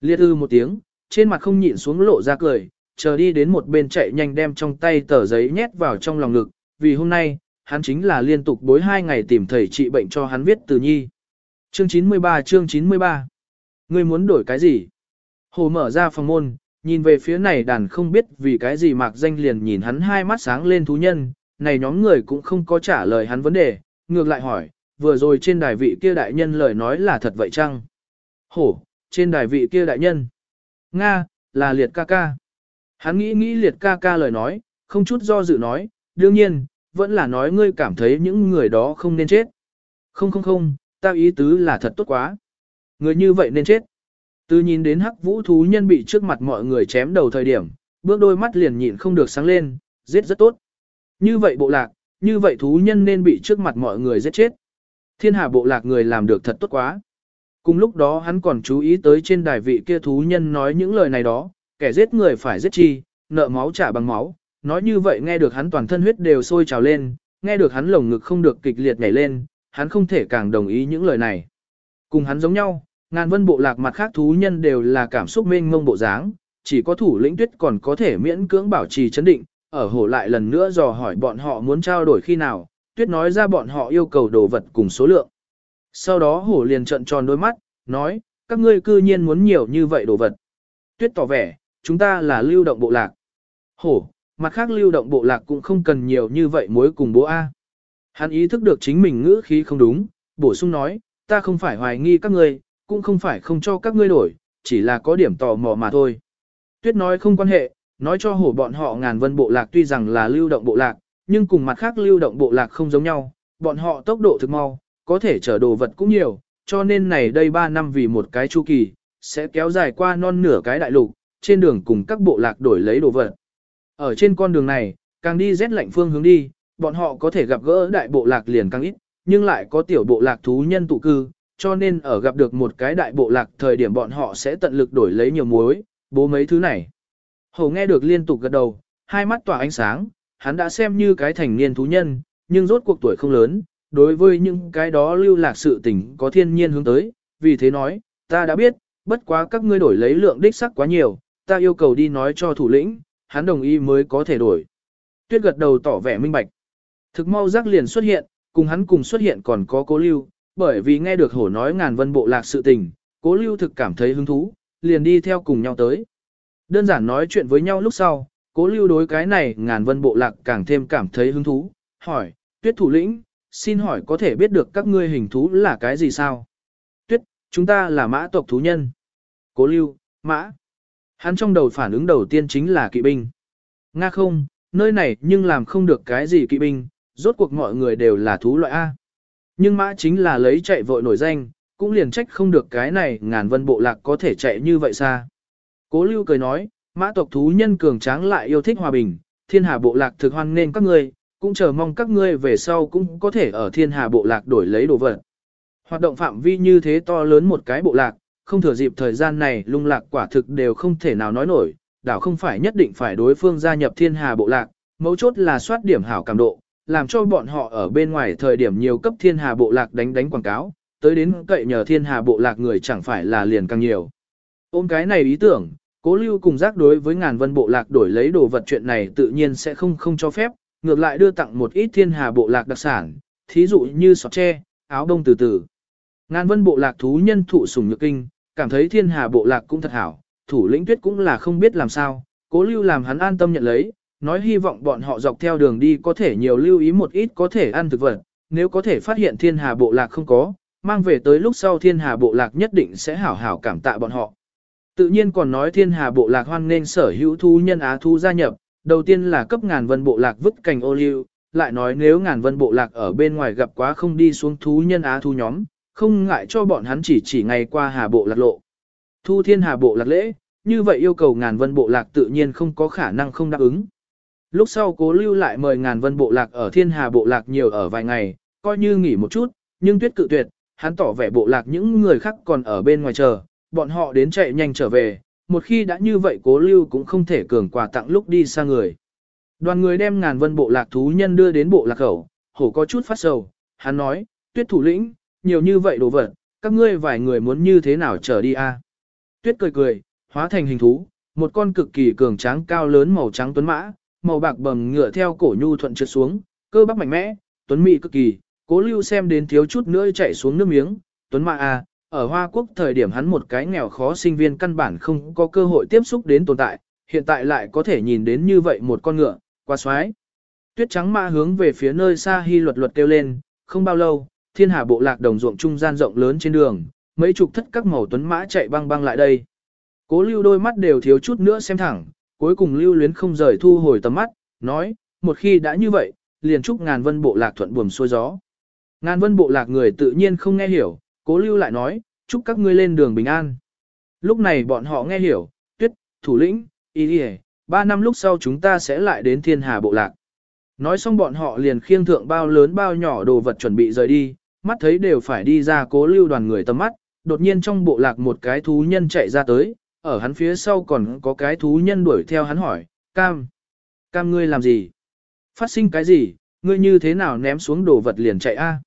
Liệt ư một tiếng, trên mặt không nhịn xuống lộ ra cười, chờ đi đến một bên chạy nhanh đem trong tay tờ giấy nhét vào trong lòng ngực, vì hôm nay, hắn chính là liên tục bối hai ngày tìm thầy trị bệnh cho hắn viết từ nhi. Chương 93 chương 93 Ngươi muốn đổi cái gì? Hồ mở ra phòng môn, nhìn về phía này đàn không biết vì cái gì mạc danh liền nhìn hắn hai mắt sáng lên thú nhân, này nhóm người cũng không có trả lời hắn vấn đề, ngược lại hỏi, vừa rồi trên đài vị kia đại nhân lời nói là thật vậy chăng? Hổ, trên đài vị kia đại nhân. Nga, là liệt ca ca. Hắn nghĩ nghĩ liệt ca ca lời nói, không chút do dự nói, đương nhiên, vẫn là nói ngươi cảm thấy những người đó không nên chết. Không không không, tao ý tứ là thật tốt quá. Người như vậy nên chết. Từ nhìn đến hắc vũ thú nhân bị trước mặt mọi người chém đầu thời điểm, bước đôi mắt liền nhịn không được sáng lên, giết rất tốt. Như vậy bộ lạc, như vậy thú nhân nên bị trước mặt mọi người giết chết. Thiên hà bộ lạc người làm được thật tốt quá. Cùng lúc đó hắn còn chú ý tới trên đài vị kia thú nhân nói những lời này đó, kẻ giết người phải giết chi, nợ máu trả bằng máu. Nói như vậy nghe được hắn toàn thân huyết đều sôi trào lên, nghe được hắn lồng ngực không được kịch liệt nhảy lên, hắn không thể càng đồng ý những lời này. Cùng hắn giống nhau, ngàn vân bộ lạc mặt khác thú nhân đều là cảm xúc mênh mông bộ dáng, chỉ có thủ lĩnh tuyết còn có thể miễn cưỡng bảo trì chấn định, ở hổ lại lần nữa dò hỏi bọn họ muốn trao đổi khi nào, tuyết nói ra bọn họ yêu cầu đồ vật cùng số lượng. Sau đó hổ liền trận tròn đôi mắt, nói, các ngươi cư nhiên muốn nhiều như vậy đồ vật. Tuyết tỏ vẻ, chúng ta là lưu động bộ lạc. Hổ, mặt khác lưu động bộ lạc cũng không cần nhiều như vậy mối cùng bố A. Hắn ý thức được chính mình ngữ khí không đúng, bổ sung nói, ta không phải hoài nghi các ngươi, cũng không phải không cho các ngươi đổi, chỉ là có điểm tò mò mà thôi. Tuyết nói không quan hệ, nói cho hổ bọn họ ngàn vân bộ lạc tuy rằng là lưu động bộ lạc, nhưng cùng mặt khác lưu động bộ lạc không giống nhau, bọn họ tốc độ thực mau, có thể chở đồ vật cũng nhiều, cho nên này đây 3 năm vì một cái chu kỳ, sẽ kéo dài qua non nửa cái đại lục, trên đường cùng các bộ lạc đổi lấy đồ vật. Ở trên con đường này, càng đi rét lạnh phương hướng đi, bọn họ có thể gặp gỡ đại bộ lạc liền càng ít, nhưng lại có tiểu bộ lạc thú nhân tụ cư, cho nên ở gặp được một cái đại bộ lạc thời điểm bọn họ sẽ tận lực đổi lấy nhiều muối, bố mấy thứ này. Hầu nghe được liên tục gật đầu, hai mắt tỏa ánh sáng, hắn đã xem như cái thành niên thú nhân, nhưng rốt cuộc tuổi không lớn, đối với những cái đó lưu lạc sự tình có thiên nhiên hướng tới, vì thế nói, ta đã biết, bất quá các ngươi đổi lấy lượng đích sắc quá nhiều, ta yêu cầu đi nói cho thủ lĩnh, hắn đồng ý mới có thể đổi. Tuyết gật đầu tỏ vẻ minh bạch. Thực mau giác liền xuất hiện, cùng hắn cùng xuất hiện còn có cố lưu, bởi vì nghe được hổ nói ngàn vân bộ lạc sự tình, cố lưu thực cảm thấy hứng thú, liền đi theo cùng nhau tới. Đơn giản nói chuyện với nhau lúc sau, cố lưu đối cái này ngàn vân bộ lạc càng thêm cảm thấy hứng thú, hỏi, tuyết thủ lĩnh, xin hỏi có thể biết được các ngươi hình thú là cái gì sao? Tuyết, chúng ta là mã tộc thú nhân. Cố lưu, mã. Hắn trong đầu phản ứng đầu tiên chính là kỵ binh. Nga không, nơi này nhưng làm không được cái gì kỵ binh, rốt cuộc mọi người đều là thú loại A. Nhưng mã chính là lấy chạy vội nổi danh, cũng liền trách không được cái này ngàn vân bộ lạc có thể chạy như vậy xa. Cố lưu cười nói, mã tộc thú nhân cường tráng lại yêu thích hòa bình, thiên hà bộ lạc thực hoan nên các ngươi, cũng chờ mong các ngươi về sau cũng có thể ở thiên hà bộ lạc đổi lấy đồ vật. Hoạt động phạm vi như thế to lớn một cái bộ lạc, không thừa dịp thời gian này lung lạc quả thực đều không thể nào nói nổi, đảo không phải nhất định phải đối phương gia nhập thiên hà bộ lạc, mấu chốt là soát điểm hảo cảm độ, làm cho bọn họ ở bên ngoài thời điểm nhiều cấp thiên hà bộ lạc đánh đánh quảng cáo, tới đến cậy nhờ thiên hà bộ lạc người chẳng phải là liền càng nhiều. Ôm cái này ý tưởng, cố lưu cùng giác đối với ngàn vân bộ lạc đổi lấy đồ vật chuyện này tự nhiên sẽ không không cho phép, ngược lại đưa tặng một ít thiên hà bộ lạc đặc sản, thí dụ như sọt tre, áo đông từ từ. Ngàn vân bộ lạc thú nhân thụ sủng nhược kinh, cảm thấy thiên hà bộ lạc cũng thật hảo, thủ lĩnh tuyết cũng là không biết làm sao, cố lưu làm hắn an tâm nhận lấy, nói hy vọng bọn họ dọc theo đường đi có thể nhiều lưu ý một ít có thể ăn thực vật, nếu có thể phát hiện thiên hà bộ lạc không có, mang về tới lúc sau thiên hà bộ lạc nhất định sẽ hảo hảo cảm tạ bọn họ. Tự nhiên còn nói thiên hà bộ lạc hoan nên sở hữu thu nhân á thu gia nhập, đầu tiên là cấp ngàn vân bộ lạc vứt cành ô liu, lại nói nếu ngàn vân bộ lạc ở bên ngoài gặp quá không đi xuống thú nhân á thu nhóm, không ngại cho bọn hắn chỉ chỉ ngày qua hà bộ lạc lộ. Thu thiên hà bộ lạc lễ, như vậy yêu cầu ngàn vân bộ lạc tự nhiên không có khả năng không đáp ứng. Lúc sau cố lưu lại mời ngàn vân bộ lạc ở thiên hà bộ lạc nhiều ở vài ngày, coi như nghỉ một chút, nhưng tuyết cự tuyệt, hắn tỏ vẻ bộ lạc những người khác còn ở bên ngoài chờ, bọn họ đến chạy nhanh trở về, một khi đã như vậy cố lưu cũng không thể cường quà tặng lúc đi xa người. Đoàn người đem ngàn vân bộ lạc thú nhân đưa đến bộ lạc khẩu, hổ có chút phát sầu, hắn nói, tuyết thủ lĩnh, nhiều như vậy đồ vật, các ngươi vài người muốn như thế nào trở đi a? Tuyết cười cười, hóa thành hình thú, một con cực kỳ cường tráng cao lớn màu trắng tuấn mã, màu bạc bầm ngựa theo cổ nhu thuận trượt xuống, cơ bắp mạnh mẽ, tuấn mỹ cực kỳ, cố lưu xem đến thiếu chút nữa chạy xuống nước miếng, tuấn mã à, ở Hoa Quốc thời điểm hắn một cái nghèo khó sinh viên căn bản không có cơ hội tiếp xúc đến tồn tại, hiện tại lại có thể nhìn đến như vậy một con ngựa, qua xoái. Tuyết trắng mã hướng về phía nơi xa hy luật luật kêu lên, không bao lâu, thiên hà bộ lạc đồng ruộng trung gian rộng lớn trên đường, mấy chục thất các màu tuấn mã chạy băng băng lại đây. Cố lưu đôi mắt đều thiếu chút nữa xem thẳng, cuối cùng lưu luyến không rời thu hồi tầm mắt, nói, một khi đã như vậy, liền chúc ngàn vân bộ lạc thuận buồm xuôi gió. Ngàn vân bộ lạc người tự nhiên không nghe hiểu, cố lưu lại nói, chúc các ngươi lên đường bình an. Lúc này bọn họ nghe hiểu, tuyết, thủ lĩnh, y đi ba năm lúc sau chúng ta sẽ lại đến thiên hà bộ lạc. Nói xong bọn họ liền khiêng thượng bao lớn bao nhỏ đồ vật chuẩn bị rời đi, mắt thấy đều phải đi ra cố lưu đoàn người tầm mắt, đột nhiên trong bộ lạc một cái thú nhân chạy ra tới, ở hắn phía sau còn có cái thú nhân đuổi theo hắn hỏi, cam, cam ngươi làm gì? Phát sinh cái gì, ngươi như thế nào ném xuống đồ vật liền chạy a?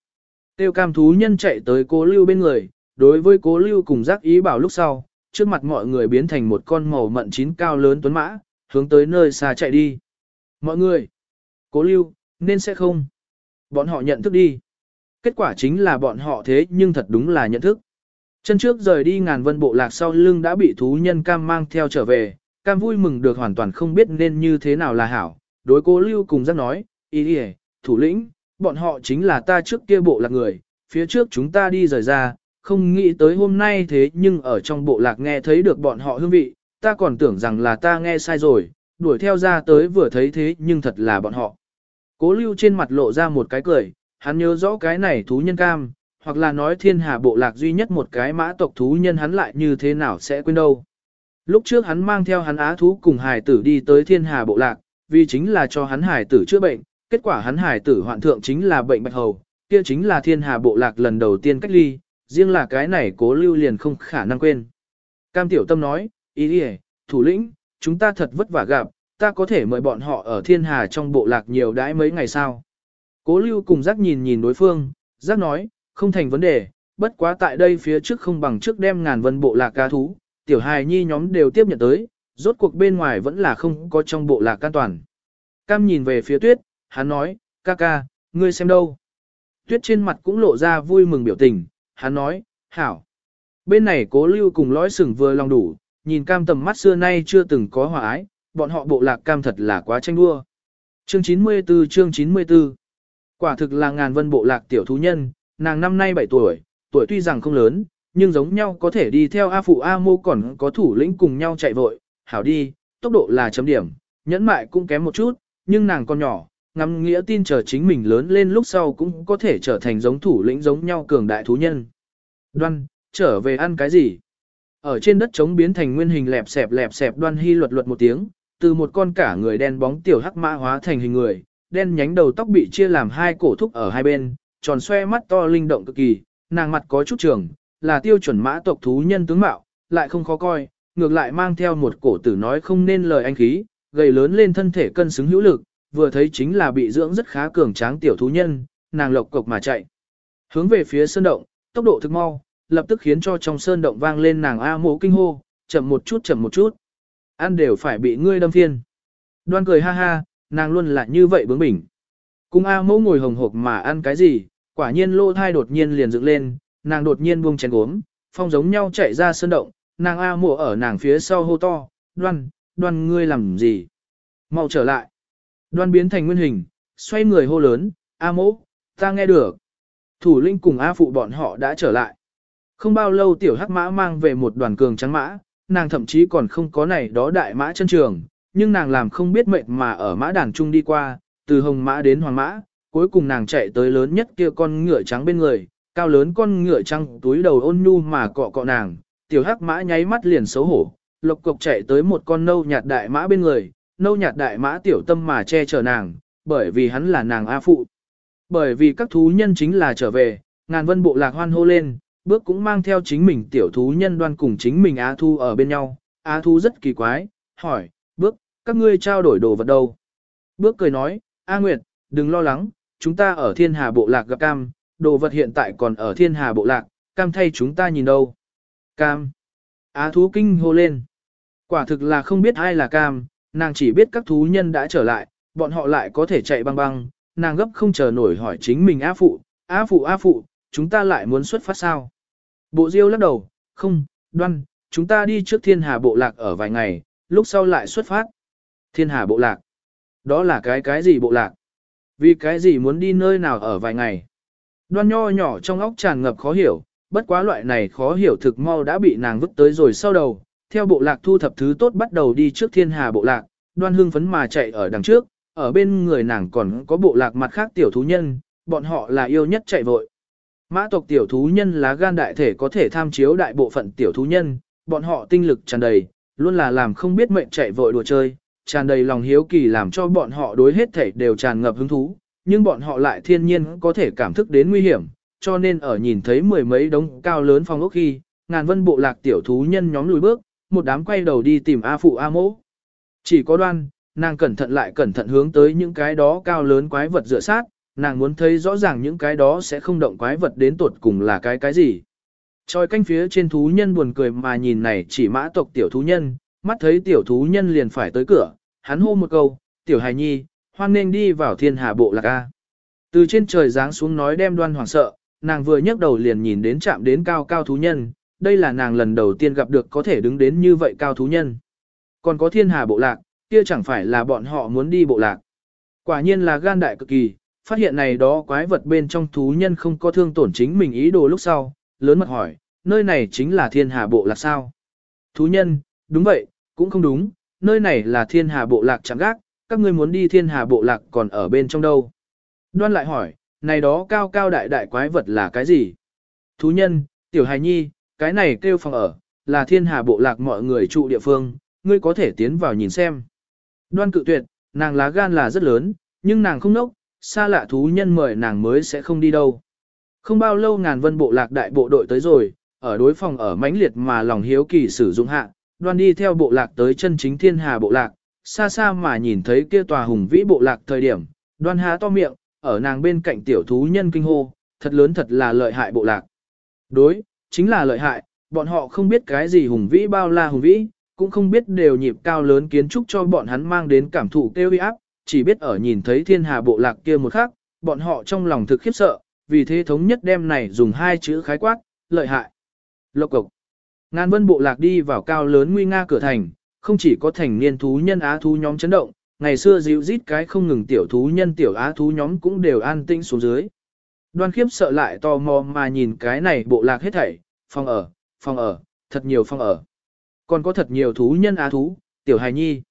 Tiêu cam thú nhân chạy tới cố lưu bên người, đối với cố lưu cùng giác ý bảo lúc sau, trước mặt mọi người biến thành một con màu mận chín cao lớn tuấn mã, hướng tới nơi xa chạy đi. Mọi người, cố lưu, nên sẽ không. Bọn họ nhận thức đi. Kết quả chính là bọn họ thế nhưng thật đúng là nhận thức. Chân trước rời đi ngàn vân bộ lạc sau lưng đã bị thú nhân cam mang theo trở về, cam vui mừng được hoàn toàn không biết nên như thế nào là hảo. Đối cố lưu cùng giác nói, ý đi thủ lĩnh, bọn họ chính là ta trước kia bộ lạc người, phía trước chúng ta đi rời ra, không nghĩ tới hôm nay thế nhưng ở trong bộ lạc nghe thấy được bọn họ hương vị, ta còn tưởng rằng là ta nghe sai rồi, đuổi theo ra tới vừa thấy thế nhưng thật là bọn họ. Cố lưu trên mặt lộ ra một cái cười, hắn nhớ rõ cái này thú nhân cam, hoặc là nói thiên hà bộ lạc duy nhất một cái mã tộc thú nhân hắn lại như thế nào sẽ quên đâu. Lúc trước hắn mang theo hắn á thú cùng hải tử đi tới thiên hà bộ lạc, vì chính là cho hắn hải tử chữa bệnh, kết quả hắn hải tử hoạn thượng chính là bệnh bạch hầu, kia chính là thiên hà bộ lạc lần đầu tiên cách ly, riêng là cái này cố lưu liền không khả năng quên. Cam tiểu tâm nói, ý đi thủ lĩnh, chúng ta thật vất vả gặp, ta có thể mời bọn họ ở thiên hà trong bộ lạc nhiều đãi mấy ngày sau. Cố lưu cùng giác nhìn nhìn đối phương, giác nói, không thành vấn đề, bất quá tại đây phía trước không bằng trước đem ngàn vân bộ lạc ca thú, tiểu hài nhi nhóm đều tiếp nhận tới, rốt cuộc bên ngoài vẫn là không có trong bộ lạc an toàn. Cam nhìn về phía tuyết, hắn nói, ca ca, ngươi xem đâu. Tuyết trên mặt cũng lộ ra vui mừng biểu tình, hắn nói, hảo. Bên này cố lưu cùng lõi sừng vừa lòng đủ, nhìn cam tầm mắt xưa nay chưa từng có hòa ái, bọn họ bộ lạc cam thật là quá tranh đua. Chương 94 chương 94 Quả thực là ngàn vân bộ lạc tiểu thú nhân, nàng năm nay 7 tuổi, tuổi tuy rằng không lớn, nhưng giống nhau có thể đi theo A phụ A mô còn có thủ lĩnh cùng nhau chạy vội, hảo đi, tốc độ là chấm điểm, nhẫn mại cũng kém một chút, nhưng nàng còn nhỏ, ngắm nghĩa tin chờ chính mình lớn lên lúc sau cũng có thể trở thành giống thủ lĩnh giống nhau cường đại thú nhân. Đoan, trở về ăn cái gì? Ở trên đất trống biến thành nguyên hình lẹp xẹp lẹp xẹp đoan hy luật luật một tiếng, từ một con cả người đen bóng tiểu hắc mã hóa thành hình người, đen nhánh đầu tóc bị chia làm hai cổ thúc ở hai bên, tròn xoe mắt to linh động cực kỳ, nàng mặt có chút trường, là tiêu chuẩn mã tộc thú nhân tướng mạo, lại không khó coi, ngược lại mang theo một cổ tử nói không nên lời anh khí, gầy lớn lên thân thể cân xứng hữu lực, vừa thấy chính là bị dưỡng rất khá cường tráng tiểu thú nhân, nàng lộc cộc mà chạy. Hướng về phía sơn động, tốc độ thực mau, lập tức khiến cho trong sơn động vang lên nàng A mố kinh hô, chậm một chút chậm một chút. Ăn đều phải bị ngươi đâm phiên. Đoan cười ha ha, nàng luôn là như vậy bướng bỉnh. Cùng A mẫu ngồi hồng hộc mà ăn cái gì, quả nhiên lô thai đột nhiên liền dựng lên, nàng đột nhiên buông chén gốm, phong giống nhau chạy ra sơn động, nàng A mộ ở nàng phía sau hô to, đoan, đoan ngươi làm gì? Mau trở lại. Đoan biến thành nguyên hình, xoay người hô lớn, A mỗ, ta nghe được. Thủ linh cùng A phụ bọn họ đã trở lại. Không bao lâu tiểu hắc mã mang về một đoàn cường trắng mã, nàng thậm chí còn không có này đó đại mã chân trường, nhưng nàng làm không biết mệnh mà ở mã đàn trung đi qua, từ hồng mã đến hoàng mã, cuối cùng nàng chạy tới lớn nhất kia con ngựa trắng bên người, cao lớn con ngựa trắng túi đầu ôn nhu mà cọ cọ nàng, tiểu hắc mã nháy mắt liền xấu hổ, lộc cộc chạy tới một con nâu nhạt đại mã bên người, nâu nhạt đại mã tiểu tâm mà che chở nàng, bởi vì hắn là nàng A phụ. Bởi vì các thú nhân chính là trở về, ngàn vân bộ lạc hoan hô lên, bước cũng mang theo chính mình tiểu thú nhân đoan cùng chính mình Á thu ở bên nhau. Á thu rất kỳ quái, hỏi, bước, các ngươi trao đổi đồ vật đâu? Bước cười nói, A Nguyệt, đừng lo lắng, chúng ta ở thiên hà bộ lạc gặp cam, đồ vật hiện tại còn ở thiên hà bộ lạc, cam thay chúng ta nhìn đâu. Cam. Á thú kinh hô lên. Quả thực là không biết ai là cam, nàng chỉ biết các thú nhân đã trở lại, bọn họ lại có thể chạy băng băng, nàng gấp không chờ nổi hỏi chính mình A phụ, A phụ A phụ, chúng ta lại muốn xuất phát sao? Bộ diêu lắc đầu, không, đoan, chúng ta đi trước thiên hà bộ lạc ở vài ngày, lúc sau lại xuất phát. Thiên hà bộ lạc. Đó là cái cái gì bộ lạc? Vì cái gì muốn đi nơi nào ở vài ngày? Đoan nho nhỏ trong óc tràn ngập khó hiểu, bất quá loại này khó hiểu thực mau đã bị nàng vứt tới rồi sau đầu. Theo bộ lạc thu thập thứ tốt bắt đầu đi trước thiên hà bộ lạc, đoan hương phấn mà chạy ở đằng trước, ở bên người nàng còn có bộ lạc mặt khác tiểu thú nhân, bọn họ là yêu nhất chạy vội. Mã tộc tiểu thú nhân lá gan đại thể có thể tham chiếu đại bộ phận tiểu thú nhân, bọn họ tinh lực tràn đầy, luôn là làm không biết mệnh chạy vội đùa chơi, tràn đầy lòng hiếu kỳ làm cho bọn họ đối hết thể đều tràn ngập hứng thú, nhưng bọn họ lại thiên nhiên có thể cảm thức đến nguy hiểm, cho nên ở nhìn thấy mười mấy đống cao lớn phong ốc khi, ngàn vân bộ lạc tiểu thú nhân nhóm lùi bước, một đám quay đầu đi tìm A phụ A mỗ. Chỉ có đoan, nàng cẩn thận lại cẩn thận hướng tới những cái đó cao lớn quái vật dựa sát, nàng muốn thấy rõ ràng những cái đó sẽ không động quái vật đến tuột cùng là cái cái gì. Tròi canh phía trên thú nhân buồn cười mà nhìn này chỉ mã tộc tiểu thú nhân, mắt thấy tiểu thú nhân liền phải tới cửa, hắn hô một câu, tiểu hài nhi, hoan nên đi vào thiên hà bộ lạc A. Từ trên trời giáng xuống nói đem đoan hoàng sợ, nàng vừa nhấc đầu liền nhìn đến chạm đến cao cao thú nhân, đây là nàng lần đầu tiên gặp được có thể đứng đến như vậy cao thú nhân. Còn có thiên hà bộ lạc, kia chẳng phải là bọn họ muốn đi bộ lạc. Quả nhiên là gan đại cực kỳ, phát hiện này đó quái vật bên trong thú nhân không có thương tổn chính mình ý đồ lúc sau, lớn mật hỏi, nơi này chính là thiên hà bộ lạc sao? Thú nhân, đúng vậy, cũng không đúng, nơi này là thiên hà bộ lạc chẳng gác, các ngươi muốn đi thiên hà bộ lạc còn ở bên trong đâu? Đoan lại hỏi, này đó cao cao đại đại quái vật là cái gì? Thú nhân, tiểu hài nhi, cái này kêu phòng ở, là thiên hà bộ lạc mọi người trụ địa phương, ngươi có thể tiến vào nhìn xem. Đoan cự tuyệt, nàng lá gan là rất lớn, nhưng nàng không nốc, xa lạ thú nhân mời nàng mới sẽ không đi đâu. Không bao lâu ngàn vân bộ lạc đại bộ đội tới rồi, ở đối phòng ở mãnh liệt mà lòng hiếu kỳ sử dụng hạ, đoan đi theo bộ lạc tới chân chính thiên hà bộ lạc, xa xa mà nhìn thấy kia tòa hùng vĩ bộ lạc thời điểm, đoan há to miệng, ở nàng bên cạnh tiểu thú nhân kinh hô, thật lớn thật là lợi hại bộ lạc. Đối, chính là lợi hại, bọn họ không biết cái gì hùng vĩ bao la hùng vĩ, cũng không biết đều nhịp cao lớn kiến trúc cho bọn hắn mang đến cảm thụ kêu uy áp, chỉ biết ở nhìn thấy thiên hà bộ lạc kia một khắc, bọn họ trong lòng thực khiếp sợ, vì thế thống nhất đem này dùng hai chữ khái quát, lợi hại. Lộc cục. Ngàn vân bộ lạc đi vào cao lớn nguy nga cửa thành, không chỉ có thành niên thú nhân á thú nhóm chấn động, ngày xưa dịu rít cái không ngừng tiểu thú nhân tiểu á thú nhóm cũng đều an tĩnh xuống dưới. Đoan khiếp sợ lại tò mò mà nhìn cái này bộ lạc hết thảy, phòng ở, phòng ở, thật nhiều phòng ở. Còn có thật nhiều thú nhân á thú, tiểu hài nhi.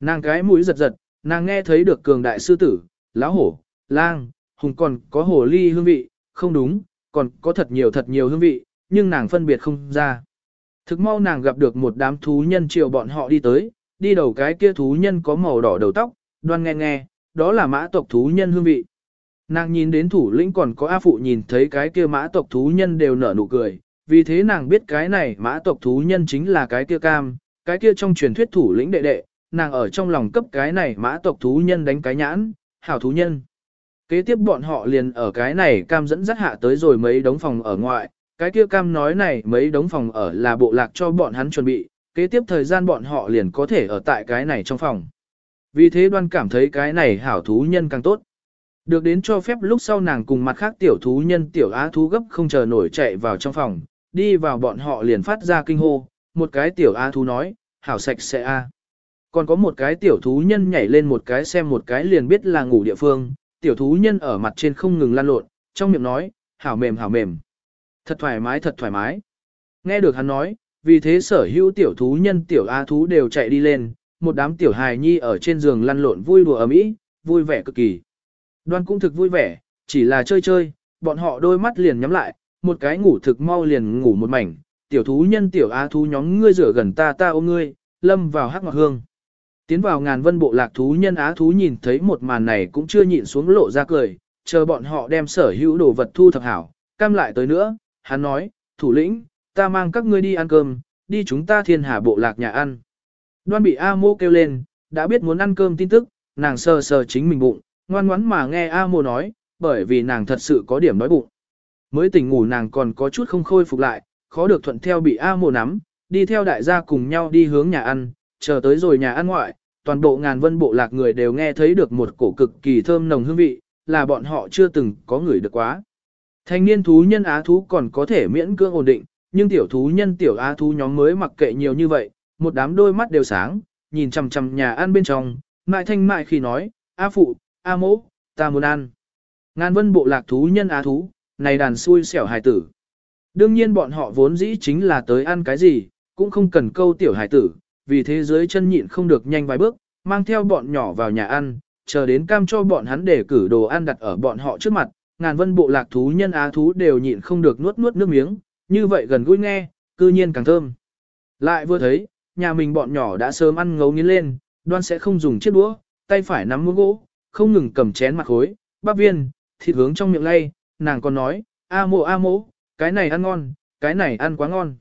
Nàng cái mũi giật giật, nàng nghe thấy được cường đại sư tử, lão hổ, lang, hùng còn có hồ ly hương vị, không đúng, còn có thật nhiều thật nhiều hương vị, nhưng nàng phân biệt không ra. Thực mau nàng gặp được một đám thú nhân chiều bọn họ đi tới, đi đầu cái kia thú nhân có màu đỏ đầu tóc, đoan nghe nghe, đó là mã tộc thú nhân hương vị. Nàng nhìn đến thủ lĩnh còn có A Phụ nhìn thấy cái kia mã tộc thú nhân đều nở nụ cười, vì thế nàng biết cái này mã tộc thú nhân chính là cái kia cam, cái kia trong truyền thuyết thủ lĩnh đệ đệ, nàng ở trong lòng cấp cái này mã tộc thú nhân đánh cái nhãn, hảo thú nhân. Kế tiếp bọn họ liền ở cái này cam dẫn dắt hạ tới rồi mấy đống phòng ở ngoại, cái kia cam nói này mấy đống phòng ở là bộ lạc cho bọn hắn chuẩn bị, kế tiếp thời gian bọn họ liền có thể ở tại cái này trong phòng. Vì thế đoan cảm thấy cái này hảo thú nhân càng tốt. Được đến cho phép lúc sau nàng cùng mặt khác tiểu thú nhân tiểu á thú gấp không chờ nổi chạy vào trong phòng, đi vào bọn họ liền phát ra kinh hô, một cái tiểu á thú nói, hảo sạch sẽ a. Còn có một cái tiểu thú nhân nhảy lên một cái xem một cái liền biết là ngủ địa phương, tiểu thú nhân ở mặt trên không ngừng lan lộn, trong miệng nói, hảo mềm hảo mềm. Thật thoải mái thật thoải mái. Nghe được hắn nói, vì thế sở hữu tiểu thú nhân tiểu á thú đều chạy đi lên, một đám tiểu hài nhi ở trên giường lăn lộn vui đùa ầm ĩ, vui vẻ cực kỳ. Đoan cũng thực vui vẻ, chỉ là chơi chơi, bọn họ đôi mắt liền nhắm lại, một cái ngủ thực mau liền ngủ một mảnh, tiểu thú nhân tiểu á thú nhóm ngươi rửa gần ta ta ôm ngươi, lâm vào hắc ngọc hương. Tiến vào ngàn vân bộ lạc thú nhân á thú nhìn thấy một màn này cũng chưa nhịn xuống lộ ra cười, chờ bọn họ đem sở hữu đồ vật thu thập hảo, cam lại tới nữa, hắn nói, thủ lĩnh, ta mang các ngươi đi ăn cơm, đi chúng ta thiên hà bộ lạc nhà ăn. Đoan bị A mô kêu lên, đã biết muốn ăn cơm tin tức, nàng sờ sờ chính mình bụng, ngoan ngoắn mà nghe A mô nói, bởi vì nàng thật sự có điểm nói bụng. Mới tỉnh ngủ nàng còn có chút không khôi phục lại, khó được thuận theo bị A mô nắm, đi theo đại gia cùng nhau đi hướng nhà ăn, chờ tới rồi nhà ăn ngoại, toàn bộ ngàn vân bộ lạc người đều nghe thấy được một cổ cực kỳ thơm nồng hương vị, là bọn họ chưa từng có người được quá. Thanh niên thú nhân á thú còn có thể miễn cưỡng ổn định, nhưng tiểu thú nhân tiểu á thú nhóm mới mặc kệ nhiều như vậy, một đám đôi mắt đều sáng, nhìn chằm chằm nhà ăn bên trong, mại thanh mại khi nói, A phụ, A mỗ, ta muốn ăn. Ngàn vân bộ lạc thú nhân á thú, này đàn xui xẻo hài tử. Đương nhiên bọn họ vốn dĩ chính là tới ăn cái gì, cũng không cần câu tiểu hài tử, vì thế giới chân nhịn không được nhanh vài bước, mang theo bọn nhỏ vào nhà ăn, chờ đến cam cho bọn hắn để cử đồ ăn đặt ở bọn họ trước mặt, ngàn vân bộ lạc thú nhân á thú đều nhịn không được nuốt nuốt nước miếng, như vậy gần gũi nghe, cư nhiên càng thơm. Lại vừa thấy, nhà mình bọn nhỏ đã sớm ăn ngấu nghiến lên, đoan sẽ không dùng chiếc đũa, tay phải nắm muỗng gỗ, không ngừng cầm chén mặt khối, bắp viên, thịt hướng trong miệng lay, nàng còn nói, a mộ a mộ, cái này ăn ngon, cái này ăn quá ngon.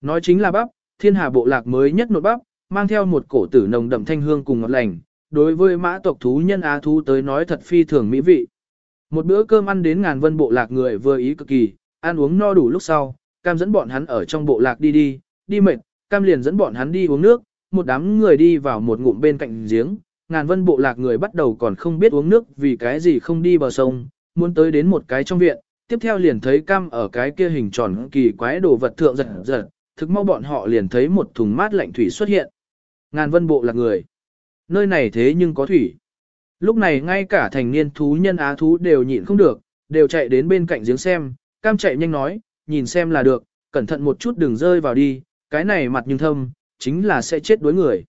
Nói chính là bắp, thiên hà bộ lạc mới nhất nột bắp, mang theo một cổ tử nồng đậm thanh hương cùng ngọt lành, đối với mã tộc thú nhân á thú tới nói thật phi thường mỹ vị. Một bữa cơm ăn đến ngàn vân bộ lạc người vừa ý cực kỳ, ăn uống no đủ lúc sau, cam dẫn bọn hắn ở trong bộ lạc đi đi, đi mệt, cam liền dẫn bọn hắn đi uống nước, một đám người đi vào một ngụm bên cạnh giếng, ngàn vân bộ lạc người bắt đầu còn không biết uống nước vì cái gì không đi bờ sông, muốn tới đến một cái trong viện, tiếp theo liền thấy cam ở cái kia hình tròn kỳ quái đồ vật thượng giật giật, thực mau bọn họ liền thấy một thùng mát lạnh thủy xuất hiện. Ngàn vân bộ lạc người. Nơi này thế nhưng có thủy. Lúc này ngay cả thành niên thú nhân á thú đều nhịn không được, đều chạy đến bên cạnh giếng xem, cam chạy nhanh nói, nhìn xem là được, cẩn thận một chút đừng rơi vào đi, cái này mặt nhưng thâm, chính là sẽ chết đuối người.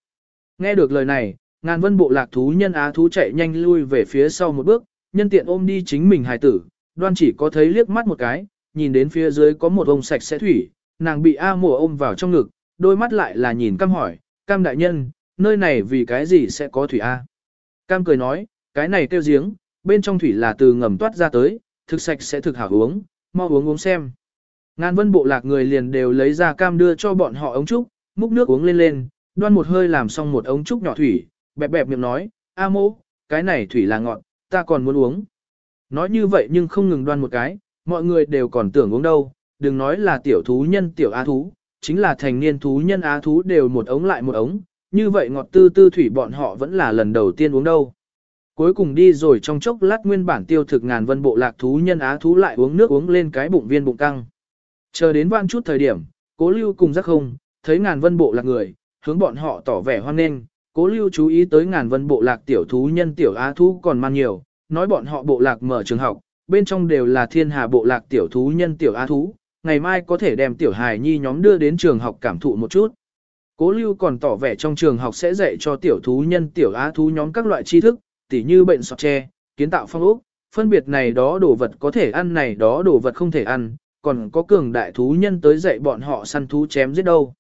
Nghe được lời này, ngàn vân bộ lạc thú nhân á thú chạy nhanh lui về phía sau một bước, nhân tiện ôm đi chính mình hài tử, đoan chỉ có thấy liếc mắt một cái, nhìn đến phía dưới có một ông sạch sẽ thủy, nàng bị A mùa ôm vào trong ngực, đôi mắt lại là nhìn cam hỏi, cam đại nhân, nơi này vì cái gì sẽ có thủy A. Cam cười nói, cái này kêu giếng, bên trong thủy là từ ngầm toát ra tới, thực sạch sẽ thực hảo uống, mau uống uống xem. Ngàn vân bộ lạc người liền đều lấy ra cam đưa cho bọn họ ống trúc, múc nước uống lên lên, đoan một hơi làm xong một ống trúc nhỏ thủy, bẹp bẹp miệng nói, a mô, cái này thủy là ngọt, ta còn muốn uống. Nói như vậy nhưng không ngừng đoan một cái, mọi người đều còn tưởng uống đâu, đừng nói là tiểu thú nhân tiểu á thú, chính là thành niên thú nhân á thú đều một ống lại một ống, như vậy ngọt tư tư thủy bọn họ vẫn là lần đầu tiên uống đâu. Cuối cùng đi rồi trong chốc lát nguyên bản tiêu thực ngàn vân bộ lạc thú nhân á thú lại uống nước uống lên cái bụng viên bụng căng. Chờ đến vang chút thời điểm, cố lưu cùng giác không, thấy ngàn vân bộ lạc người, hướng bọn họ tỏ vẻ hoan nghênh, cố lưu chú ý tới ngàn vân bộ lạc tiểu thú nhân tiểu á thú còn man nhiều, nói bọn họ bộ lạc mở trường học, bên trong đều là thiên hà bộ lạc tiểu thú nhân tiểu á thú, ngày mai có thể đem tiểu hài nhi nhóm đưa đến trường học cảm thụ một chút. Cố lưu còn tỏ vẻ trong trường học sẽ dạy cho tiểu thú nhân tiểu á thú nhóm các loại tri thức, tỉ như bệnh sọt tre, kiến tạo phong ốc, phân biệt này đó đồ vật có thể ăn này đó đồ vật không thể ăn, còn có cường đại thú nhân tới dạy bọn họ săn thú chém giết đâu.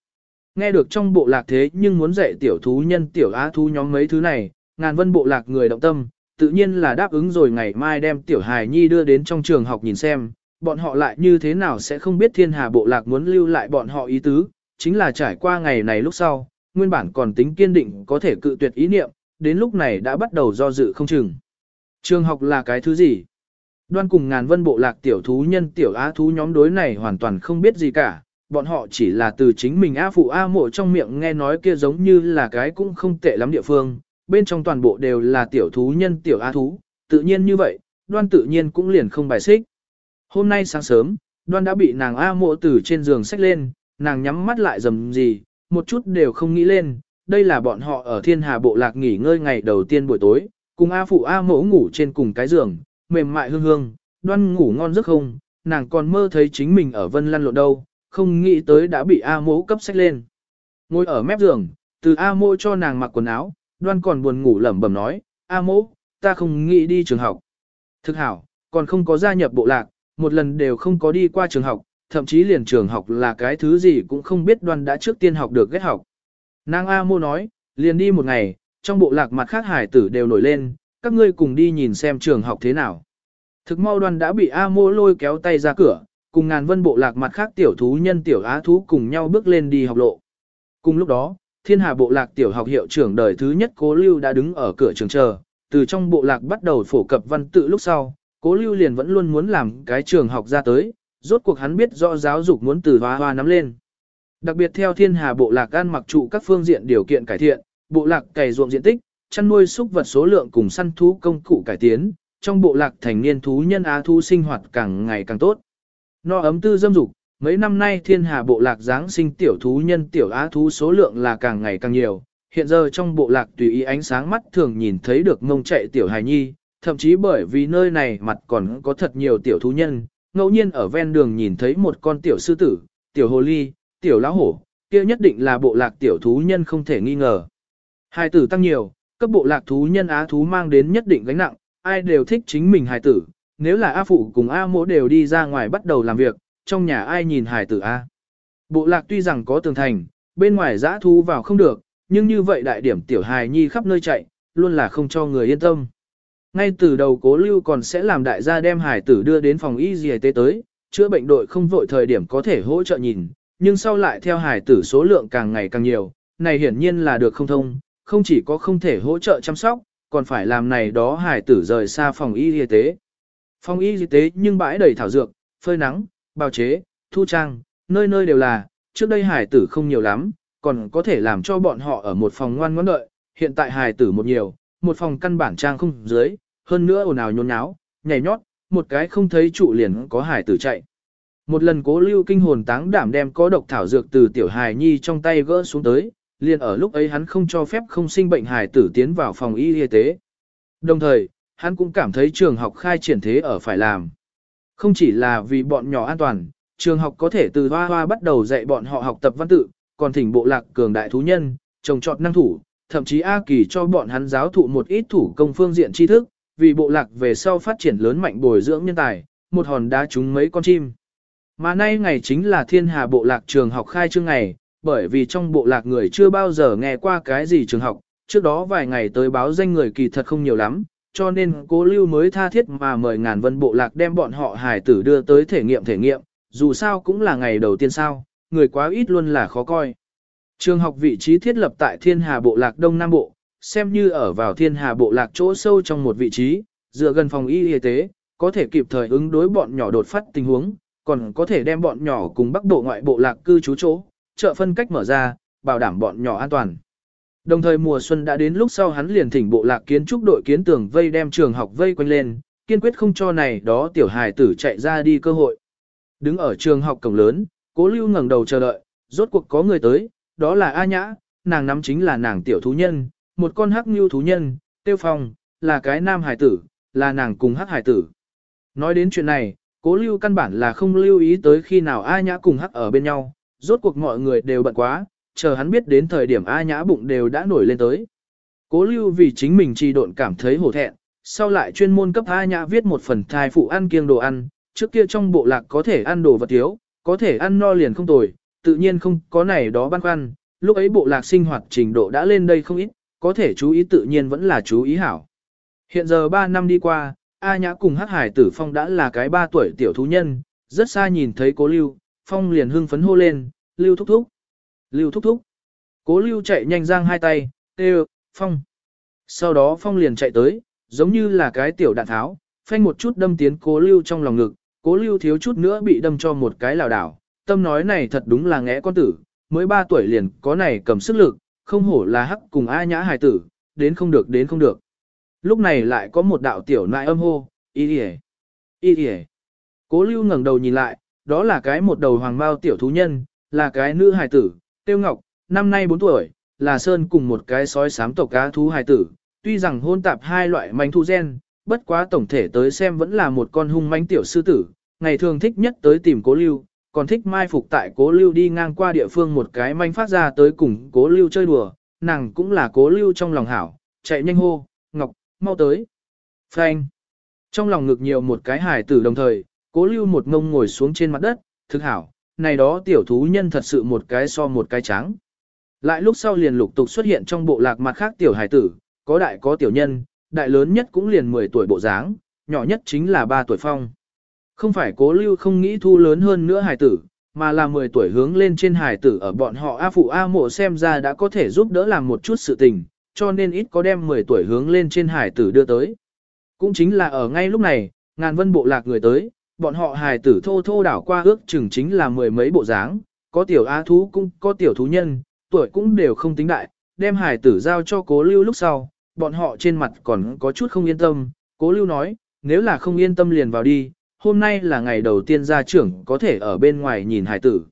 Nghe được trong bộ lạc thế nhưng muốn dạy tiểu thú nhân tiểu á thú nhóm mấy thứ này, ngàn vân bộ lạc người động tâm, tự nhiên là đáp ứng rồi ngày mai đem tiểu hài nhi đưa đến trong trường học nhìn xem, bọn họ lại như thế nào sẽ không biết thiên hà bộ lạc muốn lưu lại bọn họ ý tứ, chính là trải qua ngày này lúc sau, nguyên bản còn tính kiên định có thể cự tuyệt ý niệm, đến lúc này đã bắt đầu do dự không chừng. Trường học là cái thứ gì? Đoan cùng ngàn vân bộ lạc tiểu thú nhân tiểu á thú nhóm đối này hoàn toàn không biết gì cả, bọn họ chỉ là từ chính mình A phụ A mộ trong miệng nghe nói kia giống như là cái cũng không tệ lắm địa phương, bên trong toàn bộ đều là tiểu thú nhân tiểu á thú, tự nhiên như vậy, đoan tự nhiên cũng liền không bài xích. Hôm nay sáng sớm, đoan đã bị nàng A mộ từ trên giường xách lên, nàng nhắm mắt lại dầm gì, một chút đều không nghĩ lên, đây là bọn họ ở thiên hà bộ lạc nghỉ ngơi ngày đầu tiên buổi tối, cùng A phụ A mẫu ngủ trên cùng cái giường, mềm mại hương hương, đoan ngủ ngon giấc không, nàng còn mơ thấy chính mình ở vân lăn lộn đâu, không nghĩ tới đã bị A mẫu cấp sách lên. Ngồi ở mép giường, từ A mẫu cho nàng mặc quần áo, đoan còn buồn ngủ lẩm bẩm nói, A mẫu ta không nghĩ đi trường học. Thực hảo, còn không có gia nhập bộ lạc, một lần đều không có đi qua trường học, thậm chí liền trường học là cái thứ gì cũng không biết đoan đã trước tiên học được ghét học. Nàng A mô nói, liền đi một ngày, trong bộ lạc mặt khác hải tử đều nổi lên, các ngươi cùng đi nhìn xem trường học thế nào. Thực mau đoan đã bị A mô lôi kéo tay ra cửa, cùng ngàn vân bộ lạc mặt khác tiểu thú nhân tiểu á thú cùng nhau bước lên đi học lộ. Cùng lúc đó, thiên hà bộ lạc tiểu học hiệu trưởng đời thứ nhất cố lưu đã đứng ở cửa trường chờ, từ trong bộ lạc bắt đầu phổ cập văn tự lúc sau, cố lưu liền vẫn luôn muốn làm cái trường học ra tới, rốt cuộc hắn biết rõ giáo dục muốn từ hoa hoa nắm lên. Đặc biệt theo thiên hà bộ lạc ăn mặc trụ các phương diện điều kiện cải thiện, bộ lạc cày ruộng diện tích, chăn nuôi súc vật số lượng cùng săn thú công cụ cải tiến, trong bộ lạc thành niên thú nhân á thú sinh hoạt càng ngày càng tốt. No ấm tư dâm dục, mấy năm nay thiên hà bộ lạc giáng sinh tiểu thú nhân tiểu á thú số lượng là càng ngày càng nhiều. Hiện giờ trong bộ lạc tùy ý ánh sáng mắt thường nhìn thấy được ngông chạy tiểu hài nhi, thậm chí bởi vì nơi này mặt còn có thật nhiều tiểu thú nhân, ngẫu nhiên ở ven đường nhìn thấy một con tiểu sư tử, tiểu hồ ly, tiểu lão hổ, kia nhất định là bộ lạc tiểu thú nhân không thể nghi ngờ. Hài tử tăng nhiều, cấp bộ lạc thú nhân á thú mang đến nhất định gánh nặng, ai đều thích chính mình hài tử, nếu là A Phụ cùng A Mỗ đều đi ra ngoài bắt đầu làm việc, trong nhà ai nhìn hài tử A. Bộ lạc tuy rằng có tường thành, bên ngoài giã thú vào không được, nhưng như vậy đại điểm tiểu hài nhi khắp nơi chạy, luôn là không cho người yên tâm. Ngay từ đầu cố lưu còn sẽ làm đại gia đem Hải tử đưa đến phòng y dì tế tới, chữa bệnh đội không vội thời điểm có thể hỗ trợ nhìn, nhưng sau lại theo Hải tử số lượng càng ngày càng nhiều, này hiển nhiên là được không thông, không chỉ có không thể hỗ trợ chăm sóc, còn phải làm này đó Hải tử rời xa phòng y y tế. Phòng y y tế nhưng bãi đầy thảo dược, phơi nắng, bào chế, thu trang, nơi nơi đều là, trước đây Hải tử không nhiều lắm, còn có thể làm cho bọn họ ở một phòng ngoan ngoãn đợi, hiện tại Hải tử một nhiều, một phòng căn bản trang không dưới, hơn nữa ồn ào nhốn nháo, nhảy nhót, một cái không thấy trụ liền có hải tử chạy. Một lần cố lưu kinh hồn táng đảm đem có độc thảo dược từ tiểu hài nhi trong tay gỡ xuống tới, liền ở lúc ấy hắn không cho phép không sinh bệnh hài tử tiến vào phòng y y tế. Đồng thời, hắn cũng cảm thấy trường học khai triển thế ở phải làm. Không chỉ là vì bọn nhỏ an toàn, trường học có thể từ hoa hoa bắt đầu dạy bọn họ học tập văn tự, còn thỉnh bộ lạc cường đại thú nhân, trồng trọt năng thủ, thậm chí A Kỳ cho bọn hắn giáo thụ một ít thủ công phương diện tri thức, vì bộ lạc về sau phát triển lớn mạnh bồi dưỡng nhân tài, một hòn đá trúng mấy con chim. Mà nay ngày chính là thiên hà bộ lạc trường học khai trương ngày, bởi vì trong bộ lạc người chưa bao giờ nghe qua cái gì trường học, trước đó vài ngày tới báo danh người kỳ thật không nhiều lắm, cho nên cố lưu mới tha thiết mà mời ngàn vân bộ lạc đem bọn họ hải tử đưa tới thể nghiệm thể nghiệm, dù sao cũng là ngày đầu tiên sao, người quá ít luôn là khó coi. Trường học vị trí thiết lập tại Thiên Hà Bộ Lạc Đông Nam Bộ, xem như ở vào Thiên Hà Bộ Lạc chỗ sâu trong một vị trí, dựa gần phòng y y tế, có thể kịp thời ứng đối bọn nhỏ đột phát tình huống, còn có thể đem bọn nhỏ cùng Bắc Bộ ngoại bộ lạc cư trú chỗ, chợ phân cách mở ra, bảo đảm bọn nhỏ an toàn. Đồng thời mùa xuân đã đến lúc sau hắn liền thỉnh bộ lạc kiến trúc đội kiến tường vây đem trường học vây quanh lên, kiên quyết không cho này đó tiểu hài tử chạy ra đi cơ hội. Đứng ở trường học cổng lớn, cố lưu ngẩng đầu chờ đợi, rốt cuộc có người tới, đó là A Nhã, nàng nắm chính là nàng tiểu thú nhân, một con hắc như thú nhân, tiêu phong, là cái nam hải tử, là nàng cùng hắc hải tử. Nói đến chuyện này, cố lưu căn bản là không lưu ý tới khi nào A Nhã cùng hắc ở bên nhau, rốt cuộc mọi người đều bận quá, chờ hắn biết đến thời điểm A Nhã bụng đều đã nổi lên tới. Cố lưu vì chính mình trì độn cảm thấy hổ thẹn, sau lại chuyên môn cấp A Nhã viết một phần thai phụ ăn kiêng đồ ăn, trước kia trong bộ lạc có thể ăn đồ vật thiếu, có thể ăn no liền không tồi, tự nhiên không có này đó băn khoăn, lúc ấy bộ lạc sinh hoạt trình độ đã lên đây không ít, có thể chú ý tự nhiên vẫn là chú ý hảo. Hiện giờ 3 năm đi qua, A Nhã cùng Hắc Hải Tử Phong đã là cái 3 tuổi tiểu thú nhân, rất xa nhìn thấy cố lưu, Phong liền hưng phấn hô lên, lưu thúc thúc, lưu thúc thúc. Cố lưu chạy nhanh giang hai tay, tê Phong. Sau đó Phong liền chạy tới, giống như là cái tiểu đạn tháo, phanh một chút đâm tiến cố lưu trong lòng ngực, cố lưu thiếu chút nữa bị đâm cho một cái lảo đảo. Tâm nói này thật đúng là ngẽ con tử, mới 3 tuổi liền có này cầm sức lực, không hổ là hắc cùng A nhã hài tử, đến không được đến không được. Lúc này lại có một đạo tiểu nại âm hô, y y y y Cố lưu ngẩng đầu nhìn lại, đó là cái một đầu hoàng mao tiểu thú nhân, là cái nữ hài tử, tiêu ngọc, năm nay 4 tuổi, là sơn cùng một cái sói sám tộc cá thú hài tử, tuy rằng hôn tạp hai loại manh thu gen, bất quá tổng thể tới xem vẫn là một con hung manh tiểu sư tử, ngày thường thích nhất tới tìm cố lưu, còn thích mai phục tại cố lưu đi ngang qua địa phương một cái manh phát ra tới cùng cố lưu chơi đùa, nàng cũng là cố lưu trong lòng hảo, chạy nhanh hô, ngọc, mau tới. Phanh. Trong lòng ngực nhiều một cái hải tử đồng thời, cố lưu một ngông ngồi xuống trên mặt đất, thực hảo, này đó tiểu thú nhân thật sự một cái so một cái trắng. Lại lúc sau liền lục tục xuất hiện trong bộ lạc mặt khác tiểu hải tử, có đại có tiểu nhân, đại lớn nhất cũng liền 10 tuổi bộ dáng, nhỏ nhất chính là 3 tuổi phong. Không phải cố lưu không nghĩ thu lớn hơn nữa hải tử, mà là 10 tuổi hướng lên trên hải tử ở bọn họ A phụ A mộ xem ra đã có thể giúp đỡ làm một chút sự tình, cho nên ít có đem 10 tuổi hướng lên trên hải tử đưa tới. Cũng chính là ở ngay lúc này, ngàn vân bộ lạc người tới, bọn họ hải tử thô thô đảo qua ước chừng chính là mười mấy bộ dáng, có tiểu A thú cũng có tiểu thú nhân, tuổi cũng đều không tính đại, đem hải tử giao cho cố lưu lúc sau, bọn họ trên mặt còn có chút không yên tâm, cố lưu nói, nếu là không yên tâm liền vào đi, hôm nay là ngày đầu tiên gia trưởng có thể ở bên ngoài nhìn hải tử.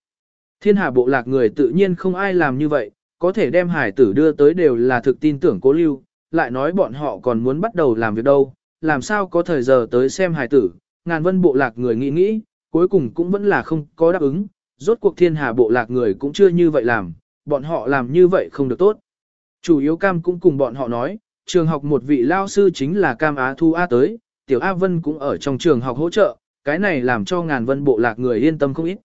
Thiên hạ bộ lạc người tự nhiên không ai làm như vậy, có thể đem hải tử đưa tới đều là thực tin tưởng cố lưu, lại nói bọn họ còn muốn bắt đầu làm việc đâu, làm sao có thời giờ tới xem hải tử, ngàn vân bộ lạc người nghĩ nghĩ, cuối cùng cũng vẫn là không có đáp ứng, rốt cuộc thiên hà bộ lạc người cũng chưa như vậy làm, bọn họ làm như vậy không được tốt. Chủ yếu cam cũng cùng bọn họ nói, trường học một vị lao sư chính là Cam Á Thu A tới, Tiểu A Vân cũng ở trong trường học hỗ trợ, cái này làm cho ngàn vân bộ lạc người yên tâm không ít.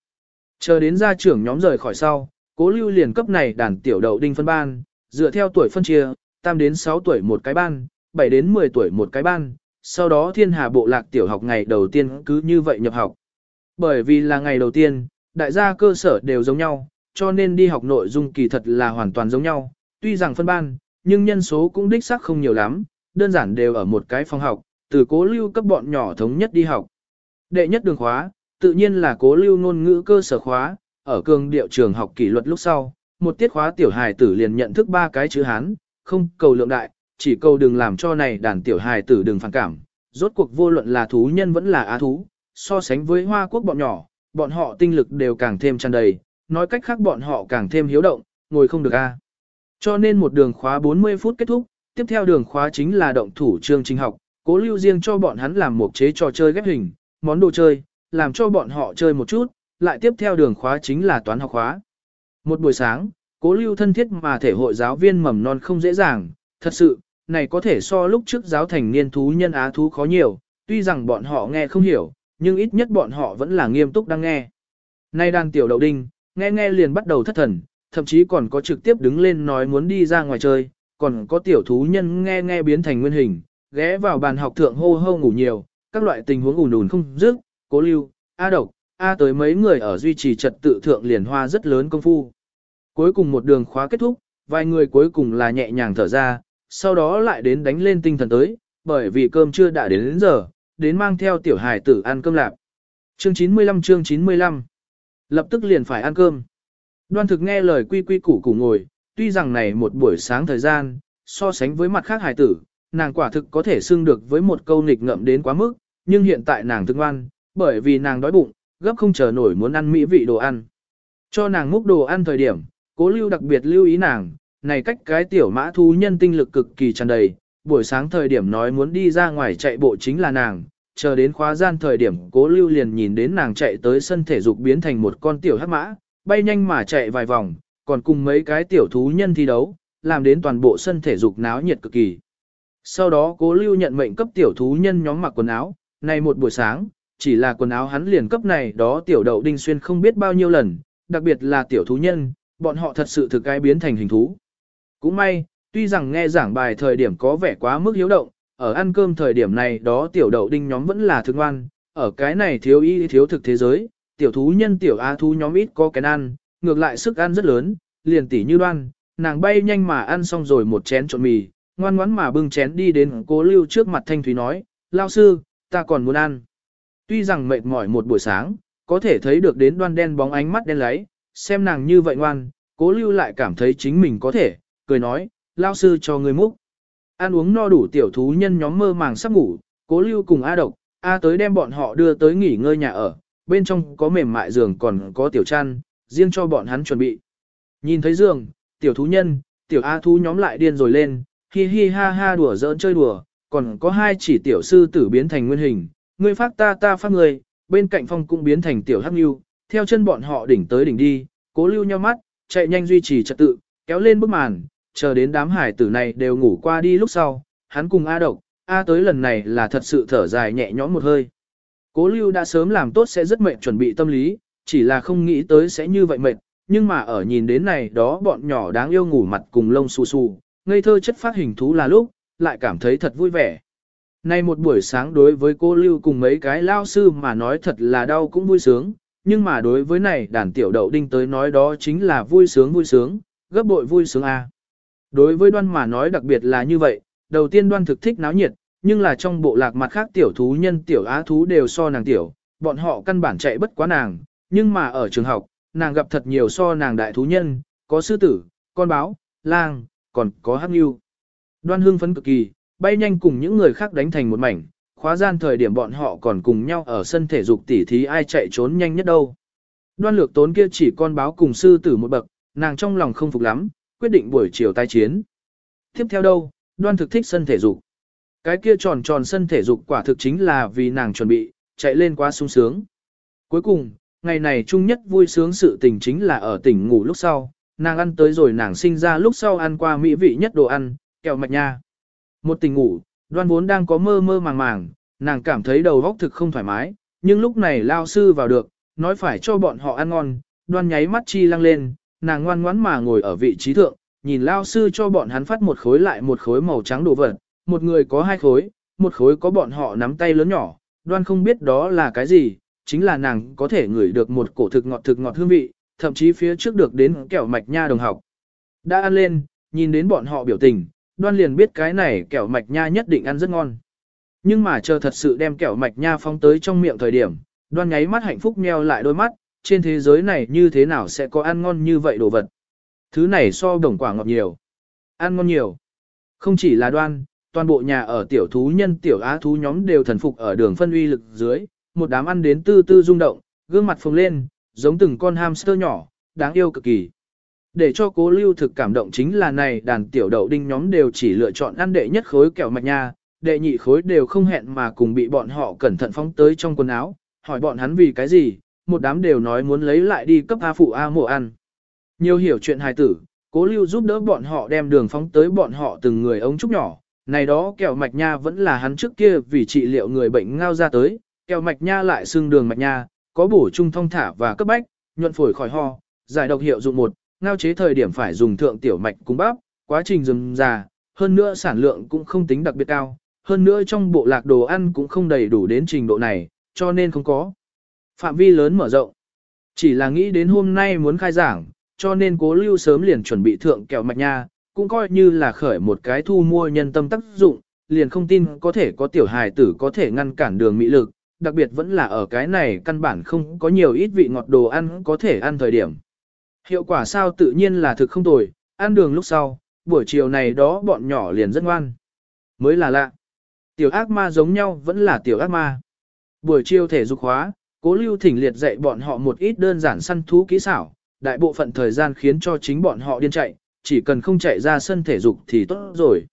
Chờ đến gia trưởng nhóm rời khỏi sau, cố lưu liền cấp này đàn tiểu đậu đinh phân ban, dựa theo tuổi phân chia, tam đến 6 tuổi một cái ban, 7 đến 10 tuổi một cái ban, sau đó thiên hà bộ lạc tiểu học ngày đầu tiên cứ như vậy nhập học. Bởi vì là ngày đầu tiên, đại gia cơ sở đều giống nhau, cho nên đi học nội dung kỳ thật là hoàn toàn giống nhau, tuy rằng phân ban, nhưng nhân số cũng đích xác không nhiều lắm, đơn giản đều ở một cái phòng học, từ cố lưu cấp bọn nhỏ thống nhất đi học. Đệ nhất đường khóa, tự nhiên là cố lưu ngôn ngữ cơ sở khóa, ở cường điệu trường học kỷ luật lúc sau, một tiết khóa tiểu hài tử liền nhận thức ba cái chữ Hán, không cầu lượng đại, chỉ cầu đừng làm cho này đàn tiểu hài tử đừng phản cảm. Rốt cuộc vô luận là thú nhân vẫn là á thú, so sánh với hoa quốc bọn nhỏ, bọn họ tinh lực đều càng thêm tràn đầy, nói cách khác bọn họ càng thêm hiếu động, ngồi không được a. Cho nên một đường khóa 40 phút kết thúc, tiếp theo đường khóa chính là động thủ chương trình học, cố lưu riêng cho bọn hắn làm một chế trò chơi ghép hình, món đồ chơi, làm cho bọn họ chơi một chút, lại tiếp theo đường khóa chính là toán học khóa. Một buổi sáng, cố lưu thân thiết mà thể hội giáo viên mầm non không dễ dàng, thật sự, này có thể so lúc trước giáo thành niên thú nhân á thú khó nhiều, tuy rằng bọn họ nghe không hiểu, nhưng ít nhất bọn họ vẫn là nghiêm túc đang nghe. Nay đang tiểu đậu đinh, nghe nghe liền bắt đầu thất thần, thậm chí còn có trực tiếp đứng lên nói muốn đi ra ngoài chơi, còn có tiểu thú nhân nghe nghe biến thành nguyên hình, ghé vào bàn học thượng hô hô ngủ nhiều, các loại tình huống ủ nùn không dứt, cố lưu, A độc, A tới mấy người ở duy trì trật tự thượng liền hoa rất lớn công phu. Cuối cùng một đường khóa kết thúc, vài người cuối cùng là nhẹ nhàng thở ra, sau đó lại đến đánh lên tinh thần tới, bởi vì cơm chưa đã đến đến giờ, đến mang theo tiểu hài tử ăn cơm lạp. Chương 95 chương 95 Lập tức liền phải ăn cơm. Đoan thực nghe lời quy quy củ củ ngồi, tuy rằng này một buổi sáng thời gian, so sánh với mặt khác hài tử, nàng quả thực có thể xưng được với một câu nghịch ngậm đến quá mức, nhưng hiện tại nàng thương ngoan, bởi vì nàng đói bụng, gấp không chờ nổi muốn ăn mỹ vị đồ ăn. Cho nàng múc đồ ăn thời điểm, cố lưu đặc biệt lưu ý nàng, này cách cái tiểu mã thú nhân tinh lực cực kỳ tràn đầy, buổi sáng thời điểm nói muốn đi ra ngoài chạy bộ chính là nàng, chờ đến khóa gian thời điểm cố lưu liền nhìn đến nàng chạy tới sân thể dục biến thành một con tiểu hắc mã, bay nhanh mà chạy vài vòng, còn cùng mấy cái tiểu thú nhân thi đấu, làm đến toàn bộ sân thể dục náo nhiệt cực kỳ. Sau đó cố lưu nhận mệnh cấp tiểu thú nhân nhóm mặc quần áo, này một buổi sáng, chỉ là quần áo hắn liền cấp này đó tiểu đậu đinh xuyên không biết bao nhiêu lần, đặc biệt là tiểu thú nhân, bọn họ thật sự thực cái biến thành hình thú. Cũng may, tuy rằng nghe giảng bài thời điểm có vẻ quá mức hiếu động, ở ăn cơm thời điểm này đó tiểu đậu đinh nhóm vẫn là thương ngoan, ở cái này thiếu y thiếu thực thế giới, tiểu thú nhân tiểu a thú nhóm ít có cái ăn, ngược lại sức ăn rất lớn, liền tỉ như đoan, nàng bay nhanh mà ăn xong rồi một chén trộn mì, ngoan ngoãn mà bưng chén đi đến cố lưu trước mặt thanh thúy nói, lao sư, ta còn muốn ăn. Tuy rằng mệt mỏi một buổi sáng, có thể thấy được đến đoan đen bóng ánh mắt đen láy, xem nàng như vậy ngoan, cố lưu lại cảm thấy chính mình có thể, cười nói, lao sư cho người múc. Ăn uống no đủ tiểu thú nhân nhóm mơ màng sắp ngủ, cố lưu cùng A độc, A tới đem bọn họ đưa tới nghỉ ngơi nhà ở, bên trong có mềm mại giường còn có tiểu chăn, riêng cho bọn hắn chuẩn bị. Nhìn thấy giường, tiểu thú nhân, tiểu A thú nhóm lại điên rồi lên, hi hi ha ha đùa giỡn chơi đùa, còn có hai chỉ tiểu sư tử biến thành nguyên hình, ngươi phát ta ta phát người, bên cạnh phong cũng biến thành tiểu hắc lưu, theo chân bọn họ đỉnh tới đỉnh đi, cố lưu nhau mắt, chạy nhanh duy trì trật tự, kéo lên bức màn, chờ đến đám hải tử này đều ngủ qua đi lúc sau, hắn cùng A độc, A tới lần này là thật sự thở dài nhẹ nhõm một hơi. Cố lưu đã sớm làm tốt sẽ rất mệt chuẩn bị tâm lý, chỉ là không nghĩ tới sẽ như vậy mệt, nhưng mà ở nhìn đến này đó bọn nhỏ đáng yêu ngủ mặt cùng lông xù xù, ngây thơ chất phát hình thú là lúc, lại cảm thấy thật vui vẻ. Nay một buổi sáng đối với cô Lưu cùng mấy cái lao sư mà nói thật là đau cũng vui sướng, nhưng mà đối với này đàn tiểu đậu đinh tới nói đó chính là vui sướng vui sướng, gấp bội vui sướng a. Đối với đoan mà nói đặc biệt là như vậy, đầu tiên đoan thực thích náo nhiệt, nhưng là trong bộ lạc mặt khác tiểu thú nhân tiểu á thú đều so nàng tiểu, bọn họ căn bản chạy bất quá nàng, nhưng mà ở trường học, nàng gặp thật nhiều so nàng đại thú nhân, có sư tử, con báo, lang, còn có hắc nhu. Đoan hương phấn cực kỳ, bay nhanh cùng những người khác đánh thành một mảnh, khóa gian thời điểm bọn họ còn cùng nhau ở sân thể dục tỉ thí ai chạy trốn nhanh nhất đâu. Đoan lược tốn kia chỉ con báo cùng sư tử một bậc, nàng trong lòng không phục lắm, quyết định buổi chiều tai chiến. Tiếp theo đâu, đoan thực thích sân thể dục. Cái kia tròn tròn sân thể dục quả thực chính là vì nàng chuẩn bị, chạy lên quá sung sướng. Cuối cùng, ngày này chung nhất vui sướng sự tình chính là ở tỉnh ngủ lúc sau, nàng ăn tới rồi nàng sinh ra lúc sau ăn qua mỹ vị nhất đồ ăn, kẹo mạch nha. Một tình ngủ, đoan vốn đang có mơ mơ màng màng, nàng cảm thấy đầu óc thực không thoải mái, nhưng lúc này lao sư vào được, nói phải cho bọn họ ăn ngon, đoan nháy mắt chi lăng lên, nàng ngoan ngoãn mà ngồi ở vị trí thượng, nhìn lao sư cho bọn hắn phát một khối lại một khối màu trắng đồ vật, một người có hai khối, một khối có bọn họ nắm tay lớn nhỏ, đoan không biết đó là cái gì, chính là nàng có thể ngửi được một cổ thực ngọt thực ngọt hương vị, thậm chí phía trước được đến kẹo mạch nha đồng học. Đã ăn lên, nhìn đến bọn họ biểu tình, đoan liền biết cái này kẹo mạch nha nhất định ăn rất ngon. Nhưng mà chờ thật sự đem kẹo mạch nha phong tới trong miệng thời điểm, đoan nháy mắt hạnh phúc nheo lại đôi mắt, trên thế giới này như thế nào sẽ có ăn ngon như vậy đồ vật. Thứ này so đồng quả ngọt nhiều. Ăn ngon nhiều. Không chỉ là đoan, toàn bộ nhà ở tiểu thú nhân tiểu á thú nhóm đều thần phục ở đường phân uy lực dưới, một đám ăn đến tư tư rung động, gương mặt phồng lên, giống từng con hamster nhỏ, đáng yêu cực kỳ. Để cho cố lưu thực cảm động chính là này đàn tiểu đậu đinh nhóm đều chỉ lựa chọn ăn đệ nhất khối kẹo mạch nha, đệ nhị khối đều không hẹn mà cùng bị bọn họ cẩn thận phóng tới trong quần áo, hỏi bọn hắn vì cái gì, một đám đều nói muốn lấy lại đi cấp A phụ A mộ ăn. Nhiều hiểu chuyện hài tử, cố lưu giúp đỡ bọn họ đem đường phóng tới bọn họ từng người ống trúc nhỏ, này đó kẹo mạch nha vẫn là hắn trước kia vì trị liệu người bệnh ngao ra tới, kẹo mạch nha lại xương đường mạch nha, có bổ trung thông thả và cấp bách, nhuận phổi khỏi ho, giải độc hiệu dụng một, ngao chế thời điểm phải dùng thượng tiểu mạch cung bắp, quá trình dùng già, hơn nữa sản lượng cũng không tính đặc biệt cao, hơn nữa trong bộ lạc đồ ăn cũng không đầy đủ đến trình độ này, cho nên không có. Phạm vi lớn mở rộng. Chỉ là nghĩ đến hôm nay muốn khai giảng, cho nên cố lưu sớm liền chuẩn bị thượng kẹo mạch nha, cũng coi như là khởi một cái thu mua nhân tâm tác dụng, liền không tin có thể có tiểu hài tử có thể ngăn cản đường mỹ lực, đặc biệt vẫn là ở cái này căn bản không có nhiều ít vị ngọt đồ ăn có thể ăn thời điểm. Hiệu quả sao tự nhiên là thực không tồi, ăn đường lúc sau, buổi chiều này đó bọn nhỏ liền rất ngoan. Mới là lạ. Tiểu ác ma giống nhau vẫn là tiểu ác ma. Buổi chiều thể dục hóa, cố lưu thỉnh liệt dạy bọn họ một ít đơn giản săn thú kỹ xảo, đại bộ phận thời gian khiến cho chính bọn họ điên chạy, chỉ cần không chạy ra sân thể dục thì tốt rồi.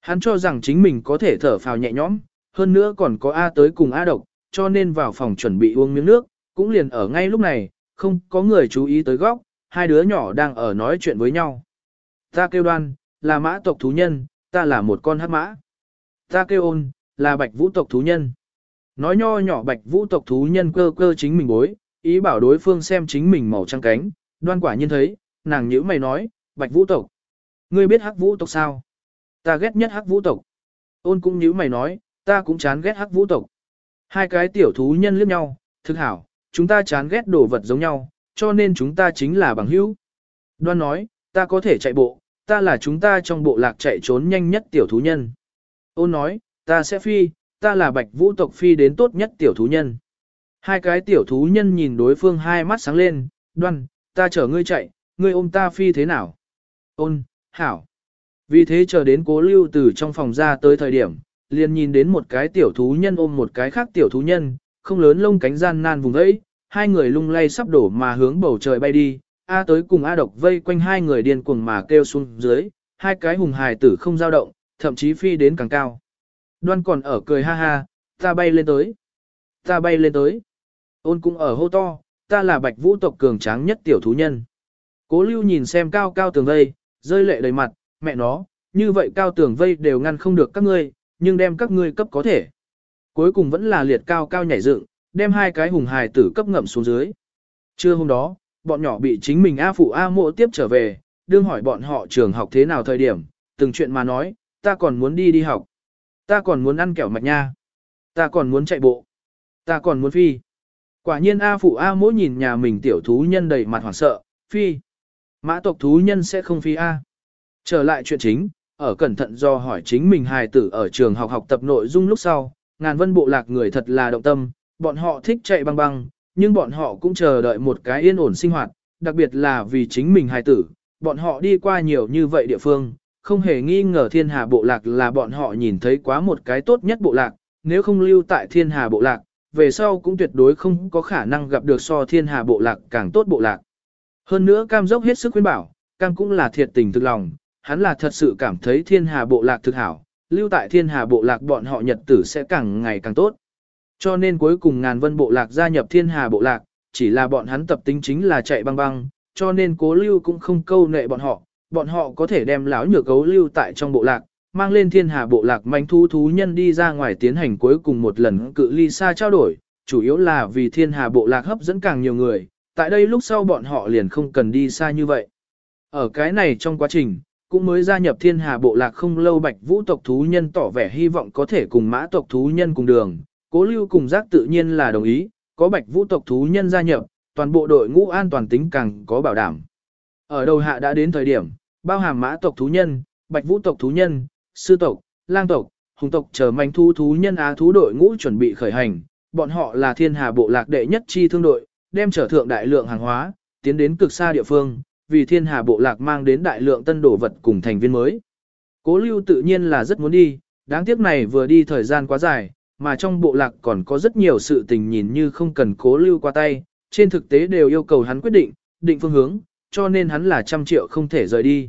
Hắn cho rằng chính mình có thể thở phào nhẹ nhõm, hơn nữa còn có A tới cùng A độc, cho nên vào phòng chuẩn bị uống miếng nước, cũng liền ở ngay lúc này, không có người chú ý tới góc, hai đứa nhỏ đang ở nói chuyện với nhau. Ta kêu đoan, là mã tộc thú nhân, ta là một con hát mã. Ta kêu ôn, là bạch vũ tộc thú nhân. Nói nho nhỏ bạch vũ tộc thú nhân cơ cơ chính mình bối, ý bảo đối phương xem chính mình màu trăng cánh, đoan quả nhiên thấy, nàng nhữ mày nói, bạch vũ tộc. Ngươi biết hắc vũ tộc sao? Ta ghét nhất hắc vũ tộc. Ôn cũng nhữ mày nói, ta cũng chán ghét hắc vũ tộc. Hai cái tiểu thú nhân liếc nhau, thực hảo, chúng ta chán ghét đồ vật giống nhau, cho nên chúng ta chính là bằng hữu. Đoan nói, ta có thể chạy bộ, ta là chúng ta trong bộ lạc chạy trốn nhanh nhất tiểu thú nhân. Ôn nói, ta sẽ phi, ta là bạch vũ tộc phi đến tốt nhất tiểu thú nhân. Hai cái tiểu thú nhân nhìn đối phương hai mắt sáng lên, đoan, ta chở ngươi chạy, ngươi ôm ta phi thế nào? Ôn, hảo. Vì thế chờ đến cố lưu từ trong phòng ra tới thời điểm, liền nhìn đến một cái tiểu thú nhân ôm một cái khác tiểu thú nhân, không lớn lông cánh gian nan vùng ấy, hai người lung lay sắp đổ mà hướng bầu trời bay đi, A tới cùng A độc vây quanh hai người điên cuồng mà kêu xuống dưới, hai cái hùng hài tử không dao động, thậm chí phi đến càng cao. Đoan còn ở cười ha ha, ta bay lên tới, ta bay lên tới. Ôn cũng ở hô to, ta là bạch vũ tộc cường tráng nhất tiểu thú nhân. Cố lưu nhìn xem cao cao tường vây, rơi lệ đầy mặt, mẹ nó, như vậy cao tường vây đều ngăn không được các ngươi, nhưng đem các ngươi cấp có thể. Cuối cùng vẫn là liệt cao cao nhảy dựng, đem hai cái hùng hài tử cấp ngậm xuống dưới. Trưa hôm đó, bọn nhỏ bị chính mình A phụ A mộ tiếp trở về, đương hỏi bọn họ trường học thế nào thời điểm, từng chuyện mà nói, ta còn muốn đi đi học, ta còn muốn ăn kẹo mạch nha, ta còn muốn chạy bộ, ta còn muốn phi. Quả nhiên A phụ A mỗi nhìn nhà mình tiểu thú nhân đầy mặt hoảng sợ, phi. Mã tộc thú nhân sẽ không phi A. Trở lại chuyện chính, ở cẩn thận do hỏi chính mình hài tử ở trường học học tập nội dung lúc sau, ngàn vân bộ lạc người thật là động tâm, bọn họ thích chạy băng băng, nhưng bọn họ cũng chờ đợi một cái yên ổn sinh hoạt, đặc biệt là vì chính mình hài tử, bọn họ đi qua nhiều như vậy địa phương, không hề nghi ngờ thiên hà bộ lạc là bọn họ nhìn thấy quá một cái tốt nhất bộ lạc, nếu không lưu tại thiên hà bộ lạc, về sau cũng tuyệt đối không có khả năng gặp được so thiên hà bộ lạc càng tốt bộ lạc. Hơn nữa cam dốc hết sức khuyên bảo, cam cũng là thiệt tình thực lòng, hắn là thật sự cảm thấy thiên hà bộ lạc thực hảo, lưu tại thiên hà bộ lạc bọn họ nhật tử sẽ càng ngày càng tốt. Cho nên cuối cùng ngàn vân bộ lạc gia nhập thiên hà bộ lạc, chỉ là bọn hắn tập tính chính là chạy băng băng, cho nên cố lưu cũng không câu nệ bọn họ, bọn họ có thể đem lão nhược gấu lưu tại trong bộ lạc, mang lên thiên hà bộ lạc manh thú thú nhân đi ra ngoài tiến hành cuối cùng một lần cự ly xa trao đổi, chủ yếu là vì thiên hà bộ lạc hấp dẫn càng nhiều người, tại đây lúc sau bọn họ liền không cần đi xa như vậy. Ở cái này trong quá trình, cũng mới gia nhập thiên hà bộ lạc không lâu bạch vũ tộc thú nhân tỏ vẻ hy vọng có thể cùng mã tộc thú nhân cùng đường, cố lưu cùng giác tự nhiên là đồng ý, có bạch vũ tộc thú nhân gia nhập, toàn bộ đội ngũ an toàn tính càng có bảo đảm. Ở đầu hạ đã đến thời điểm, bao hàm mã tộc thú nhân, bạch vũ tộc thú nhân, sư tộc, lang tộc, hùng tộc chờ manh thu thú nhân á thú đội ngũ chuẩn bị khởi hành, bọn họ là thiên hà bộ lạc đệ nhất chi thương đội, đem trở thượng đại lượng hàng hóa, tiến đến cực xa địa phương, vì thiên hà bộ lạc mang đến đại lượng tân đồ vật cùng thành viên mới. Cố lưu tự nhiên là rất muốn đi, đáng tiếc này vừa đi thời gian quá dài, mà trong bộ lạc còn có rất nhiều sự tình nhìn như không cần cố lưu qua tay, trên thực tế đều yêu cầu hắn quyết định, định phương hướng, cho nên hắn là trăm triệu không thể rời đi.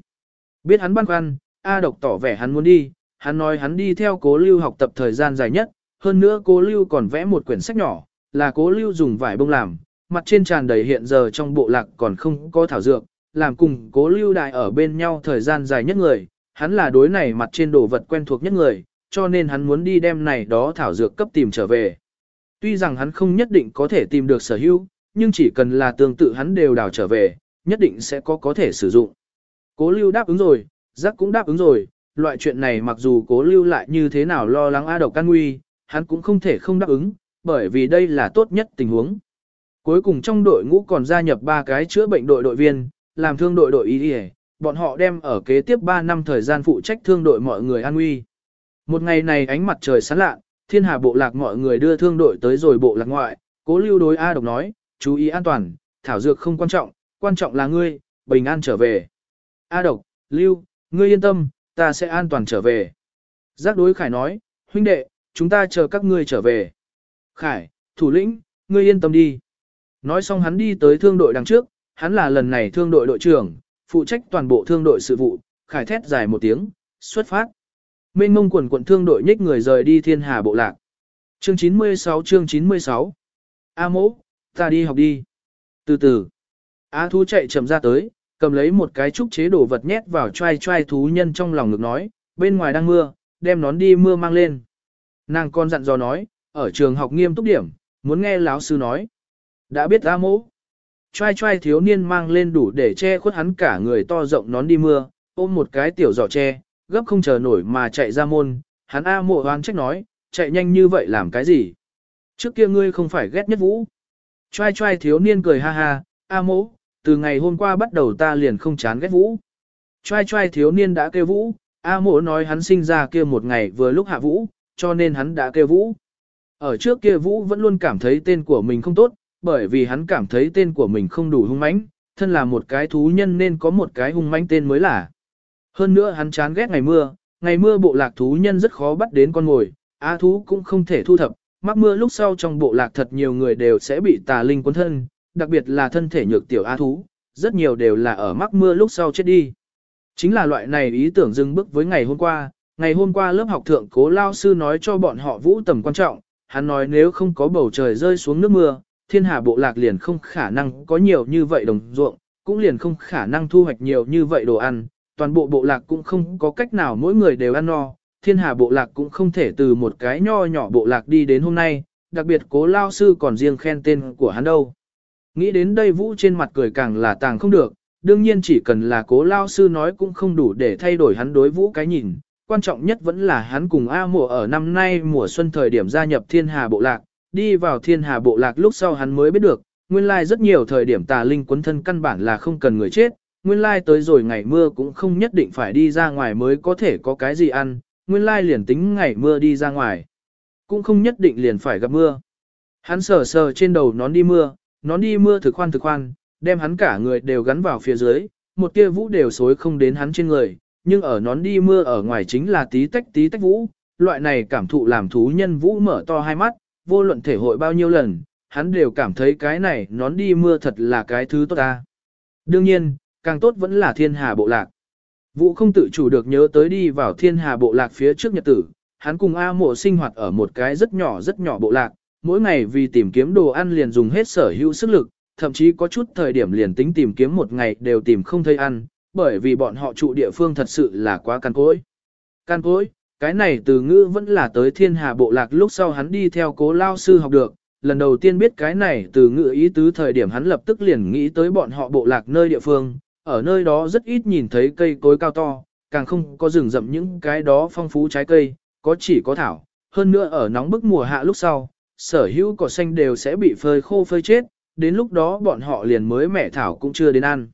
Biết hắn băn khoăn, A độc tỏ vẻ hắn muốn đi, hắn nói hắn đi theo cố lưu học tập thời gian dài nhất, hơn nữa cố lưu còn vẽ một quyển sách nhỏ, là cố lưu dùng vải bông làm, mặt trên tràn đầy hiện giờ trong bộ lạc còn không có thảo dược, làm cùng cố lưu đại ở bên nhau thời gian dài nhất người, hắn là đối này mặt trên đồ vật quen thuộc nhất người, cho nên hắn muốn đi đem này đó thảo dược cấp tìm trở về. Tuy rằng hắn không nhất định có thể tìm được sở hữu, nhưng chỉ cần là tương tự hắn đều đào trở về, nhất định sẽ có có thể sử dụng. Cố lưu đáp ứng rồi, giác cũng đáp ứng rồi, loại chuyện này mặc dù cố lưu lại như thế nào lo lắng A độc can nguy, hắn cũng không thể không đáp ứng, bởi vì đây là tốt nhất tình huống. Cuối cùng trong đội ngũ còn gia nhập ba cái chữa bệnh đội đội viên, làm thương đội đội y đi bọn họ đem ở kế tiếp 3 năm thời gian phụ trách thương đội mọi người an nguy. Một ngày này ánh mặt trời sáng lạ, thiên hà bộ lạc mọi người đưa thương đội tới rồi bộ lạc ngoại, cố lưu đối A độc nói, chú ý an toàn, thảo dược không quan trọng, quan trọng là ngươi, bình an trở về. A độc, lưu, ngươi yên tâm, ta sẽ an toàn trở về. Giác đối khải nói, huynh đệ, chúng ta chờ các ngươi trở về. Khải, thủ lĩnh, ngươi yên tâm đi. Nói xong hắn đi tới thương đội đằng trước, hắn là lần này thương đội đội trưởng, phụ trách toàn bộ thương đội sự vụ, khải thét dài một tiếng, xuất phát. Mênh mông quần quận thương đội nhích người rời đi thiên hà bộ lạc. Chương 96 chương 96 A mỗ, ta đi học đi. Từ từ, A thú chạy chậm ra tới, cầm lấy một cái trúc chế đồ vật nhét vào trai trai thú nhân trong lòng ngực nói, bên ngoài đang mưa, đem nón đi mưa mang lên. Nàng con dặn dò nói, ở trường học nghiêm túc điểm, muốn nghe lão sư nói. Đã biết A mỗ. Trai trai thiếu niên mang lên đủ để che khuất hắn cả người to rộng nón đi mưa, ôm một cái tiểu giỏ che, gấp không chờ nổi mà chạy ra môn, hắn A mộ hoang trách nói, chạy nhanh như vậy làm cái gì? Trước kia ngươi không phải ghét nhất vũ. Trai trai thiếu niên cười ha ha, A mộ, từ ngày hôm qua bắt đầu ta liền không chán ghét vũ. Trai trai thiếu niên đã kêu vũ, A mộ nói hắn sinh ra kia một ngày vừa lúc hạ vũ, cho nên hắn đã kêu vũ. Ở trước kia vũ vẫn luôn cảm thấy tên của mình không tốt, bởi vì hắn cảm thấy tên của mình không đủ hung mãnh, thân là một cái thú nhân nên có một cái hung mãnh tên mới là. Hơn nữa hắn chán ghét ngày mưa, ngày mưa bộ lạc thú nhân rất khó bắt đến con ngồi, á thú cũng không thể thu thập, mắc mưa lúc sau trong bộ lạc thật nhiều người đều sẽ bị tà linh cuốn thân, đặc biệt là thân thể nhược tiểu á thú, rất nhiều đều là ở mắc mưa lúc sau chết đi. Chính là loại này ý tưởng dừng bước với ngày hôm qua, ngày hôm qua lớp học thượng cố lao sư nói cho bọn họ vũ tầm quan trọng, hắn nói nếu không có bầu trời rơi xuống nước mưa, thiên hà bộ lạc liền không khả năng có nhiều như vậy đồng ruộng, cũng liền không khả năng thu hoạch nhiều như vậy đồ ăn, toàn bộ bộ lạc cũng không có cách nào mỗi người đều ăn no, thiên hà bộ lạc cũng không thể từ một cái nho nhỏ bộ lạc đi đến hôm nay, đặc biệt cố lao sư còn riêng khen tên của hắn đâu. Nghĩ đến đây vũ trên mặt cười càng là tàng không được, đương nhiên chỉ cần là cố lao sư nói cũng không đủ để thay đổi hắn đối vũ cái nhìn, quan trọng nhất vẫn là hắn cùng A mùa ở năm nay mùa xuân thời điểm gia nhập thiên hà bộ lạc, đi vào thiên hà bộ lạc lúc sau hắn mới biết được, nguyên lai rất nhiều thời điểm tà linh quấn thân căn bản là không cần người chết, nguyên lai tới rồi ngày mưa cũng không nhất định phải đi ra ngoài mới có thể có cái gì ăn, nguyên lai liền tính ngày mưa đi ra ngoài. Cũng không nhất định liền phải gặp mưa. Hắn sờ sờ trên đầu nón đi mưa, nón đi mưa thực khoan thực khoan, đem hắn cả người đều gắn vào phía dưới, một tia vũ đều xối không đến hắn trên người, nhưng ở nón đi mưa ở ngoài chính là tí tách tí tách vũ, loại này cảm thụ làm thú nhân vũ mở to hai mắt, vô luận thể hội bao nhiêu lần, hắn đều cảm thấy cái này nón đi mưa thật là cái thứ tốt ta. Đương nhiên, càng tốt vẫn là thiên hà bộ lạc. Vũ không tự chủ được nhớ tới đi vào thiên hà bộ lạc phía trước nhật tử, hắn cùng A mộ sinh hoạt ở một cái rất nhỏ rất nhỏ bộ lạc, mỗi ngày vì tìm kiếm đồ ăn liền dùng hết sở hữu sức lực, thậm chí có chút thời điểm liền tính tìm kiếm một ngày đều tìm không thấy ăn, bởi vì bọn họ trụ địa phương thật sự là quá căn cối. Căn cối, cái này từ ngữ vẫn là tới thiên hà bộ lạc lúc sau hắn đi theo cố lao sư học được, lần đầu tiên biết cái này từ ngữ ý tứ thời điểm hắn lập tức liền nghĩ tới bọn họ bộ lạc nơi địa phương, ở nơi đó rất ít nhìn thấy cây cối cao to, càng không có rừng rậm những cái đó phong phú trái cây, có chỉ có thảo, hơn nữa ở nóng bức mùa hạ lúc sau, sở hữu cỏ xanh đều sẽ bị phơi khô phơi chết, đến lúc đó bọn họ liền mới mẻ thảo cũng chưa đến ăn.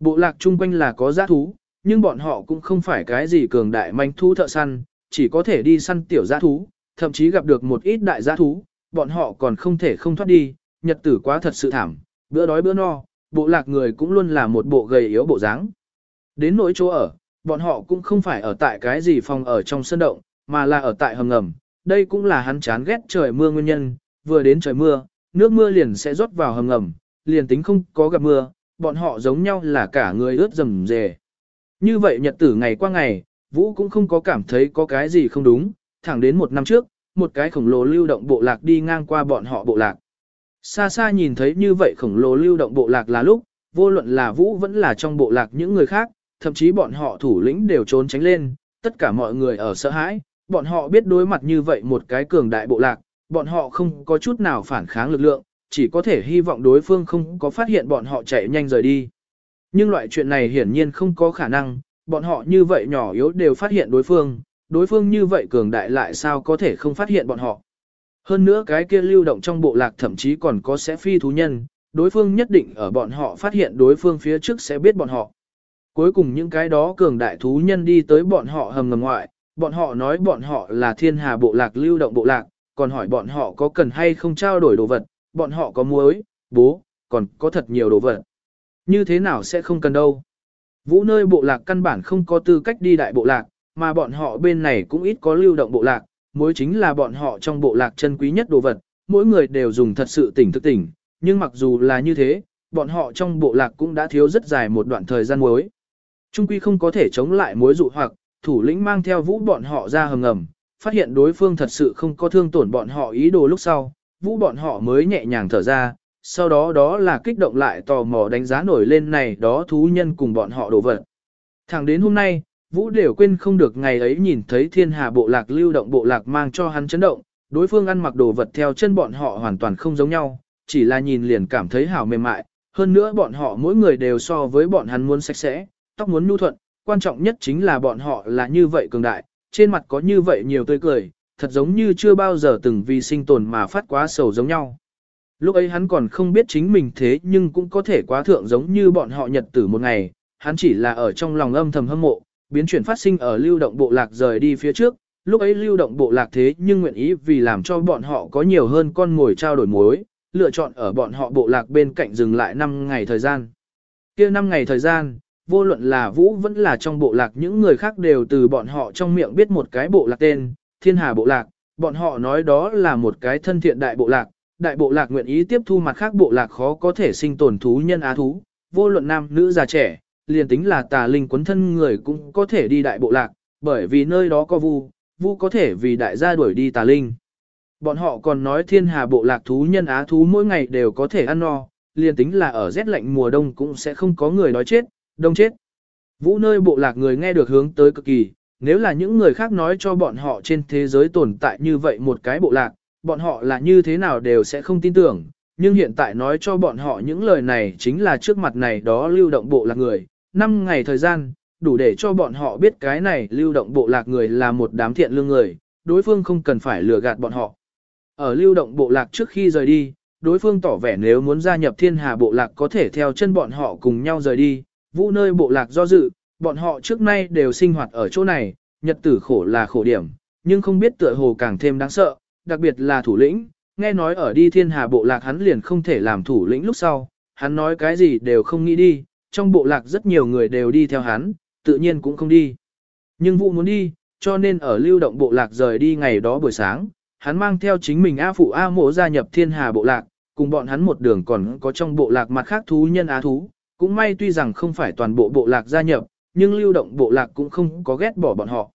Bộ lạc chung quanh là có giá thú, nhưng bọn họ cũng không phải cái gì cường đại manh thu thợ săn, chỉ có thể đi săn tiểu giã thú, thậm chí gặp được một ít đại giã thú, bọn họ còn không thể không thoát đi, nhật tử quá thật sự thảm, bữa đói bữa no, bộ lạc người cũng luôn là một bộ gầy yếu bộ dáng. Đến nỗi chỗ ở, bọn họ cũng không phải ở tại cái gì phòng ở trong sân động, mà là ở tại hầm ngầm, đây cũng là hắn chán ghét trời mưa nguyên nhân, vừa đến trời mưa, nước mưa liền sẽ rót vào hầm ngầm, liền tính không có gặp mưa, bọn họ giống nhau là cả người ướt rầm rề. Như vậy nhật tử ngày qua ngày, Vũ cũng không có cảm thấy có cái gì không đúng, thẳng đến một năm trước, một cái khổng lồ lưu động bộ lạc đi ngang qua bọn họ bộ lạc. Xa xa nhìn thấy như vậy khổng lồ lưu động bộ lạc là lúc, vô luận là Vũ vẫn là trong bộ lạc những người khác, thậm chí bọn họ thủ lĩnh đều trốn tránh lên, tất cả mọi người ở sợ hãi, bọn họ biết đối mặt như vậy một cái cường đại bộ lạc, bọn họ không có chút nào phản kháng lực lượng, chỉ có thể hy vọng đối phương không có phát hiện bọn họ chạy nhanh rời đi. Nhưng loại chuyện này hiển nhiên không có khả năng, bọn họ như vậy nhỏ yếu đều phát hiện đối phương, đối phương như vậy cường đại lại sao có thể không phát hiện bọn họ. Hơn nữa cái kia lưu động trong bộ lạc thậm chí còn có sẽ phi thú nhân, đối phương nhất định ở bọn họ phát hiện đối phương phía trước sẽ biết bọn họ. Cuối cùng những cái đó cường đại thú nhân đi tới bọn họ hầm ngầm ngoại, bọn họ nói bọn họ là thiên hà bộ lạc lưu động bộ lạc, còn hỏi bọn họ có cần hay không trao đổi đồ vật, bọn họ có muối, bố, còn có thật nhiều đồ vật. Như thế nào sẽ không cần đâu. Vũ nơi bộ lạc căn bản không có tư cách đi đại bộ lạc, mà bọn họ bên này cũng ít có lưu động bộ lạc, muối chính là bọn họ trong bộ lạc chân quý nhất đồ vật, mỗi người đều dùng thật sự tỉnh thức tỉnh, nhưng mặc dù là như thế, bọn họ trong bộ lạc cũng đã thiếu rất dài một đoạn thời gian muối. Trung quy không có thể chống lại mối dụ hoặc, thủ lĩnh mang theo vũ bọn họ ra hầm ngầm, phát hiện đối phương thật sự không có thương tổn bọn họ ý đồ lúc sau, vũ bọn họ mới nhẹ nhàng thở ra, sau đó đó là kích động lại tò mò đánh giá nổi lên này đó thú nhân cùng bọn họ đổ vật. Thẳng đến hôm nay, vũ đều quên không được ngày ấy nhìn thấy thiên hà bộ lạc lưu động bộ lạc mang cho hắn chấn động, đối phương ăn mặc đồ vật theo chân bọn họ hoàn toàn không giống nhau, chỉ là nhìn liền cảm thấy hảo mềm mại, hơn nữa bọn họ mỗi người đều so với bọn hắn muốn sạch sẽ, tóc muốn nhu thuận, quan trọng nhất chính là bọn họ là như vậy cường đại, trên mặt có như vậy nhiều tươi cười, thật giống như chưa bao giờ từng vì sinh tồn mà phát quá sầu giống nhau. Lúc ấy hắn còn không biết chính mình thế nhưng cũng có thể quá thượng giống như bọn họ nhật tử một ngày, hắn chỉ là ở trong lòng âm thầm hâm mộ, biến chuyển phát sinh ở lưu động bộ lạc rời đi phía trước, lúc ấy lưu động bộ lạc thế nhưng nguyện ý vì làm cho bọn họ có nhiều hơn con ngồi trao đổi mối, lựa chọn ở bọn họ bộ lạc bên cạnh dừng lại 5 ngày thời gian. kia 5 ngày thời gian, vô luận là Vũ vẫn là trong bộ lạc những người khác đều từ bọn họ trong miệng biết một cái bộ lạc tên, Thiên Hà Bộ Lạc, bọn họ nói đó là một cái thân thiện đại bộ lạc, đại bộ lạc nguyện ý tiếp thu mặt khác bộ lạc khó có thể sinh tồn thú nhân á thú, vô luận nam nữ già trẻ, liền tính là tà linh quấn thân người cũng có thể đi đại bộ lạc, bởi vì nơi đó có vu, vu có thể vì đại gia đuổi đi tà linh. Bọn họ còn nói thiên hà bộ lạc thú nhân á thú mỗi ngày đều có thể ăn no, liền tính là ở rét lạnh mùa đông cũng sẽ không có người nói chết, đông chết. Vũ nơi bộ lạc người nghe được hướng tới cực kỳ, nếu là những người khác nói cho bọn họ trên thế giới tồn tại như vậy một cái bộ lạc, bọn họ là như thế nào đều sẽ không tin tưởng, nhưng hiện tại nói cho bọn họ những lời này chính là trước mặt này đó lưu động bộ lạc người, 5 ngày thời gian, đủ để cho bọn họ biết cái này lưu động bộ lạc người là một đám thiện lương người, đối phương không cần phải lừa gạt bọn họ. Ở lưu động bộ lạc trước khi rời đi, đối phương tỏ vẻ nếu muốn gia nhập thiên hà bộ lạc có thể theo chân bọn họ cùng nhau rời đi, vũ nơi bộ lạc do dự, bọn họ trước nay đều sinh hoạt ở chỗ này, nhật tử khổ là khổ điểm, nhưng không biết tựa hồ càng thêm đáng sợ, đặc biệt là thủ lĩnh, nghe nói ở đi thiên hà bộ lạc hắn liền không thể làm thủ lĩnh lúc sau, hắn nói cái gì đều không nghĩ đi, trong bộ lạc rất nhiều người đều đi theo hắn, tự nhiên cũng không đi. Nhưng vụ muốn đi, cho nên ở lưu động bộ lạc rời đi ngày đó buổi sáng, hắn mang theo chính mình A phụ A mộ gia nhập thiên hà bộ lạc, cùng bọn hắn một đường còn có trong bộ lạc mặt khác thú nhân á thú, cũng may tuy rằng không phải toàn bộ bộ lạc gia nhập, nhưng lưu động bộ lạc cũng không có ghét bỏ bọn họ.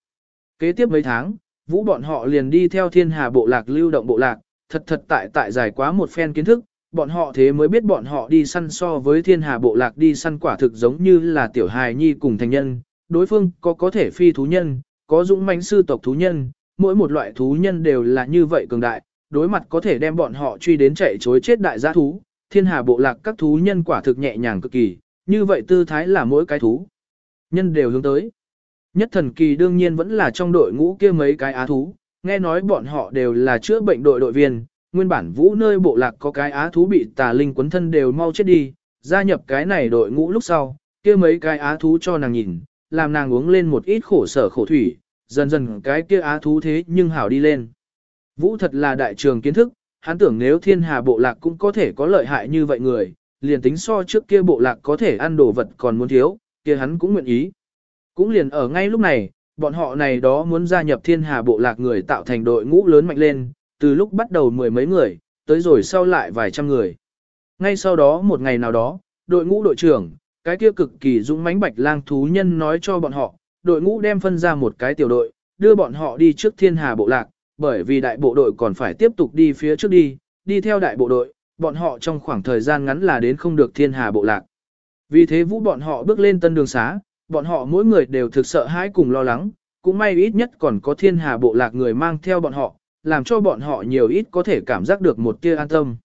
Kế tiếp mấy tháng, vũ bọn họ liền đi theo thiên hà bộ lạc lưu động bộ lạc, thật thật tại tại giải quá một phen kiến thức, bọn họ thế mới biết bọn họ đi săn so với thiên hà bộ lạc đi săn quả thực giống như là tiểu hài nhi cùng thành nhân, đối phương có có thể phi thú nhân, có dũng mãnh sư tộc thú nhân, mỗi một loại thú nhân đều là như vậy cường đại, đối mặt có thể đem bọn họ truy đến chạy chối chết đại gia thú, thiên hà bộ lạc các thú nhân quả thực nhẹ nhàng cực kỳ, như vậy tư thái là mỗi cái thú. Nhân đều hướng tới. Nhất thần kỳ đương nhiên vẫn là trong đội ngũ kia mấy cái á thú, nghe nói bọn họ đều là chữa bệnh đội đội viên, nguyên bản vũ nơi bộ lạc có cái á thú bị tà linh quấn thân đều mau chết đi, gia nhập cái này đội ngũ lúc sau, kia mấy cái á thú cho nàng nhìn, làm nàng uống lên một ít khổ sở khổ thủy, dần dần cái kia á thú thế nhưng hảo đi lên. Vũ thật là đại trường kiến thức, hắn tưởng nếu thiên hà bộ lạc cũng có thể có lợi hại như vậy người, liền tính so trước kia bộ lạc có thể ăn đồ vật còn muốn thiếu, kia hắn cũng nguyện ý. Cũng liền ở ngay lúc này, bọn họ này đó muốn gia nhập thiên hà bộ lạc người tạo thành đội ngũ lớn mạnh lên, từ lúc bắt đầu mười mấy người, tới rồi sau lại vài trăm người. Ngay sau đó một ngày nào đó, đội ngũ đội trưởng, cái kia cực kỳ dũng mãnh bạch lang thú nhân nói cho bọn họ, đội ngũ đem phân ra một cái tiểu đội, đưa bọn họ đi trước thiên hà bộ lạc, bởi vì đại bộ đội còn phải tiếp tục đi phía trước đi, đi theo đại bộ đội, bọn họ trong khoảng thời gian ngắn là đến không được thiên hà bộ lạc. Vì thế vũ bọn họ bước lên tân đường xá, bọn họ mỗi người đều thực sợ hãi cùng lo lắng, cũng may ít nhất còn có thiên hà bộ lạc người mang theo bọn họ, làm cho bọn họ nhiều ít có thể cảm giác được một tia an tâm.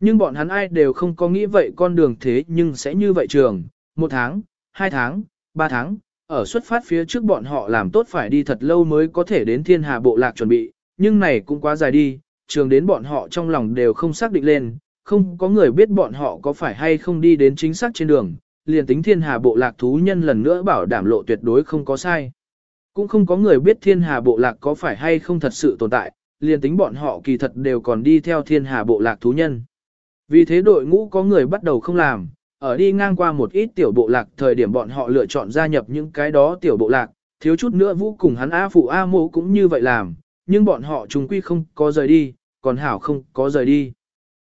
Nhưng bọn hắn ai đều không có nghĩ vậy con đường thế nhưng sẽ như vậy trường, một tháng, hai tháng, ba tháng, ở xuất phát phía trước bọn họ làm tốt phải đi thật lâu mới có thể đến thiên hà bộ lạc chuẩn bị, nhưng này cũng quá dài đi, trường đến bọn họ trong lòng đều không xác định lên, không có người biết bọn họ có phải hay không đi đến chính xác trên đường, liền tính thiên hà bộ lạc thú nhân lần nữa bảo đảm lộ tuyệt đối không có sai. Cũng không có người biết thiên hà bộ lạc có phải hay không thật sự tồn tại, liền tính bọn họ kỳ thật đều còn đi theo thiên hà bộ lạc thú nhân. Vì thế đội ngũ có người bắt đầu không làm, ở đi ngang qua một ít tiểu bộ lạc thời điểm bọn họ lựa chọn gia nhập những cái đó tiểu bộ lạc, thiếu chút nữa vũ cùng hắn A phụ A mộ cũng như vậy làm, nhưng bọn họ trùng quy không có rời đi, còn hảo không có rời đi.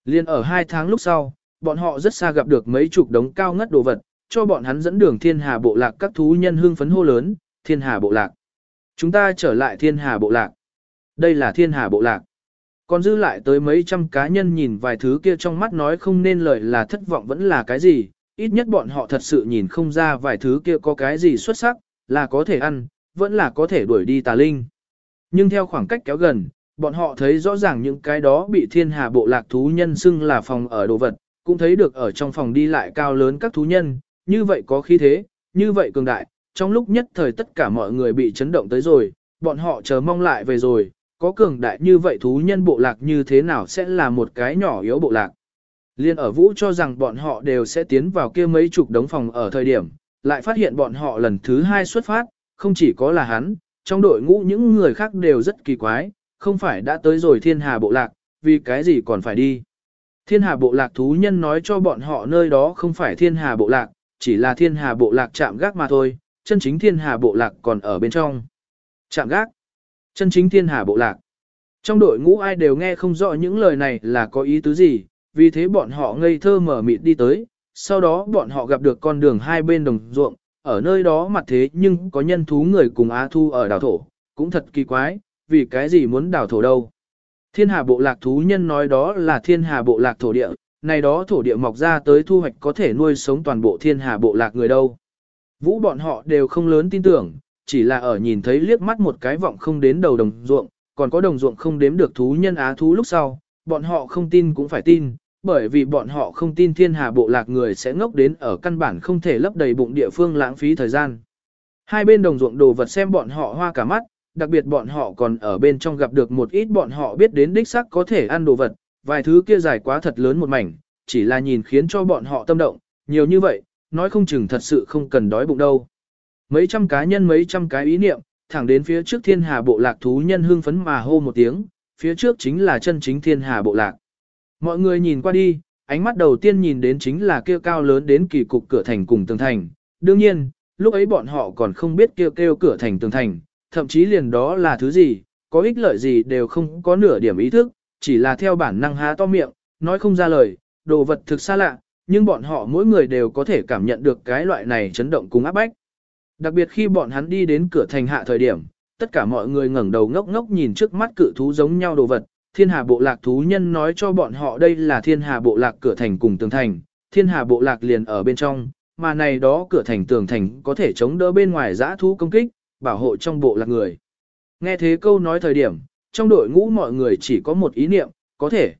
Liên ở hai tháng lúc sau, bọn họ rất xa gặp được mấy chục đống cao ngất đồ vật, cho bọn hắn dẫn đường thiên hà bộ lạc các thú nhân hương phấn hô lớn, thiên hà bộ lạc. Chúng ta trở lại thiên hà bộ lạc. Đây là thiên hà bộ lạc. Còn dư lại tới mấy trăm cá nhân nhìn vài thứ kia trong mắt nói không nên lời là thất vọng vẫn là cái gì, ít nhất bọn họ thật sự nhìn không ra vài thứ kia có cái gì xuất sắc, là có thể ăn, vẫn là có thể đuổi đi tà linh. Nhưng theo khoảng cách kéo gần, bọn họ thấy rõ ràng những cái đó bị thiên hà bộ lạc thú nhân xưng là phòng ở đồ vật, cũng thấy được ở trong phòng đi lại cao lớn các thú nhân, như vậy có khí thế, như vậy cường đại, trong lúc nhất thời tất cả mọi người bị chấn động tới rồi, bọn họ chờ mong lại về rồi, có cường đại như vậy thú nhân bộ lạc như thế nào sẽ là một cái nhỏ yếu bộ lạc. Liên ở vũ cho rằng bọn họ đều sẽ tiến vào kia mấy chục đống phòng ở thời điểm, lại phát hiện bọn họ lần thứ hai xuất phát, không chỉ có là hắn, trong đội ngũ những người khác đều rất kỳ quái, không phải đã tới rồi thiên hà bộ lạc, vì cái gì còn phải đi. Thiên hà bộ lạc thú nhân nói cho bọn họ nơi đó không phải thiên hà bộ lạc, chỉ là thiên hà bộ lạc chạm gác mà thôi, chân chính thiên hà bộ lạc còn ở bên trong. Chạm gác, chân chính thiên hà bộ lạc. Trong đội ngũ ai đều nghe không rõ những lời này là có ý tứ gì, vì thế bọn họ ngây thơ mở mịt đi tới, sau đó bọn họ gặp được con đường hai bên đồng ruộng, ở nơi đó mặt thế nhưng có nhân thú người cùng Á Thu ở đảo thổ, cũng thật kỳ quái, vì cái gì muốn đảo thổ đâu. Thiên hà bộ lạc thú nhân nói đó là thiên hà bộ lạc thổ địa, này đó thổ địa mọc ra tới thu hoạch có thể nuôi sống toàn bộ thiên hà bộ lạc người đâu. Vũ bọn họ đều không lớn tin tưởng, chỉ là ở nhìn thấy liếc mắt một cái vọng không đến đầu đồng ruộng, còn có đồng ruộng không đếm được thú nhân á thú lúc sau, bọn họ không tin cũng phải tin, bởi vì bọn họ không tin thiên hà bộ lạc người sẽ ngốc đến ở căn bản không thể lấp đầy bụng địa phương lãng phí thời gian. Hai bên đồng ruộng đồ vật xem bọn họ hoa cả mắt, đặc biệt bọn họ còn ở bên trong gặp được một ít bọn họ biết đến đích sắc có thể ăn đồ vật, vài thứ kia dài quá thật lớn một mảnh, chỉ là nhìn khiến cho bọn họ tâm động, nhiều như vậy, nói không chừng thật sự không cần đói bụng đâu. Mấy trăm cá nhân mấy trăm cái ý niệm, thẳng đến phía trước thiên hà bộ lạc thú nhân hưng phấn mà hô một tiếng, phía trước chính là chân chính thiên hà bộ lạc. Mọi người nhìn qua đi, ánh mắt đầu tiên nhìn đến chính là kêu cao lớn đến kỳ cục cửa thành cùng tường thành. Đương nhiên, lúc ấy bọn họ còn không biết kêu kêu cửa thành tường thành, thậm chí liền đó là thứ gì, có ích lợi gì đều không có nửa điểm ý thức, chỉ là theo bản năng há to miệng, nói không ra lời, đồ vật thực xa lạ, nhưng bọn họ mỗi người đều có thể cảm nhận được cái loại này chấn động cùng áp bách. Đặc biệt khi bọn hắn đi đến cửa thành hạ thời điểm, tất cả mọi người ngẩng đầu ngốc ngốc nhìn trước mắt cự thú giống nhau đồ vật, thiên hà bộ lạc thú nhân nói cho bọn họ đây là thiên hà bộ lạc cửa thành cùng tường thành, thiên hà bộ lạc liền ở bên trong, mà này đó cửa thành tường thành có thể chống đỡ bên ngoài giã thú công kích, bảo hộ trong bộ lạc người. Nghe thế câu nói thời điểm, trong đội ngũ mọi người chỉ có một ý niệm, có thể.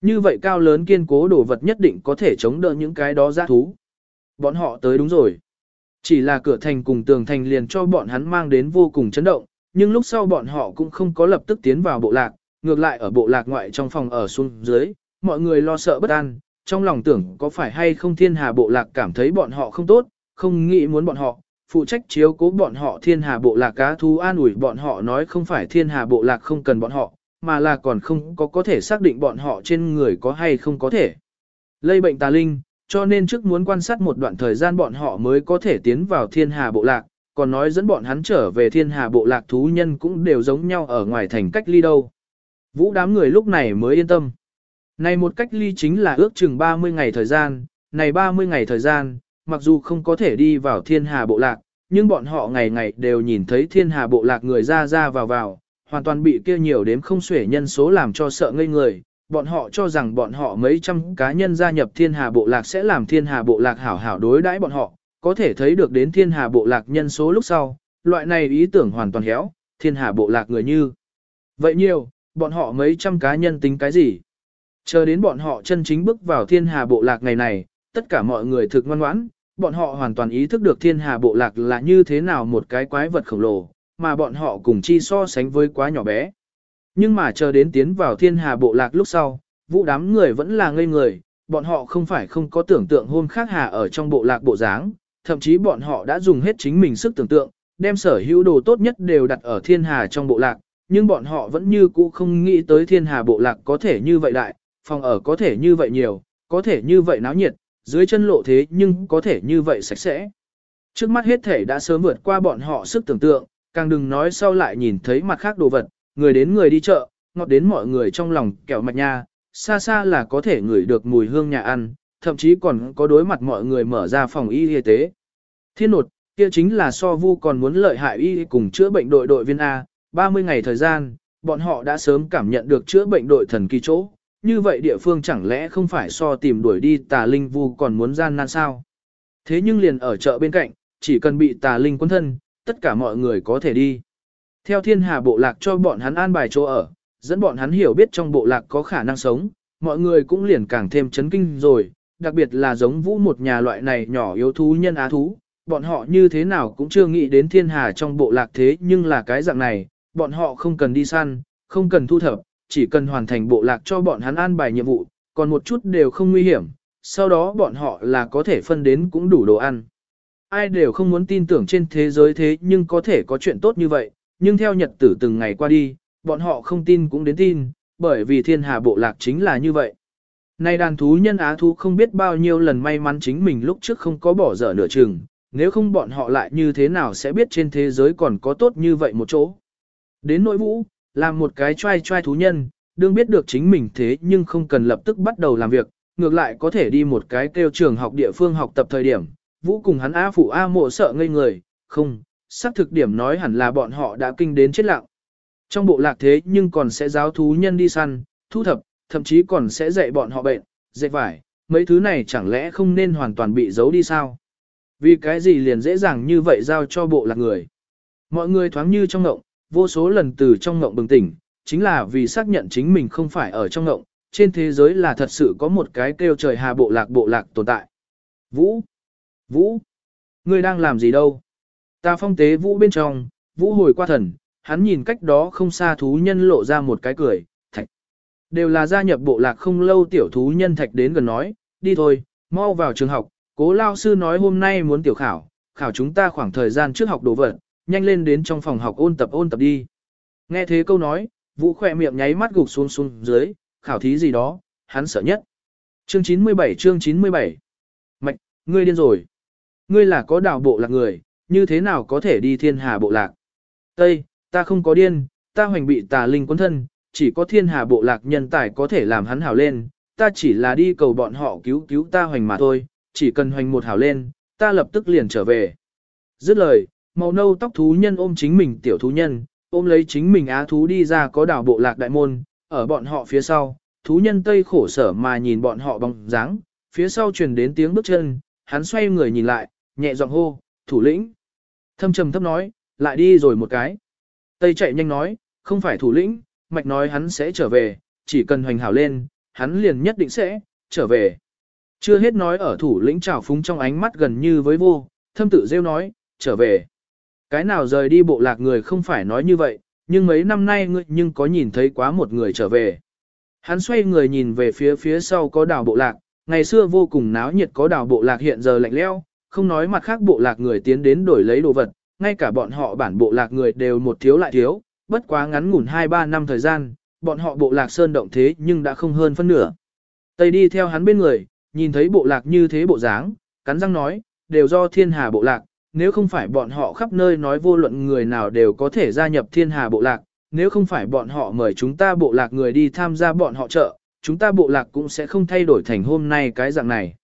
Như vậy cao lớn kiên cố đồ vật nhất định có thể chống đỡ những cái đó giã thú. Bọn họ tới đúng rồi. Chỉ là cửa thành cùng tường thành liền cho bọn hắn mang đến vô cùng chấn động, nhưng lúc sau bọn họ cũng không có lập tức tiến vào bộ lạc, ngược lại ở bộ lạc ngoại trong phòng ở xuống dưới, mọi người lo sợ bất an, trong lòng tưởng có phải hay không thiên hà bộ lạc cảm thấy bọn họ không tốt, không nghĩ muốn bọn họ, phụ trách chiếu cố bọn họ thiên hà bộ lạc cá thú an ủi bọn họ nói không phải thiên hà bộ lạc không cần bọn họ, mà là còn không có có thể xác định bọn họ trên người có hay không có thể. Lây bệnh tà linh, cho nên trước muốn quan sát một đoạn thời gian bọn họ mới có thể tiến vào thiên hà bộ lạc, còn nói dẫn bọn hắn trở về thiên hà bộ lạc thú nhân cũng đều giống nhau ở ngoài thành cách ly đâu. Vũ đám người lúc này mới yên tâm. Này một cách ly chính là ước chừng 30 ngày thời gian, này 30 ngày thời gian, mặc dù không có thể đi vào thiên hà bộ lạc, nhưng bọn họ ngày ngày đều nhìn thấy thiên hà bộ lạc người ra ra vào vào, hoàn toàn bị kia nhiều đếm không xuể nhân số làm cho sợ ngây người. Bọn họ cho rằng bọn họ mấy trăm cá nhân gia nhập thiên hà bộ lạc sẽ làm thiên hà bộ lạc hảo hảo đối đãi bọn họ, có thể thấy được đến thiên hà bộ lạc nhân số lúc sau, loại này ý tưởng hoàn toàn héo, thiên hà bộ lạc người như. Vậy nhiều, bọn họ mấy trăm cá nhân tính cái gì? Chờ đến bọn họ chân chính bước vào thiên hà bộ lạc ngày này, tất cả mọi người thực ngoan ngoãn, bọn họ hoàn toàn ý thức được thiên hà bộ lạc là như thế nào một cái quái vật khổng lồ, mà bọn họ cùng chi so sánh với quá nhỏ bé. Nhưng mà chờ đến tiến vào thiên hà bộ lạc lúc sau, vũ đám người vẫn là ngây người, bọn họ không phải không có tưởng tượng hôm khác hà ở trong bộ lạc bộ dáng, thậm chí bọn họ đã dùng hết chính mình sức tưởng tượng, đem sở hữu đồ tốt nhất đều đặt ở thiên hà trong bộ lạc, nhưng bọn họ vẫn như cũ không nghĩ tới thiên hà bộ lạc có thể như vậy đại, phòng ở có thể như vậy nhiều, có thể như vậy náo nhiệt, dưới chân lộ thế nhưng có thể như vậy sạch sẽ. Trước mắt hết thể đã sớm vượt qua bọn họ sức tưởng tượng, càng đừng nói sau lại nhìn thấy mặt khác đồ vật, người đến người đi chợ, ngọt đến mọi người trong lòng kẹo mạch nha, xa xa là có thể ngửi được mùi hương nhà ăn, thậm chí còn có đối mặt mọi người mở ra phòng y y tế. Thiên nột, kia chính là so vu còn muốn lợi hại y cùng chữa bệnh đội đội viên A, 30 ngày thời gian, bọn họ đã sớm cảm nhận được chữa bệnh đội thần kỳ chỗ, như vậy địa phương chẳng lẽ không phải so tìm đuổi đi tà linh vu còn muốn gian nan sao? Thế nhưng liền ở chợ bên cạnh, chỉ cần bị tà linh quân thân, tất cả mọi người có thể đi. Theo thiên hà bộ lạc cho bọn hắn an bài chỗ ở, dẫn bọn hắn hiểu biết trong bộ lạc có khả năng sống, mọi người cũng liền càng thêm chấn kinh rồi, đặc biệt là giống vũ một nhà loại này nhỏ yếu thú nhân á thú, bọn họ như thế nào cũng chưa nghĩ đến thiên hà trong bộ lạc thế nhưng là cái dạng này, bọn họ không cần đi săn, không cần thu thập, chỉ cần hoàn thành bộ lạc cho bọn hắn an bài nhiệm vụ, còn một chút đều không nguy hiểm, sau đó bọn họ là có thể phân đến cũng đủ đồ ăn. Ai đều không muốn tin tưởng trên thế giới thế nhưng có thể có chuyện tốt như vậy, nhưng theo nhật tử từng ngày qua đi, bọn họ không tin cũng đến tin, bởi vì thiên hà bộ lạc chính là như vậy. Nay đàn thú nhân á thú không biết bao nhiêu lần may mắn chính mình lúc trước không có bỏ dở nửa chừng, nếu không bọn họ lại như thế nào sẽ biết trên thế giới còn có tốt như vậy một chỗ. Đến nỗi vũ, làm một cái trai trai thú nhân, đương biết được chính mình thế nhưng không cần lập tức bắt đầu làm việc, ngược lại có thể đi một cái kêu trường học địa phương học tập thời điểm. Vũ cùng hắn A phụ A mộ sợ ngây người, không, xác thực điểm nói hẳn là bọn họ đã kinh đến chết lặng. Trong bộ lạc thế nhưng còn sẽ giáo thú nhân đi săn, thu thập, thậm chí còn sẽ dạy bọn họ bệnh, dạy vải, mấy thứ này chẳng lẽ không nên hoàn toàn bị giấu đi sao? Vì cái gì liền dễ dàng như vậy giao cho bộ lạc người? Mọi người thoáng như trong ngộng, vô số lần từ trong ngộng bừng tỉnh, chính là vì xác nhận chính mình không phải ở trong ngộng, trên thế giới là thật sự có một cái kêu trời hà bộ lạc bộ lạc tồn tại. Vũ! Vũ! Ngươi đang làm gì đâu? Ta phong tế Vũ bên trong, Vũ hồi qua thần, hắn nhìn cách đó không xa thú nhân lộ ra một cái cười, thạch. Đều là gia nhập bộ lạc không lâu tiểu thú nhân thạch đến gần nói, đi thôi, mau vào trường học, cố lao sư nói hôm nay muốn tiểu khảo, khảo chúng ta khoảng thời gian trước học đồ vật, nhanh lên đến trong phòng học ôn tập ôn tập đi. Nghe thế câu nói, Vũ khỏe miệng nháy mắt gục xuống xuống dưới, khảo thí gì đó, hắn sợ nhất. Chương 97 chương 97 Mạch, ngươi điên rồi. Ngươi là có đảo bộ lạc người, như thế nào có thể đi thiên hà bộ lạc? Tây, ta không có điên, ta hoành bị tà linh quân thân, chỉ có thiên hà bộ lạc nhân tài có thể làm hắn hảo lên, ta chỉ là đi cầu bọn họ cứu cứu ta hoành mà thôi, chỉ cần hoành một hảo lên, ta lập tức liền trở về. Dứt lời, màu nâu tóc thú nhân ôm chính mình tiểu thú nhân, ôm lấy chính mình á thú đi ra có đảo bộ lạc đại môn, ở bọn họ phía sau, thú nhân tây khổ sở mà nhìn bọn họ bóng dáng, phía sau truyền đến tiếng bước chân, hắn xoay người nhìn lại, nhẹ giọng hô, thủ lĩnh. Thâm trầm thấp nói, lại đi rồi một cái. Tây chạy nhanh nói, không phải thủ lĩnh, mạch nói hắn sẽ trở về, chỉ cần hoành hảo lên, hắn liền nhất định sẽ, trở về. Chưa hết nói ở thủ lĩnh trào phúng trong ánh mắt gần như với vô, thâm tự rêu nói, trở về. Cái nào rời đi bộ lạc người không phải nói như vậy, nhưng mấy năm nay ngươi nhưng có nhìn thấy quá một người trở về. Hắn xoay người nhìn về phía phía sau có đào bộ lạc, ngày xưa vô cùng náo nhiệt có đào bộ lạc hiện giờ lạnh leo, không nói mặt khác bộ lạc người tiến đến đổi lấy đồ vật, ngay cả bọn họ bản bộ lạc người đều một thiếu lại thiếu, bất quá ngắn ngủn 2-3 năm thời gian, bọn họ bộ lạc sơn động thế nhưng đã không hơn phân nửa. Tây đi theo hắn bên người, nhìn thấy bộ lạc như thế bộ dáng, cắn răng nói, đều do thiên hà bộ lạc, nếu không phải bọn họ khắp nơi nói vô luận người nào đều có thể gia nhập thiên hà bộ lạc, nếu không phải bọn họ mời chúng ta bộ lạc người đi tham gia bọn họ chợ, chúng ta bộ lạc cũng sẽ không thay đổi thành hôm nay cái dạng này.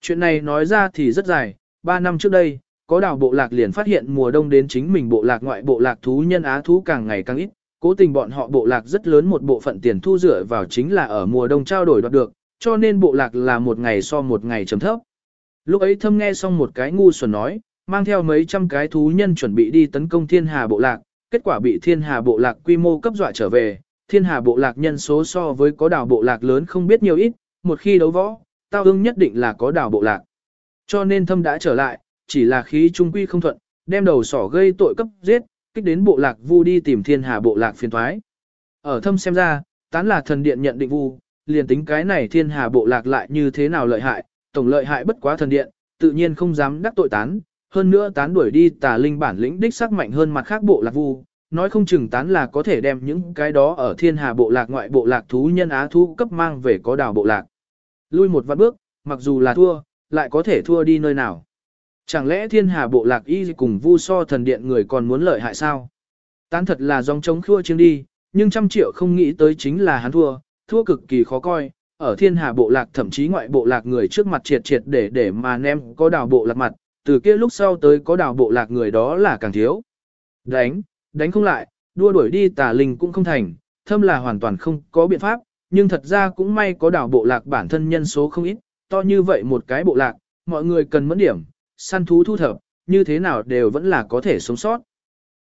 Chuyện này nói ra thì rất dài, 3 năm trước đây, có đảo bộ lạc liền phát hiện mùa đông đến chính mình bộ lạc ngoại bộ lạc thú nhân á thú càng ngày càng ít, cố tình bọn họ bộ lạc rất lớn một bộ phận tiền thu dựa vào chính là ở mùa đông trao đổi đoạt được, cho nên bộ lạc là một ngày so một ngày chấm thấp. Lúc ấy thâm nghe xong một cái ngu xuẩn nói, mang theo mấy trăm cái thú nhân chuẩn bị đi tấn công thiên hà bộ lạc, kết quả bị thiên hà bộ lạc quy mô cấp dọa trở về, thiên hà bộ lạc nhân số so với có đảo bộ lạc lớn không biết nhiều ít, một khi đấu võ, tao ương nhất định là có đảo bộ lạc. Cho nên thâm đã trở lại, chỉ là khí trung quy không thuận, đem đầu sỏ gây tội cấp giết, kích đến bộ lạc vu đi tìm thiên hà bộ lạc phiền thoái. Ở thâm xem ra, tán là thần điện nhận định vu, liền tính cái này thiên hà bộ lạc lại như thế nào lợi hại, tổng lợi hại bất quá thần điện, tự nhiên không dám đắc tội tán, hơn nữa tán đuổi đi tà linh bản lĩnh đích sắc mạnh hơn mặt khác bộ lạc vu, nói không chừng tán là có thể đem những cái đó ở thiên hà bộ lạc ngoại bộ lạc thú nhân á thú cấp mang về có đảo bộ lạc. Lui một vạn bước, mặc dù là thua, lại có thể thua đi nơi nào. Chẳng lẽ thiên hà bộ lạc y cùng vu so thần điện người còn muốn lợi hại sao? Tán thật là dòng chống khua chiêng đi, nhưng trăm triệu không nghĩ tới chính là hắn thua, thua cực kỳ khó coi, ở thiên hà bộ lạc thậm chí ngoại bộ lạc người trước mặt triệt triệt để để mà ném có đào bộ lạc mặt, từ kia lúc sau tới có đào bộ lạc người đó là càng thiếu. Đánh, đánh không lại, đua đuổi đi tà linh cũng không thành, thâm là hoàn toàn không có biện pháp, nhưng thật ra cũng may có đảo bộ lạc bản thân nhân số không ít, to như vậy một cái bộ lạc, mọi người cần mẫn điểm, săn thú thu thập, như thế nào đều vẫn là có thể sống sót.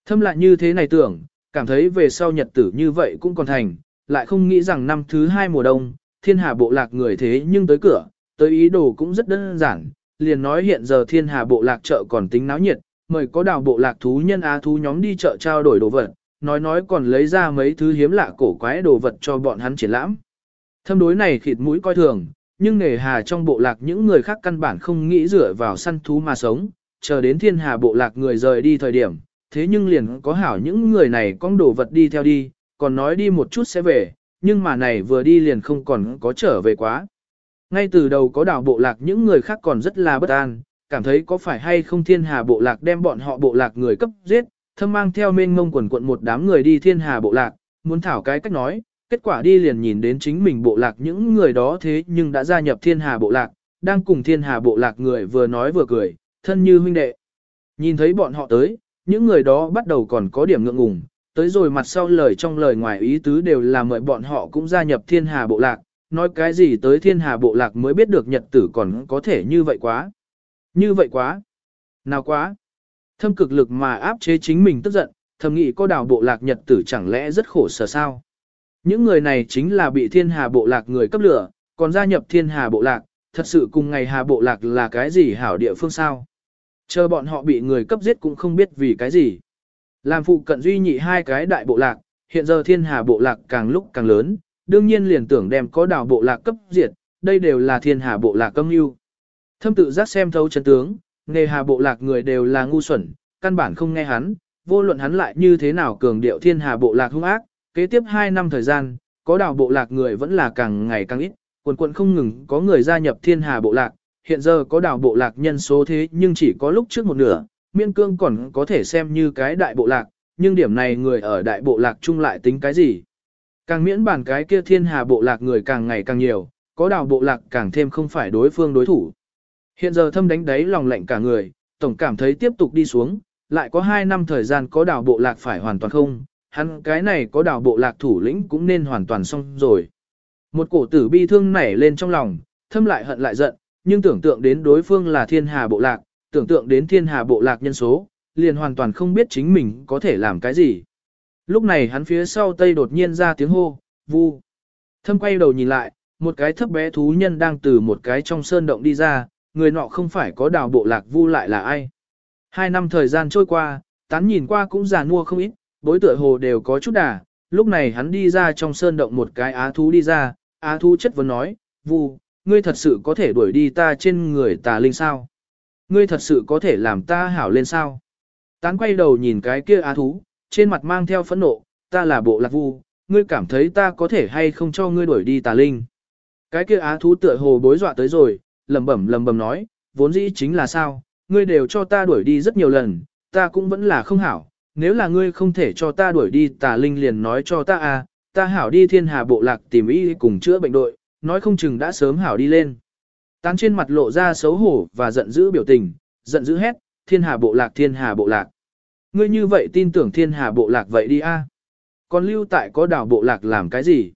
Thâm lại như thế này tưởng, cảm thấy về sau nhật tử như vậy cũng còn thành, lại không nghĩ rằng năm thứ hai mùa đông, thiên hà bộ lạc người thế nhưng tới cửa, tới ý đồ cũng rất đơn giản, liền nói hiện giờ thiên hà bộ lạc chợ còn tính náo nhiệt, mời có đào bộ lạc thú nhân á thú nhóm đi chợ trao đổi đồ vật, nói nói còn lấy ra mấy thứ hiếm lạ cổ quái đồ vật cho bọn hắn triển lãm. Thâm đối này khịt mũi coi thường, nhưng nề hà trong bộ lạc những người khác căn bản không nghĩ dựa vào săn thú mà sống, chờ đến thiên hà bộ lạc người rời đi thời điểm, thế nhưng liền có hảo những người này con đồ vật đi theo đi, còn nói đi một chút sẽ về, nhưng mà này vừa đi liền không còn có trở về quá. Ngay từ đầu có đảo bộ lạc những người khác còn rất là bất an, cảm thấy có phải hay không thiên hà bộ lạc đem bọn họ bộ lạc người cấp giết, thâm mang theo mênh mông quần quận một đám người đi thiên hà bộ lạc, muốn thảo cái cách nói, kết quả đi liền nhìn đến chính mình bộ lạc những người đó thế nhưng đã gia nhập thiên hà bộ lạc, đang cùng thiên hà bộ lạc người vừa nói vừa cười, thân như huynh đệ. Nhìn thấy bọn họ tới, những người đó bắt đầu còn có điểm ngượng ngùng, tới rồi mặt sau lời trong lời ngoài ý tứ đều là mời bọn họ cũng gia nhập thiên hà bộ lạc, nói cái gì tới thiên hà bộ lạc mới biết được nhật tử còn có thể như vậy quá. Như vậy quá. Nào quá. Thâm cực lực mà áp chế chính mình tức giận, thầm nghĩ có đào bộ lạc nhật tử chẳng lẽ rất khổ sở sao. Những người này chính là bị thiên hà bộ lạc người cấp lửa, còn gia nhập thiên hà bộ lạc, thật sự cùng ngày hà bộ lạc là cái gì hảo địa phương sao. Chờ bọn họ bị người cấp giết cũng không biết vì cái gì. Làm phụ cận duy nhị hai cái đại bộ lạc, hiện giờ thiên hà bộ lạc càng lúc càng lớn, đương nhiên liền tưởng đem có đảo bộ lạc cấp diệt, đây đều là thiên hà bộ lạc công yêu. Thâm tự giác xem thấu chân tướng, nghề hà bộ lạc người đều là ngu xuẩn, căn bản không nghe hắn, vô luận hắn lại như thế nào cường điệu thiên hà bộ lạc hung ác, kế tiếp 2 năm thời gian, có đảo bộ lạc người vẫn là càng ngày càng ít, quần quần không ngừng có người gia nhập thiên hà bộ lạc, hiện giờ có đảo bộ lạc nhân số thế nhưng chỉ có lúc trước một nửa, miên cương còn có thể xem như cái đại bộ lạc, nhưng điểm này người ở đại bộ lạc chung lại tính cái gì. Càng miễn bản cái kia thiên hà bộ lạc người càng ngày càng nhiều, có đào bộ lạc càng thêm không phải đối phương đối thủ. Hiện giờ thâm đánh đáy lòng lạnh cả người, tổng cảm thấy tiếp tục đi xuống, lại có 2 năm thời gian có đảo bộ lạc phải hoàn toàn không, hắn cái này có đảo bộ lạc thủ lĩnh cũng nên hoàn toàn xong rồi. Một cổ tử bi thương nảy lên trong lòng, thâm lại hận lại giận, nhưng tưởng tượng đến đối phương là thiên hà bộ lạc, tưởng tượng đến thiên hà bộ lạc nhân số, liền hoàn toàn không biết chính mình có thể làm cái gì. Lúc này hắn phía sau tây đột nhiên ra tiếng hô, vu. Thâm quay đầu nhìn lại, một cái thấp bé thú nhân đang từ một cái trong sơn động đi ra, người nọ không phải có đào bộ lạc vu lại là ai. Hai năm thời gian trôi qua, tán nhìn qua cũng già nua không ít, bối tựa hồ đều có chút đà, lúc này hắn đi ra trong sơn động một cái á thú đi ra, á thú chất vấn nói, vu, ngươi thật sự có thể đuổi đi ta trên người tà linh sao? Ngươi thật sự có thể làm ta hảo lên sao? Tán quay đầu nhìn cái kia á thú, trên mặt mang theo phẫn nộ, ta là bộ lạc vu, ngươi cảm thấy ta có thể hay không cho ngươi đuổi đi tà linh. Cái kia á thú tựa hồ bối dọa tới rồi, lầm bẩm lầm bầm nói, vốn dĩ chính là sao, ngươi đều cho ta đuổi đi rất nhiều lần, ta cũng vẫn là không hảo, nếu là ngươi không thể cho ta đuổi đi tà linh liền nói cho ta à, ta hảo đi thiên hà bộ lạc tìm y cùng chữa bệnh đội, nói không chừng đã sớm hảo đi lên. Tán trên mặt lộ ra xấu hổ và giận dữ biểu tình, giận dữ hét, thiên hà bộ lạc thiên hà bộ lạc. Ngươi như vậy tin tưởng thiên hà bộ lạc vậy đi a? Còn lưu tại có đảo bộ lạc làm cái gì?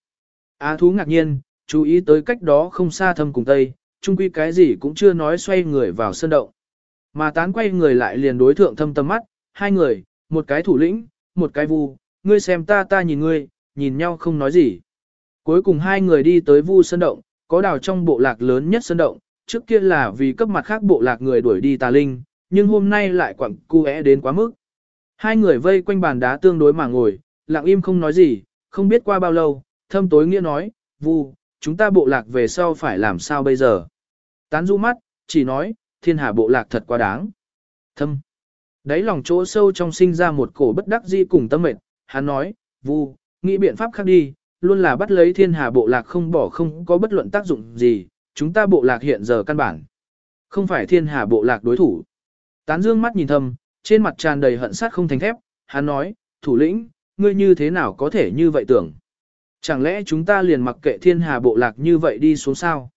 Á thú ngạc nhiên, chú ý tới cách đó không xa thâm cùng tây, chung quy cái gì cũng chưa nói xoay người vào sân động. Mà tán quay người lại liền đối thượng thâm tầm mắt, hai người, một cái thủ lĩnh, một cái vu, ngươi xem ta ta nhìn ngươi, nhìn nhau không nói gì. Cuối cùng hai người đi tới vu sân động, có đào trong bộ lạc lớn nhất sân động, trước kia là vì cấp mặt khác bộ lạc người đuổi đi tà linh, nhưng hôm nay lại quặng cu é đến quá mức. Hai người vây quanh bàn đá tương đối mà ngồi, lặng im không nói gì, không biết qua bao lâu, thâm tối nghĩa nói, vu, chúng ta bộ lạc về sau phải làm sao bây giờ. Tán du mắt, chỉ nói, thiên hà bộ lạc thật quá đáng. Thâm. Đấy lòng chỗ sâu trong sinh ra một cổ bất đắc dĩ cùng tâm mệt, hắn nói, vu, nghĩ biện pháp khác đi, luôn là bắt lấy thiên hà bộ lạc không bỏ không có bất luận tác dụng gì, chúng ta bộ lạc hiện giờ căn bản. Không phải thiên hà bộ lạc đối thủ. Tán dương mắt nhìn thầm, trên mặt tràn đầy hận sát không thành thép, hắn nói, thủ lĩnh, ngươi như thế nào có thể như vậy tưởng. Chẳng lẽ chúng ta liền mặc kệ thiên hà bộ lạc như vậy đi xuống sao?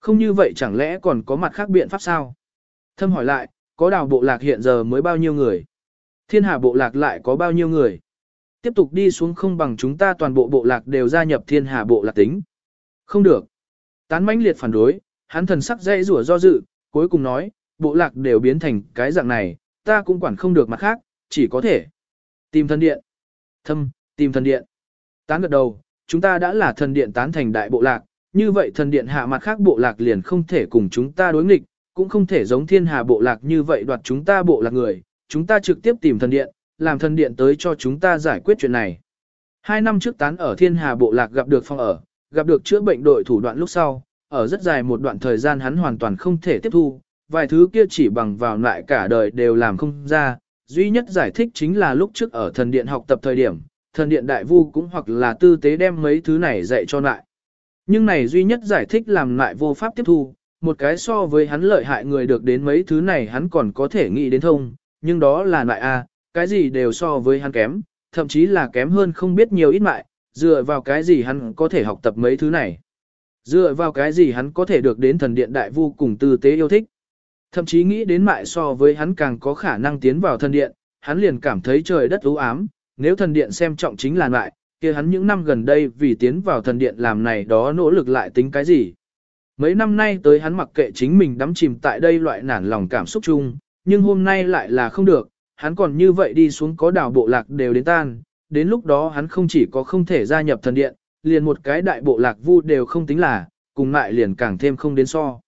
Không như vậy chẳng lẽ còn có mặt khác biện pháp sao? Thâm hỏi lại, có đào bộ lạc hiện giờ mới bao nhiêu người? Thiên hà bộ lạc lại có bao nhiêu người? Tiếp tục đi xuống không bằng chúng ta toàn bộ bộ lạc đều gia nhập thiên hà bộ lạc tính. Không được. Tán mãnh liệt phản đối, hắn thần sắc dây rủa do dự, cuối cùng nói, bộ lạc đều biến thành cái dạng này, ta cũng quản không được mặt khác, chỉ có thể tìm thần điện. Thâm, tìm thần điện. Tán gật đầu, chúng ta đã là thần điện tán thành đại bộ lạc, như vậy thần điện hạ mặt khác bộ lạc liền không thể cùng chúng ta đối nghịch, cũng không thể giống thiên hà bộ lạc như vậy đoạt chúng ta bộ lạc người, chúng ta trực tiếp tìm thần điện, làm thần điện tới cho chúng ta giải quyết chuyện này. Hai năm trước tán ở thiên hà bộ lạc gặp được phong ở, gặp được chữa bệnh đội thủ đoạn lúc sau, ở rất dài một đoạn thời gian hắn hoàn toàn không thể tiếp thu, vài thứ kia chỉ bằng vào lại cả đời đều làm không ra, duy nhất giải thích chính là lúc trước ở thần điện học tập thời điểm, thần điện đại vu cũng hoặc là tư tế đem mấy thứ này dạy cho lại. Nhưng này duy nhất giải thích làm lại vô pháp tiếp thu, một cái so với hắn lợi hại người được đến mấy thứ này hắn còn có thể nghĩ đến thông, nhưng đó là lại a, cái gì đều so với hắn kém, thậm chí là kém hơn không biết nhiều ít mại, dựa vào cái gì hắn có thể học tập mấy thứ này. Dựa vào cái gì hắn có thể được đến thần điện đại vu cùng tư tế yêu thích. Thậm chí nghĩ đến mại so với hắn càng có khả năng tiến vào thần điện, hắn liền cảm thấy trời đất u ám, nếu thần điện xem trọng chính là mại, kia hắn những năm gần đây vì tiến vào thần điện làm này đó nỗ lực lại tính cái gì. Mấy năm nay tới hắn mặc kệ chính mình đắm chìm tại đây loại nản lòng cảm xúc chung, nhưng hôm nay lại là không được, hắn còn như vậy đi xuống có đảo bộ lạc đều đến tan, đến lúc đó hắn không chỉ có không thể gia nhập thần điện, liền một cái đại bộ lạc vu đều không tính là, cùng lại liền càng thêm không đến so.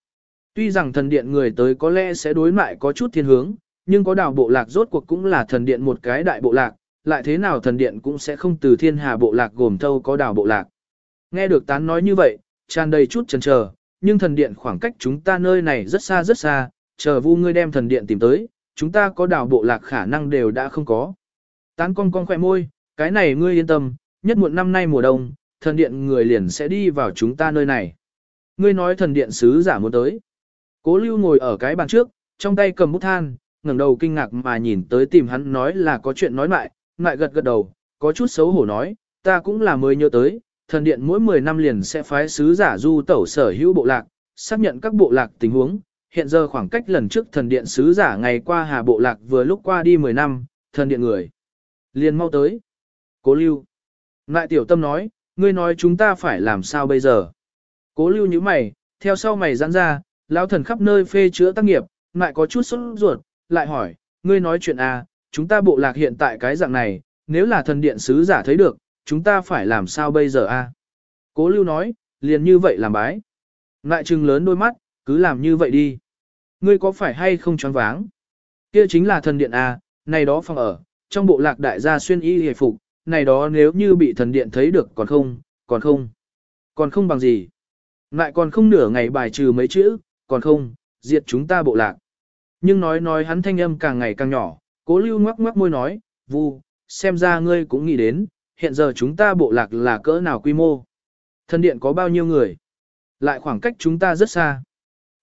Tuy rằng thần điện người tới có lẽ sẽ đối mại có chút thiên hướng, nhưng có đảo bộ lạc rốt cuộc cũng là thần điện một cái đại bộ lạc, lại thế nào thần điện cũng sẽ không từ thiên hà bộ lạc gồm thâu có đảo bộ lạc. Nghe được tán nói như vậy, tràn đầy chút chần chờ, nhưng thần điện khoảng cách chúng ta nơi này rất xa rất xa, chờ vu ngươi đem thần điện tìm tới, chúng ta có đảo bộ lạc khả năng đều đã không có. Tán con con khỏe môi, cái này ngươi yên tâm, nhất muộn năm nay mùa đông, thần điện người liền sẽ đi vào chúng ta nơi này. Ngươi nói thần điện sứ giả muốn tới. Cố lưu ngồi ở cái bàn trước, trong tay cầm bút than, ngẩng đầu kinh ngạc mà nhìn tới tìm hắn nói là có chuyện nói lại, lại gật gật đầu, có chút xấu hổ nói, ta cũng là mới nhớ tới, thần điện mỗi 10 năm liền sẽ phái sứ giả du tẩu sở hữu bộ lạc, xác nhận các bộ lạc tình huống, hiện giờ khoảng cách lần trước thần điện sứ giả ngày qua hà bộ lạc vừa lúc qua đi 10 năm, thần điện người. Liền mau tới. Cố lưu. Ngại tiểu tâm nói, ngươi nói chúng ta phải làm sao bây giờ. Cố lưu như mày, theo sau mày giãn ra, lão thần khắp nơi phê chữa tác nghiệp, lại có chút sốt ruột, lại hỏi, ngươi nói chuyện à, chúng ta bộ lạc hiện tại cái dạng này, nếu là thần điện sứ giả thấy được, chúng ta phải làm sao bây giờ a? À? Cố lưu nói, liền như vậy làm bái. Ngại trừng lớn đôi mắt, cứ làm như vậy đi. Ngươi có phải hay không choáng váng? Kia chính là thần điện à? này đó phòng ở, trong bộ lạc đại gia xuyên y hề phục, này đó nếu như bị thần điện thấy được còn không, còn không, còn không bằng gì. Lại còn không nửa ngày bài trừ mấy chữ, còn không, diệt chúng ta bộ lạc. Nhưng nói nói hắn thanh âm càng ngày càng nhỏ, cố lưu ngoắc ngoắc môi nói, vu, xem ra ngươi cũng nghĩ đến, hiện giờ chúng ta bộ lạc là cỡ nào quy mô. Thần điện có bao nhiêu người? Lại khoảng cách chúng ta rất xa.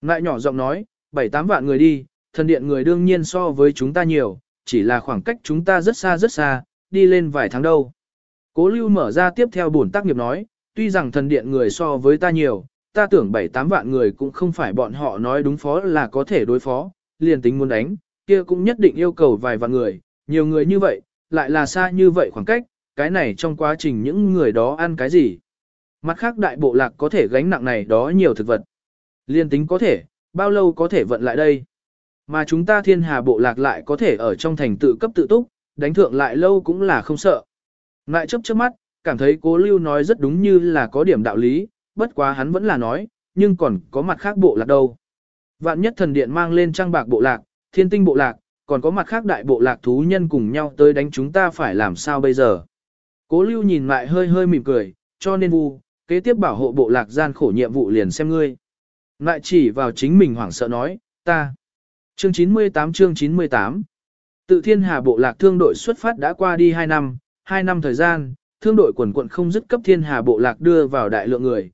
Lại nhỏ giọng nói, bảy tám vạn người đi, thần điện người đương nhiên so với chúng ta nhiều, chỉ là khoảng cách chúng ta rất xa rất xa, đi lên vài tháng đâu. Cố lưu mở ra tiếp theo bổn tác nghiệp nói, tuy rằng thần điện người so với ta nhiều, ta tưởng bảy tám vạn người cũng không phải bọn họ nói đúng phó là có thể đối phó, liền tính muốn đánh, kia cũng nhất định yêu cầu vài vạn người, nhiều người như vậy, lại là xa như vậy khoảng cách, cái này trong quá trình những người đó ăn cái gì. Mặt khác đại bộ lạc có thể gánh nặng này đó nhiều thực vật. Liên tính có thể, bao lâu có thể vận lại đây. Mà chúng ta thiên hà bộ lạc lại có thể ở trong thành tự cấp tự túc, đánh thượng lại lâu cũng là không sợ. Ngại chấp chớp mắt, cảm thấy cố lưu nói rất đúng như là có điểm đạo lý, bất quá hắn vẫn là nói, nhưng còn có mặt khác bộ lạc đâu. Vạn nhất thần điện mang lên trang bạc bộ lạc, thiên tinh bộ lạc, còn có mặt khác đại bộ lạc thú nhân cùng nhau tới đánh chúng ta phải làm sao bây giờ. Cố lưu nhìn lại hơi hơi mỉm cười, cho nên vu, kế tiếp bảo hộ bộ lạc gian khổ nhiệm vụ liền xem ngươi. Ngại chỉ vào chính mình hoảng sợ nói, ta. Chương 98 chương 98 Tự thiên hà bộ lạc thương đội xuất phát đã qua đi 2 năm, 2 năm thời gian, thương đội quần quận không dứt cấp thiên hà bộ lạc đưa vào đại lượng người,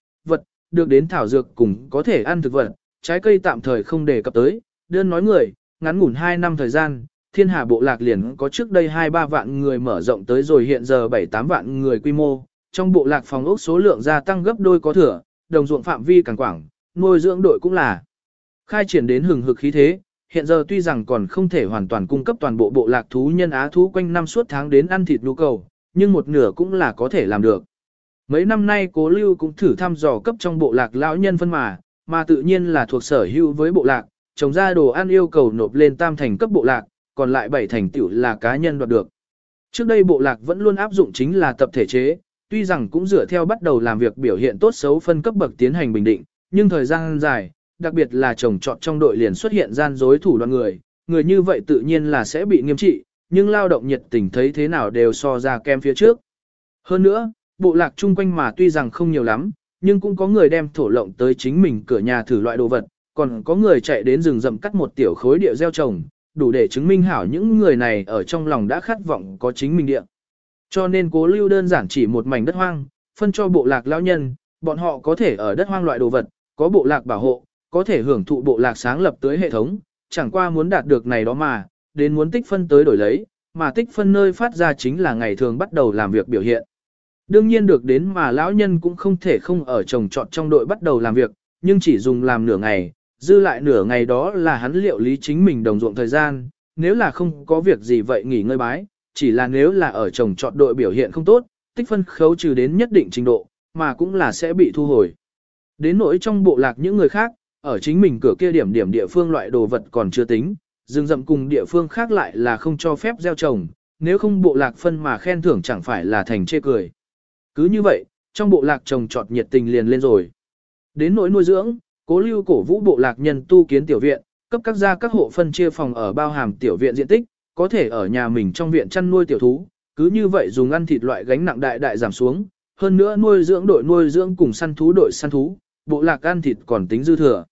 được đến thảo dược cùng có thể ăn thực vật, trái cây tạm thời không đề cập tới, đơn nói người, ngắn ngủn 2 năm thời gian, thiên hà bộ lạc liền có trước đây 2-3 vạn người mở rộng tới rồi hiện giờ 7-8 vạn người quy mô, trong bộ lạc phòng ốc số lượng gia tăng gấp đôi có thừa, đồng ruộng phạm vi càng quảng, nuôi dưỡng đội cũng là khai triển đến hừng hực khí thế. Hiện giờ tuy rằng còn không thể hoàn toàn cung cấp toàn bộ bộ lạc thú nhân á thú quanh năm suốt tháng đến ăn thịt nhu cầu, nhưng một nửa cũng là có thể làm được. Mấy năm nay cố lưu cũng thử thăm dò cấp trong bộ lạc lão nhân phân mà, mà tự nhiên là thuộc sở hữu với bộ lạc, trồng ra đồ ăn yêu cầu nộp lên tam thành cấp bộ lạc, còn lại bảy thành tiểu là cá nhân đoạt được. Trước đây bộ lạc vẫn luôn áp dụng chính là tập thể chế, tuy rằng cũng dựa theo bắt đầu làm việc biểu hiện tốt xấu phân cấp bậc tiến hành bình định, nhưng thời gian dài, đặc biệt là trồng trọt trong đội liền xuất hiện gian dối thủ đoạn người, người như vậy tự nhiên là sẽ bị nghiêm trị, nhưng lao động nhiệt tình thấy thế nào đều so ra kem phía trước. Hơn nữa, bộ lạc chung quanh mà tuy rằng không nhiều lắm, nhưng cũng có người đem thổ lộng tới chính mình cửa nhà thử loại đồ vật, còn có người chạy đến rừng rậm cắt một tiểu khối địa gieo trồng, đủ để chứng minh hảo những người này ở trong lòng đã khát vọng có chính mình địa. Cho nên cố lưu đơn giản chỉ một mảnh đất hoang, phân cho bộ lạc lão nhân, bọn họ có thể ở đất hoang loại đồ vật, có bộ lạc bảo hộ, có thể hưởng thụ bộ lạc sáng lập tới hệ thống, chẳng qua muốn đạt được này đó mà, đến muốn tích phân tới đổi lấy, mà tích phân nơi phát ra chính là ngày thường bắt đầu làm việc biểu hiện. Đương nhiên được đến mà lão nhân cũng không thể không ở trồng trọt trong đội bắt đầu làm việc, nhưng chỉ dùng làm nửa ngày, dư lại nửa ngày đó là hắn liệu lý chính mình đồng ruộng thời gian, nếu là không có việc gì vậy nghỉ ngơi bái, chỉ là nếu là ở trồng trọt đội biểu hiện không tốt, tích phân khấu trừ đến nhất định trình độ, mà cũng là sẽ bị thu hồi. Đến nỗi trong bộ lạc những người khác, ở chính mình cửa kia điểm điểm địa phương loại đồ vật còn chưa tính, rừng rậm cùng địa phương khác lại là không cho phép gieo trồng, nếu không bộ lạc phân mà khen thưởng chẳng phải là thành chê cười. Cứ như vậy, trong bộ lạc trồng trọt nhiệt tình liền lên rồi. Đến nỗi nuôi dưỡng, cố lưu cổ vũ bộ lạc nhân tu kiến tiểu viện, cấp các gia các hộ phân chia phòng ở bao hàm tiểu viện diện tích, có thể ở nhà mình trong viện chăn nuôi tiểu thú, cứ như vậy dùng ăn thịt loại gánh nặng đại đại giảm xuống, hơn nữa nuôi dưỡng đội nuôi dưỡng cùng săn thú đội săn thú, bộ lạc ăn thịt còn tính dư thừa.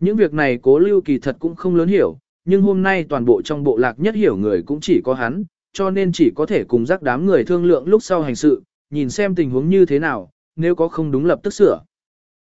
Những việc này cố lưu kỳ thật cũng không lớn hiểu, nhưng hôm nay toàn bộ trong bộ lạc nhất hiểu người cũng chỉ có hắn, cho nên chỉ có thể cùng rắc đám người thương lượng lúc sau hành sự, nhìn xem tình huống như thế nào, nếu có không đúng lập tức sửa.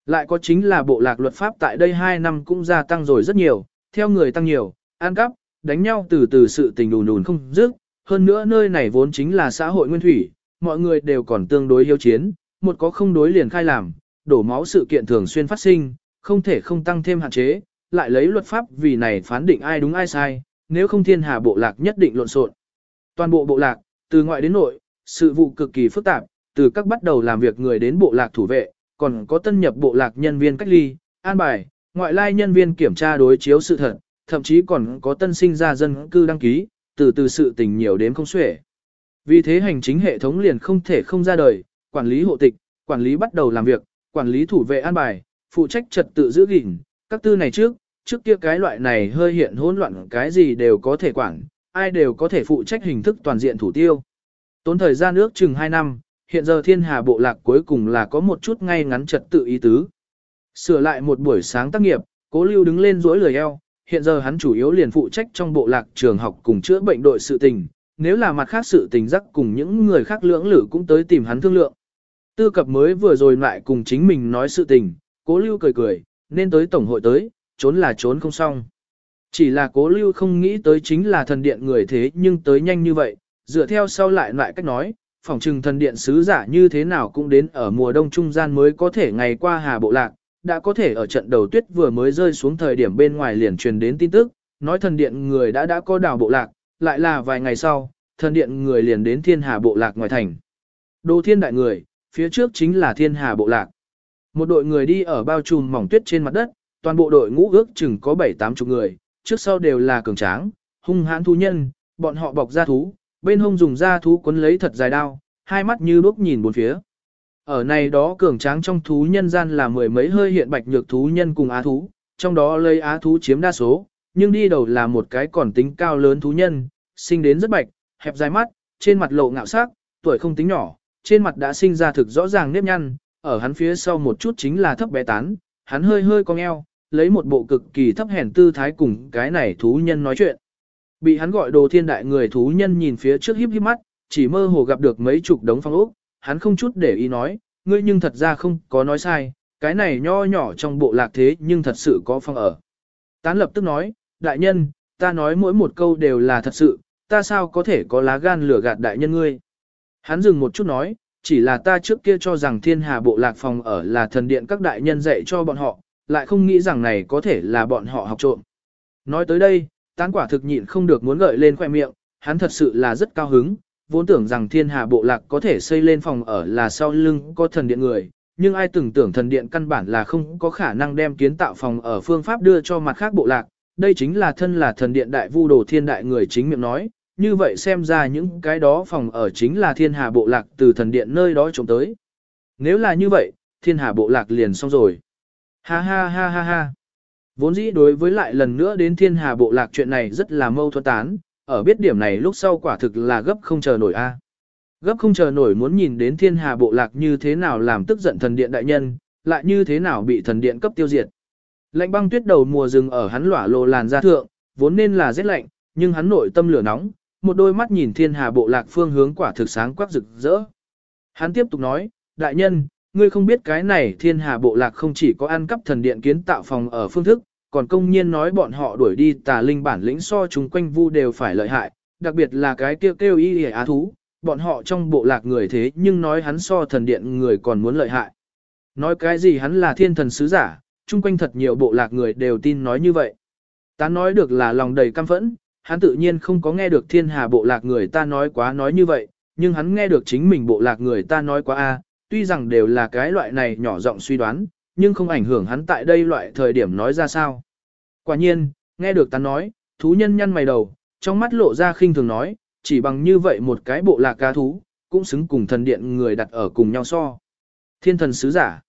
Lại có chính là bộ lạc luật pháp tại đây 2 năm cũng gia tăng rồi rất nhiều, theo người tăng nhiều, ăn cắp, đánh nhau từ từ sự tình đùn đùn không dứt, hơn nữa nơi này vốn chính là xã hội nguyên thủy, mọi người đều còn tương đối hiếu chiến, một có không đối liền khai làm, đổ máu sự kiện thường xuyên phát sinh, không thể không tăng thêm hạn chế, lại lấy luật pháp vì này phán định ai đúng ai sai, nếu không thiên hà bộ lạc nhất định lộn xộn. Toàn bộ bộ lạc, từ ngoại đến nội, sự vụ cực kỳ phức tạp, từ các bắt đầu làm việc người đến bộ lạc thủ vệ, còn có tân nhập bộ lạc nhân viên cách ly, an bài, ngoại lai nhân viên kiểm tra đối chiếu sự thật, thậm chí còn có tân sinh ra dân cư đăng ký, từ từ sự tình nhiều đến không xuể. Vì thế hành chính hệ thống liền không thể không ra đời, quản lý hộ tịch, quản lý bắt đầu làm việc, quản lý thủ vệ an bài, phụ trách trật tự giữ gìn, các tư này trước, trước kia cái loại này hơi hiện hỗn loạn cái gì đều có thể quản, ai đều có thể phụ trách hình thức toàn diện thủ tiêu. Tốn thời gian ước chừng 2 năm, hiện giờ thiên hà bộ lạc cuối cùng là có một chút ngay ngắn trật tự ý tứ. Sửa lại một buổi sáng tác nghiệp, cố lưu đứng lên rỗi lười eo, hiện giờ hắn chủ yếu liền phụ trách trong bộ lạc trường học cùng chữa bệnh đội sự tình, nếu là mặt khác sự tình rắc cùng những người khác lưỡng lử cũng tới tìm hắn thương lượng. Tư cập mới vừa rồi lại cùng chính mình nói sự tình, cố lưu cười cười, nên tới tổng hội tới, trốn là trốn không xong. Chỉ là cố lưu không nghĩ tới chính là thần điện người thế nhưng tới nhanh như vậy, dựa theo sau lại lại cách nói, phòng trừng thần điện sứ giả như thế nào cũng đến ở mùa đông trung gian mới có thể ngày qua hà bộ lạc, đã có thể ở trận đầu tuyết vừa mới rơi xuống thời điểm bên ngoài liền truyền đến tin tức, nói thần điện người đã đã có đảo bộ lạc, lại là vài ngày sau, thần điện người liền đến thiên hà bộ lạc ngoài thành. đô thiên đại người, phía trước chính là thiên hà bộ lạc. Một đội người đi ở bao trùm mỏng tuyết trên mặt đất, toàn bộ đội ngũ ước chừng có 7-8 chục người, trước sau đều là cường tráng, hung hãn thú nhân, bọn họ bọc ra thú, bên hông dùng da thú quấn lấy thật dài đao, hai mắt như đuốc nhìn bốn phía. Ở này đó cường tráng trong thú nhân gian là mười mấy hơi hiện bạch nhược thú nhân cùng á thú, trong đó lấy á thú chiếm đa số, nhưng đi đầu là một cái còn tính cao lớn thú nhân, sinh đến rất bạch, hẹp dài mắt, trên mặt lộ ngạo sắc, tuổi không tính nhỏ, trên mặt đã sinh ra thực rõ ràng nếp nhăn, ở hắn phía sau một chút chính là thấp bé tán, hắn hơi hơi cong eo, lấy một bộ cực kỳ thấp hèn tư thái cùng cái này thú nhân nói chuyện. Bị hắn gọi đồ thiên đại người thú nhân nhìn phía trước híp híp mắt, chỉ mơ hồ gặp được mấy chục đống phong ốc, hắn không chút để ý nói, ngươi nhưng thật ra không có nói sai, cái này nho nhỏ trong bộ lạc thế nhưng thật sự có phong ở. Tán lập tức nói, đại nhân, ta nói mỗi một câu đều là thật sự, ta sao có thể có lá gan lửa gạt đại nhân ngươi. Hắn dừng một chút nói, chỉ là ta trước kia cho rằng thiên hà bộ lạc phòng ở là thần điện các đại nhân dạy cho bọn họ, lại không nghĩ rằng này có thể là bọn họ học trộm. Nói tới đây, tán quả thực nhịn không được muốn gợi lên khoe miệng, hắn thật sự là rất cao hứng, vốn tưởng rằng thiên hà bộ lạc có thể xây lên phòng ở là sau lưng có thần điện người, nhưng ai từng tưởng thần điện căn bản là không có khả năng đem kiến tạo phòng ở phương pháp đưa cho mặt khác bộ lạc, đây chính là thân là thần điện đại vu đồ thiên đại người chính miệng nói, như vậy xem ra những cái đó phòng ở chính là thiên hà bộ lạc từ thần điện nơi đó trộm tới. Nếu là như vậy, thiên hà bộ lạc liền xong rồi. Ha ha ha ha ha. Vốn dĩ đối với lại lần nữa đến thiên hà bộ lạc chuyện này rất là mâu thuẫn tán, ở biết điểm này lúc sau quả thực là gấp không chờ nổi a. Gấp không chờ nổi muốn nhìn đến thiên hà bộ lạc như thế nào làm tức giận thần điện đại nhân, lại như thế nào bị thần điện cấp tiêu diệt. Lạnh băng tuyết đầu mùa rừng ở hắn lỏa lồ làn da thượng, vốn nên là rét lạnh, nhưng hắn nội tâm lửa nóng, một đôi mắt nhìn thiên hà bộ lạc phương hướng quả thực sáng quắc rực rỡ. Hắn tiếp tục nói, đại nhân, ngươi không biết cái này thiên hà bộ lạc không chỉ có ăn cắp thần điện kiến tạo phòng ở phương thức, còn công nhiên nói bọn họ đuổi đi tà linh bản lĩnh so chúng quanh vu đều phải lợi hại, đặc biệt là cái kêu kêu y á thú, bọn họ trong bộ lạc người thế nhưng nói hắn so thần điện người còn muốn lợi hại. Nói cái gì hắn là thiên thần sứ giả, chung quanh thật nhiều bộ lạc người đều tin nói như vậy. Ta nói được là lòng đầy căm phẫn, hắn tự nhiên không có nghe được thiên hà bộ lạc người ta nói quá nói như vậy, nhưng hắn nghe được chính mình bộ lạc người ta nói quá a, tuy rằng đều là cái loại này nhỏ giọng suy đoán, nhưng không ảnh hưởng hắn tại đây loại thời điểm nói ra sao. Quả nhiên, nghe được ta nói, thú nhân nhăn mày đầu, trong mắt lộ ra khinh thường nói, chỉ bằng như vậy một cái bộ lạc cá thú, cũng xứng cùng thần điện người đặt ở cùng nhau so. Thiên thần sứ giả.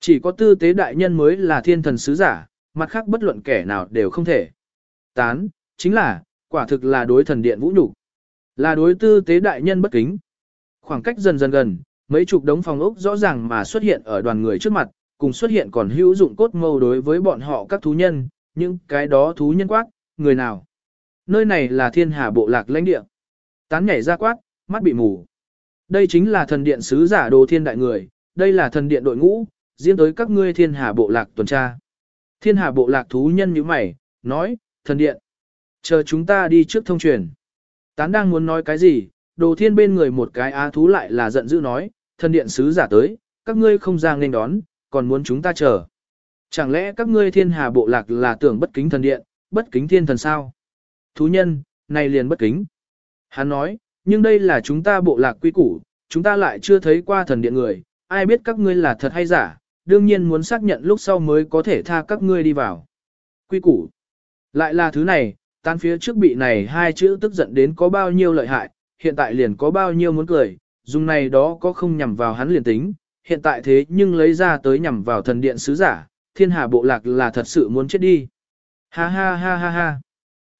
Chỉ có tư tế đại nhân mới là thiên thần sứ giả, mặt khác bất luận kẻ nào đều không thể. Tán, chính là, quả thực là đối thần điện vũ nhục Là đối tư tế đại nhân bất kính. Khoảng cách dần dần gần, mấy chục đống phòng ốc rõ ràng mà xuất hiện ở đoàn người trước mặt, cùng xuất hiện còn hữu dụng cốt mâu đối với bọn họ các thú nhân, những cái đó thú nhân quát, người nào. Nơi này là thiên hà bộ lạc lãnh địa. Tán nhảy ra quát, mắt bị mù. Đây chính là thần điện sứ giả đồ thiên đại người, đây là thần điện đội ngũ, riêng tới các ngươi thiên hà bộ lạc tuần tra. Thiên hà bộ lạc thú nhân như mày, nói, thần điện. Chờ chúng ta đi trước thông truyền. Tán đang muốn nói cái gì, đồ thiên bên người một cái á thú lại là giận dữ nói, thần điện sứ giả tới, các ngươi không ra nên đón, còn muốn chúng ta chờ. Chẳng lẽ các ngươi thiên hà bộ lạc là tưởng bất kính thần điện, bất kính thiên thần sao? Thú nhân, này liền bất kính. Hắn nói, nhưng đây là chúng ta bộ lạc quy củ, chúng ta lại chưa thấy qua thần điện người, ai biết các ngươi là thật hay giả, đương nhiên muốn xác nhận lúc sau mới có thể tha các ngươi đi vào. Quy củ. Lại là thứ này, tan phía trước bị này hai chữ tức giận đến có bao nhiêu lợi hại, hiện tại liền có bao nhiêu muốn cười, dùng này đó có không nhằm vào hắn liền tính, hiện tại thế nhưng lấy ra tới nhằm vào thần điện sứ giả, thiên hà bộ lạc là thật sự muốn chết đi. Ha ha ha ha ha.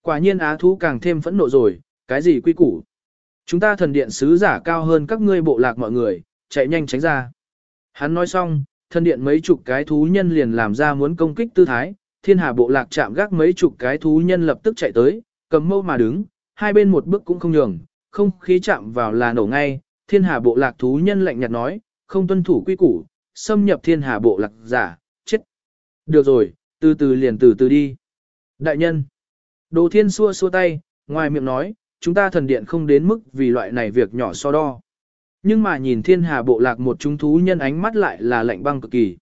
Quả nhiên á thú càng thêm phẫn nộ rồi, cái gì quy củ. Chúng ta thần điện sứ giả cao hơn các ngươi bộ lạc mọi người, chạy nhanh tránh ra. Hắn nói xong, thần điện mấy chục cái thú nhân liền làm ra muốn công kích tư thái, thiên hà bộ lạc chạm gác mấy chục cái thú nhân lập tức chạy tới, cầm mâu mà đứng, hai bên một bước cũng không nhường, không khí chạm vào là nổ ngay, thiên hà bộ lạc thú nhân lạnh nhạt nói, không tuân thủ quy củ, xâm nhập thiên hà bộ lạc giả, chết. Được rồi, từ từ liền từ từ đi. Đại nhân, đồ thiên xua xua tay, ngoài miệng nói, chúng ta thần điện không đến mức vì loại này việc nhỏ so đo. Nhưng mà nhìn thiên hà bộ lạc một chúng thú nhân ánh mắt lại là lạnh băng cực kỳ.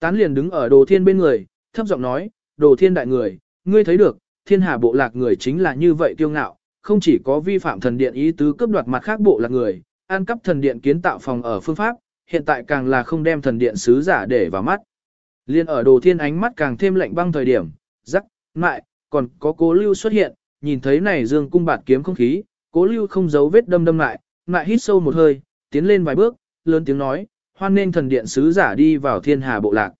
Tán liền đứng ở đồ thiên bên người, thấp giọng nói, đồ thiên đại người, ngươi thấy được, thiên hà bộ lạc người chính là như vậy kiêu ngạo, không chỉ có vi phạm thần điện ý tứ cướp đoạt mặt khác bộ lạc người, ăn cắp thần điện kiến tạo phòng ở phương pháp, hiện tại càng là không đem thần điện sứ giả để vào mắt. Liên ở đồ thiên ánh mắt càng thêm lạnh băng thời điểm, rắc, mại, còn có cố lưu xuất hiện, nhìn thấy này dương cung bạt kiếm không khí, cố lưu không giấu vết đâm đâm lại, mại hít sâu một hơi, tiến lên vài bước, lớn tiếng nói, hoan nên thần điện sứ giả đi vào thiên hà bộ lạc.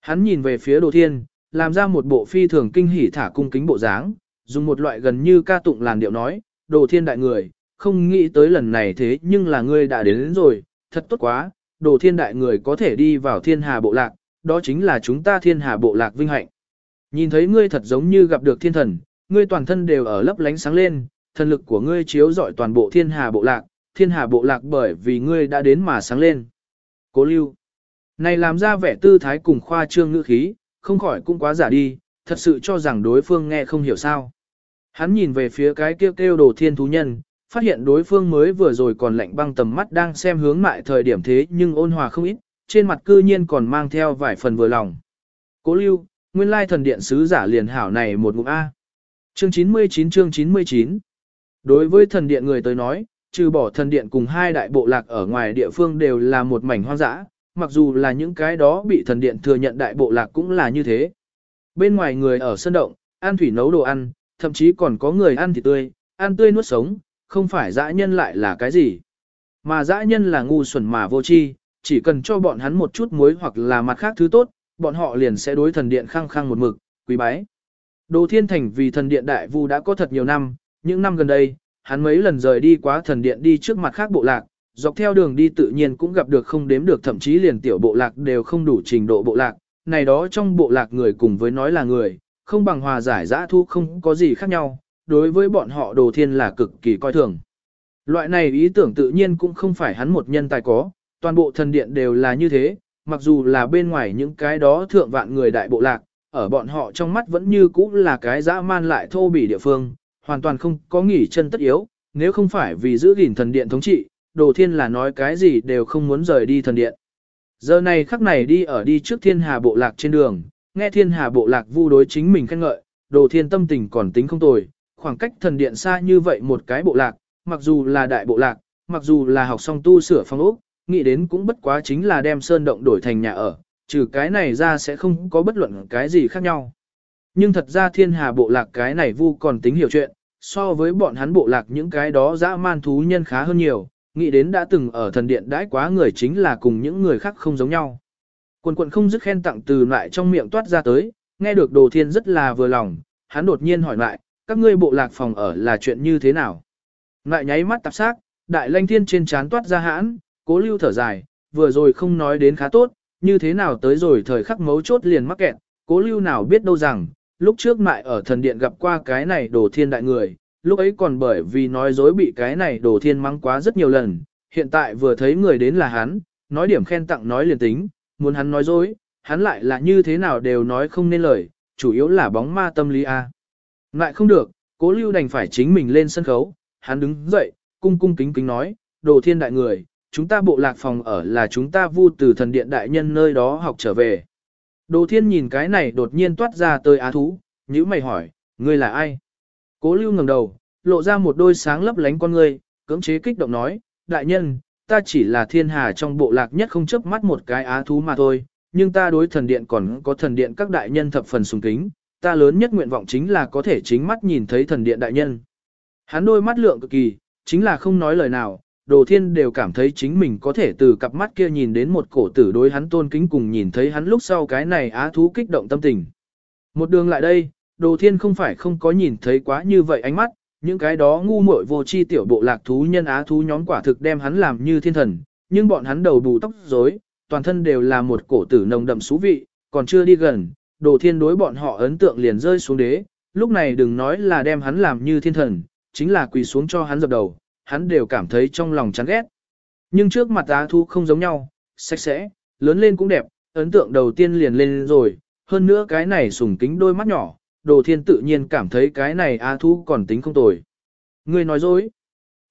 Hắn nhìn về phía đồ thiên, làm ra một bộ phi thường kinh hỉ thả cung kính bộ dáng, dùng một loại gần như ca tụng làn điệu nói, đồ thiên đại người, không nghĩ tới lần này thế nhưng là ngươi đã đến, đến rồi, thật tốt quá, đồ thiên đại người có thể đi vào thiên hà bộ lạc, đó chính là chúng ta thiên hà bộ lạc vinh hạnh. Nhìn thấy ngươi thật giống như gặp được thiên thần, ngươi toàn thân đều ở lấp lánh sáng lên, thần lực của ngươi chiếu rọi toàn bộ thiên hà bộ lạc, thiên hà bộ lạc bởi vì ngươi đã đến mà sáng lên. Cố lưu. Này làm ra vẻ tư thái cùng khoa trương ngữ khí, không khỏi cũng quá giả đi, thật sự cho rằng đối phương nghe không hiểu sao. Hắn nhìn về phía cái kêu kêu đồ thiên thú nhân, phát hiện đối phương mới vừa rồi còn lạnh băng tầm mắt đang xem hướng mại thời điểm thế nhưng ôn hòa không ít, trên mặt cư nhiên còn mang theo vài phần vừa lòng. Cố lưu, nguyên lai thần điện sứ giả liền hảo này một ngụm A. Chương 99 chương 99 Đối với thần điện người tới nói, trừ bỏ thần điện cùng hai đại bộ lạc ở ngoài địa phương đều là một mảnh hoang dã, mặc dù là những cái đó bị thần điện thừa nhận đại bộ lạc cũng là như thế. Bên ngoài người ở sân động, ăn thủy nấu đồ ăn, thậm chí còn có người ăn thịt tươi, ăn tươi nuốt sống, không phải dã nhân lại là cái gì. Mà dã nhân là ngu xuẩn mà vô tri, chỉ cần cho bọn hắn một chút muối hoặc là mặt khác thứ tốt, bọn họ liền sẽ đối thần điện khăng khăng một mực, quý bái. Đồ Thiên Thành vì thần điện đại vu đã có thật nhiều năm, những năm gần đây, hắn mấy lần rời đi quá thần điện đi trước mặt khác bộ lạc, dọc theo đường đi tự nhiên cũng gặp được không đếm được thậm chí liền tiểu bộ lạc đều không đủ trình độ bộ lạc, này đó trong bộ lạc người cùng với nói là người, không bằng hòa giải giã thu không có gì khác nhau, đối với bọn họ đồ thiên là cực kỳ coi thường. Loại này ý tưởng tự nhiên cũng không phải hắn một nhân tài có, toàn bộ thần điện đều là như thế, mặc dù là bên ngoài những cái đó thượng vạn người đại bộ lạc, ở bọn họ trong mắt vẫn như cũ là cái dã man lại thô bỉ địa phương, hoàn toàn không có nghỉ chân tất yếu, nếu không phải vì giữ gìn thần điện thống trị, đồ thiên là nói cái gì đều không muốn rời đi thần điện. Giờ này khắc này đi ở đi trước thiên hà bộ lạc trên đường, nghe thiên hà bộ lạc vu đối chính mình khen ngợi, đồ thiên tâm tình còn tính không tồi, khoảng cách thần điện xa như vậy một cái bộ lạc, mặc dù là đại bộ lạc, mặc dù là học xong tu sửa phong ốc, nghĩ đến cũng bất quá chính là đem sơn động đổi thành nhà ở, trừ cái này ra sẽ không có bất luận cái gì khác nhau. Nhưng thật ra thiên hà bộ lạc cái này vu còn tính hiểu chuyện, so với bọn hắn bộ lạc những cái đó dã man thú nhân khá hơn nhiều, nghĩ đến đã từng ở thần điện đãi quá người chính là cùng những người khác không giống nhau. Quần quần không dứt khen tặng từ lại trong miệng toát ra tới, nghe được đồ thiên rất là vừa lòng, hắn đột nhiên hỏi lại, các ngươi bộ lạc phòng ở là chuyện như thế nào? ngại nháy mắt tạp xác, đại lanh thiên trên chán toát ra hãn, cố lưu thở dài, vừa rồi không nói đến khá tốt, như thế nào tới rồi thời khắc mấu chốt liền mắc kẹt, cố lưu nào biết đâu rằng, lúc trước mại ở thần điện gặp qua cái này đồ thiên đại người, lúc ấy còn bởi vì nói dối bị cái này đồ thiên mắng quá rất nhiều lần, hiện tại vừa thấy người đến là hắn, nói điểm khen tặng nói liền tính, muốn hắn nói dối, hắn lại là như thế nào đều nói không nên lời, chủ yếu là bóng ma tâm lý A ngại không được, cố lưu đành phải chính mình lên sân khấu, hắn đứng dậy, cung cung kính kính nói, đồ thiên đại người, chúng ta bộ lạc phòng ở là chúng ta vu từ thần điện đại nhân nơi đó học trở về. Đồ thiên nhìn cái này đột nhiên toát ra tới á thú, nhữ mày hỏi, ngươi là ai? Cố lưu ngẩng đầu, lộ ra một đôi sáng lấp lánh con ngươi, cưỡng chế kích động nói, đại nhân, ta chỉ là thiên hà trong bộ lạc nhất không chấp mắt một cái á thú mà thôi, nhưng ta đối thần điện còn có thần điện các đại nhân thập phần sùng kính, ta lớn nhất nguyện vọng chính là có thể chính mắt nhìn thấy thần điện đại nhân. Hắn đôi mắt lượng cực kỳ, chính là không nói lời nào, đồ thiên đều cảm thấy chính mình có thể từ cặp mắt kia nhìn đến một cổ tử đối hắn tôn kính cùng nhìn thấy hắn lúc sau cái này á thú kích động tâm tình. Một đường lại đây, đồ thiên không phải không có nhìn thấy quá như vậy ánh mắt, những cái đó ngu muội vô chi tiểu bộ lạc thú nhân á thú nhóm quả thực đem hắn làm như thiên thần, nhưng bọn hắn đầu bù tóc rối, toàn thân đều là một cổ tử nồng đậm xú vị, còn chưa đi gần, đồ thiên đối bọn họ ấn tượng liền rơi xuống đế, lúc này đừng nói là đem hắn làm như thiên thần, chính là quỳ xuống cho hắn dập đầu, hắn đều cảm thấy trong lòng chán ghét. Nhưng trước mặt á Thu không giống nhau, sạch sẽ, lớn lên cũng đẹp, ấn tượng đầu tiên liền lên rồi, hơn nữa cái này sùng kính đôi mắt nhỏ, đồ thiên tự nhiên cảm thấy cái này á Thu còn tính không tồi. Ngươi nói dối,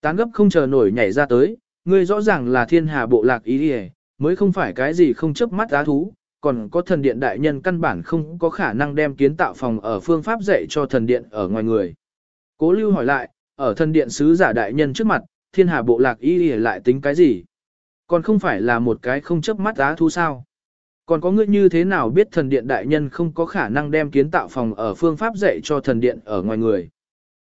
tán gấp không chờ nổi nhảy ra tới, ngươi rõ ràng là thiên hà bộ lạc ý đi mới không phải cái gì không chấp mắt á thú, còn có thần điện đại nhân căn bản không có khả năng đem kiến tạo phòng ở phương pháp dạy cho thần điện ở ngoài người. Cố lưu hỏi lại, ở thần điện sứ giả đại nhân trước mặt, thiên hà bộ lạc y lại tính cái gì? Còn không phải là một cái không chấp mắt á thu sao? Còn có ngươi như thế nào biết thần điện đại nhân không có khả năng đem kiến tạo phòng ở phương pháp dạy cho thần điện ở ngoài người?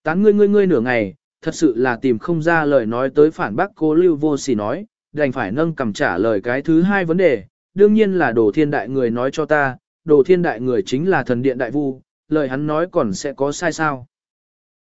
Tán ngươi ngươi ngươi nửa ngày, thật sự là tìm không ra lời nói tới phản bác cố lưu vô sỉ nói, đành phải nâng cầm trả lời cái thứ hai vấn đề, đương nhiên là đồ thiên đại người nói cho ta, đồ thiên đại người chính là thần điện đại vu, lời hắn nói còn sẽ có sai sao.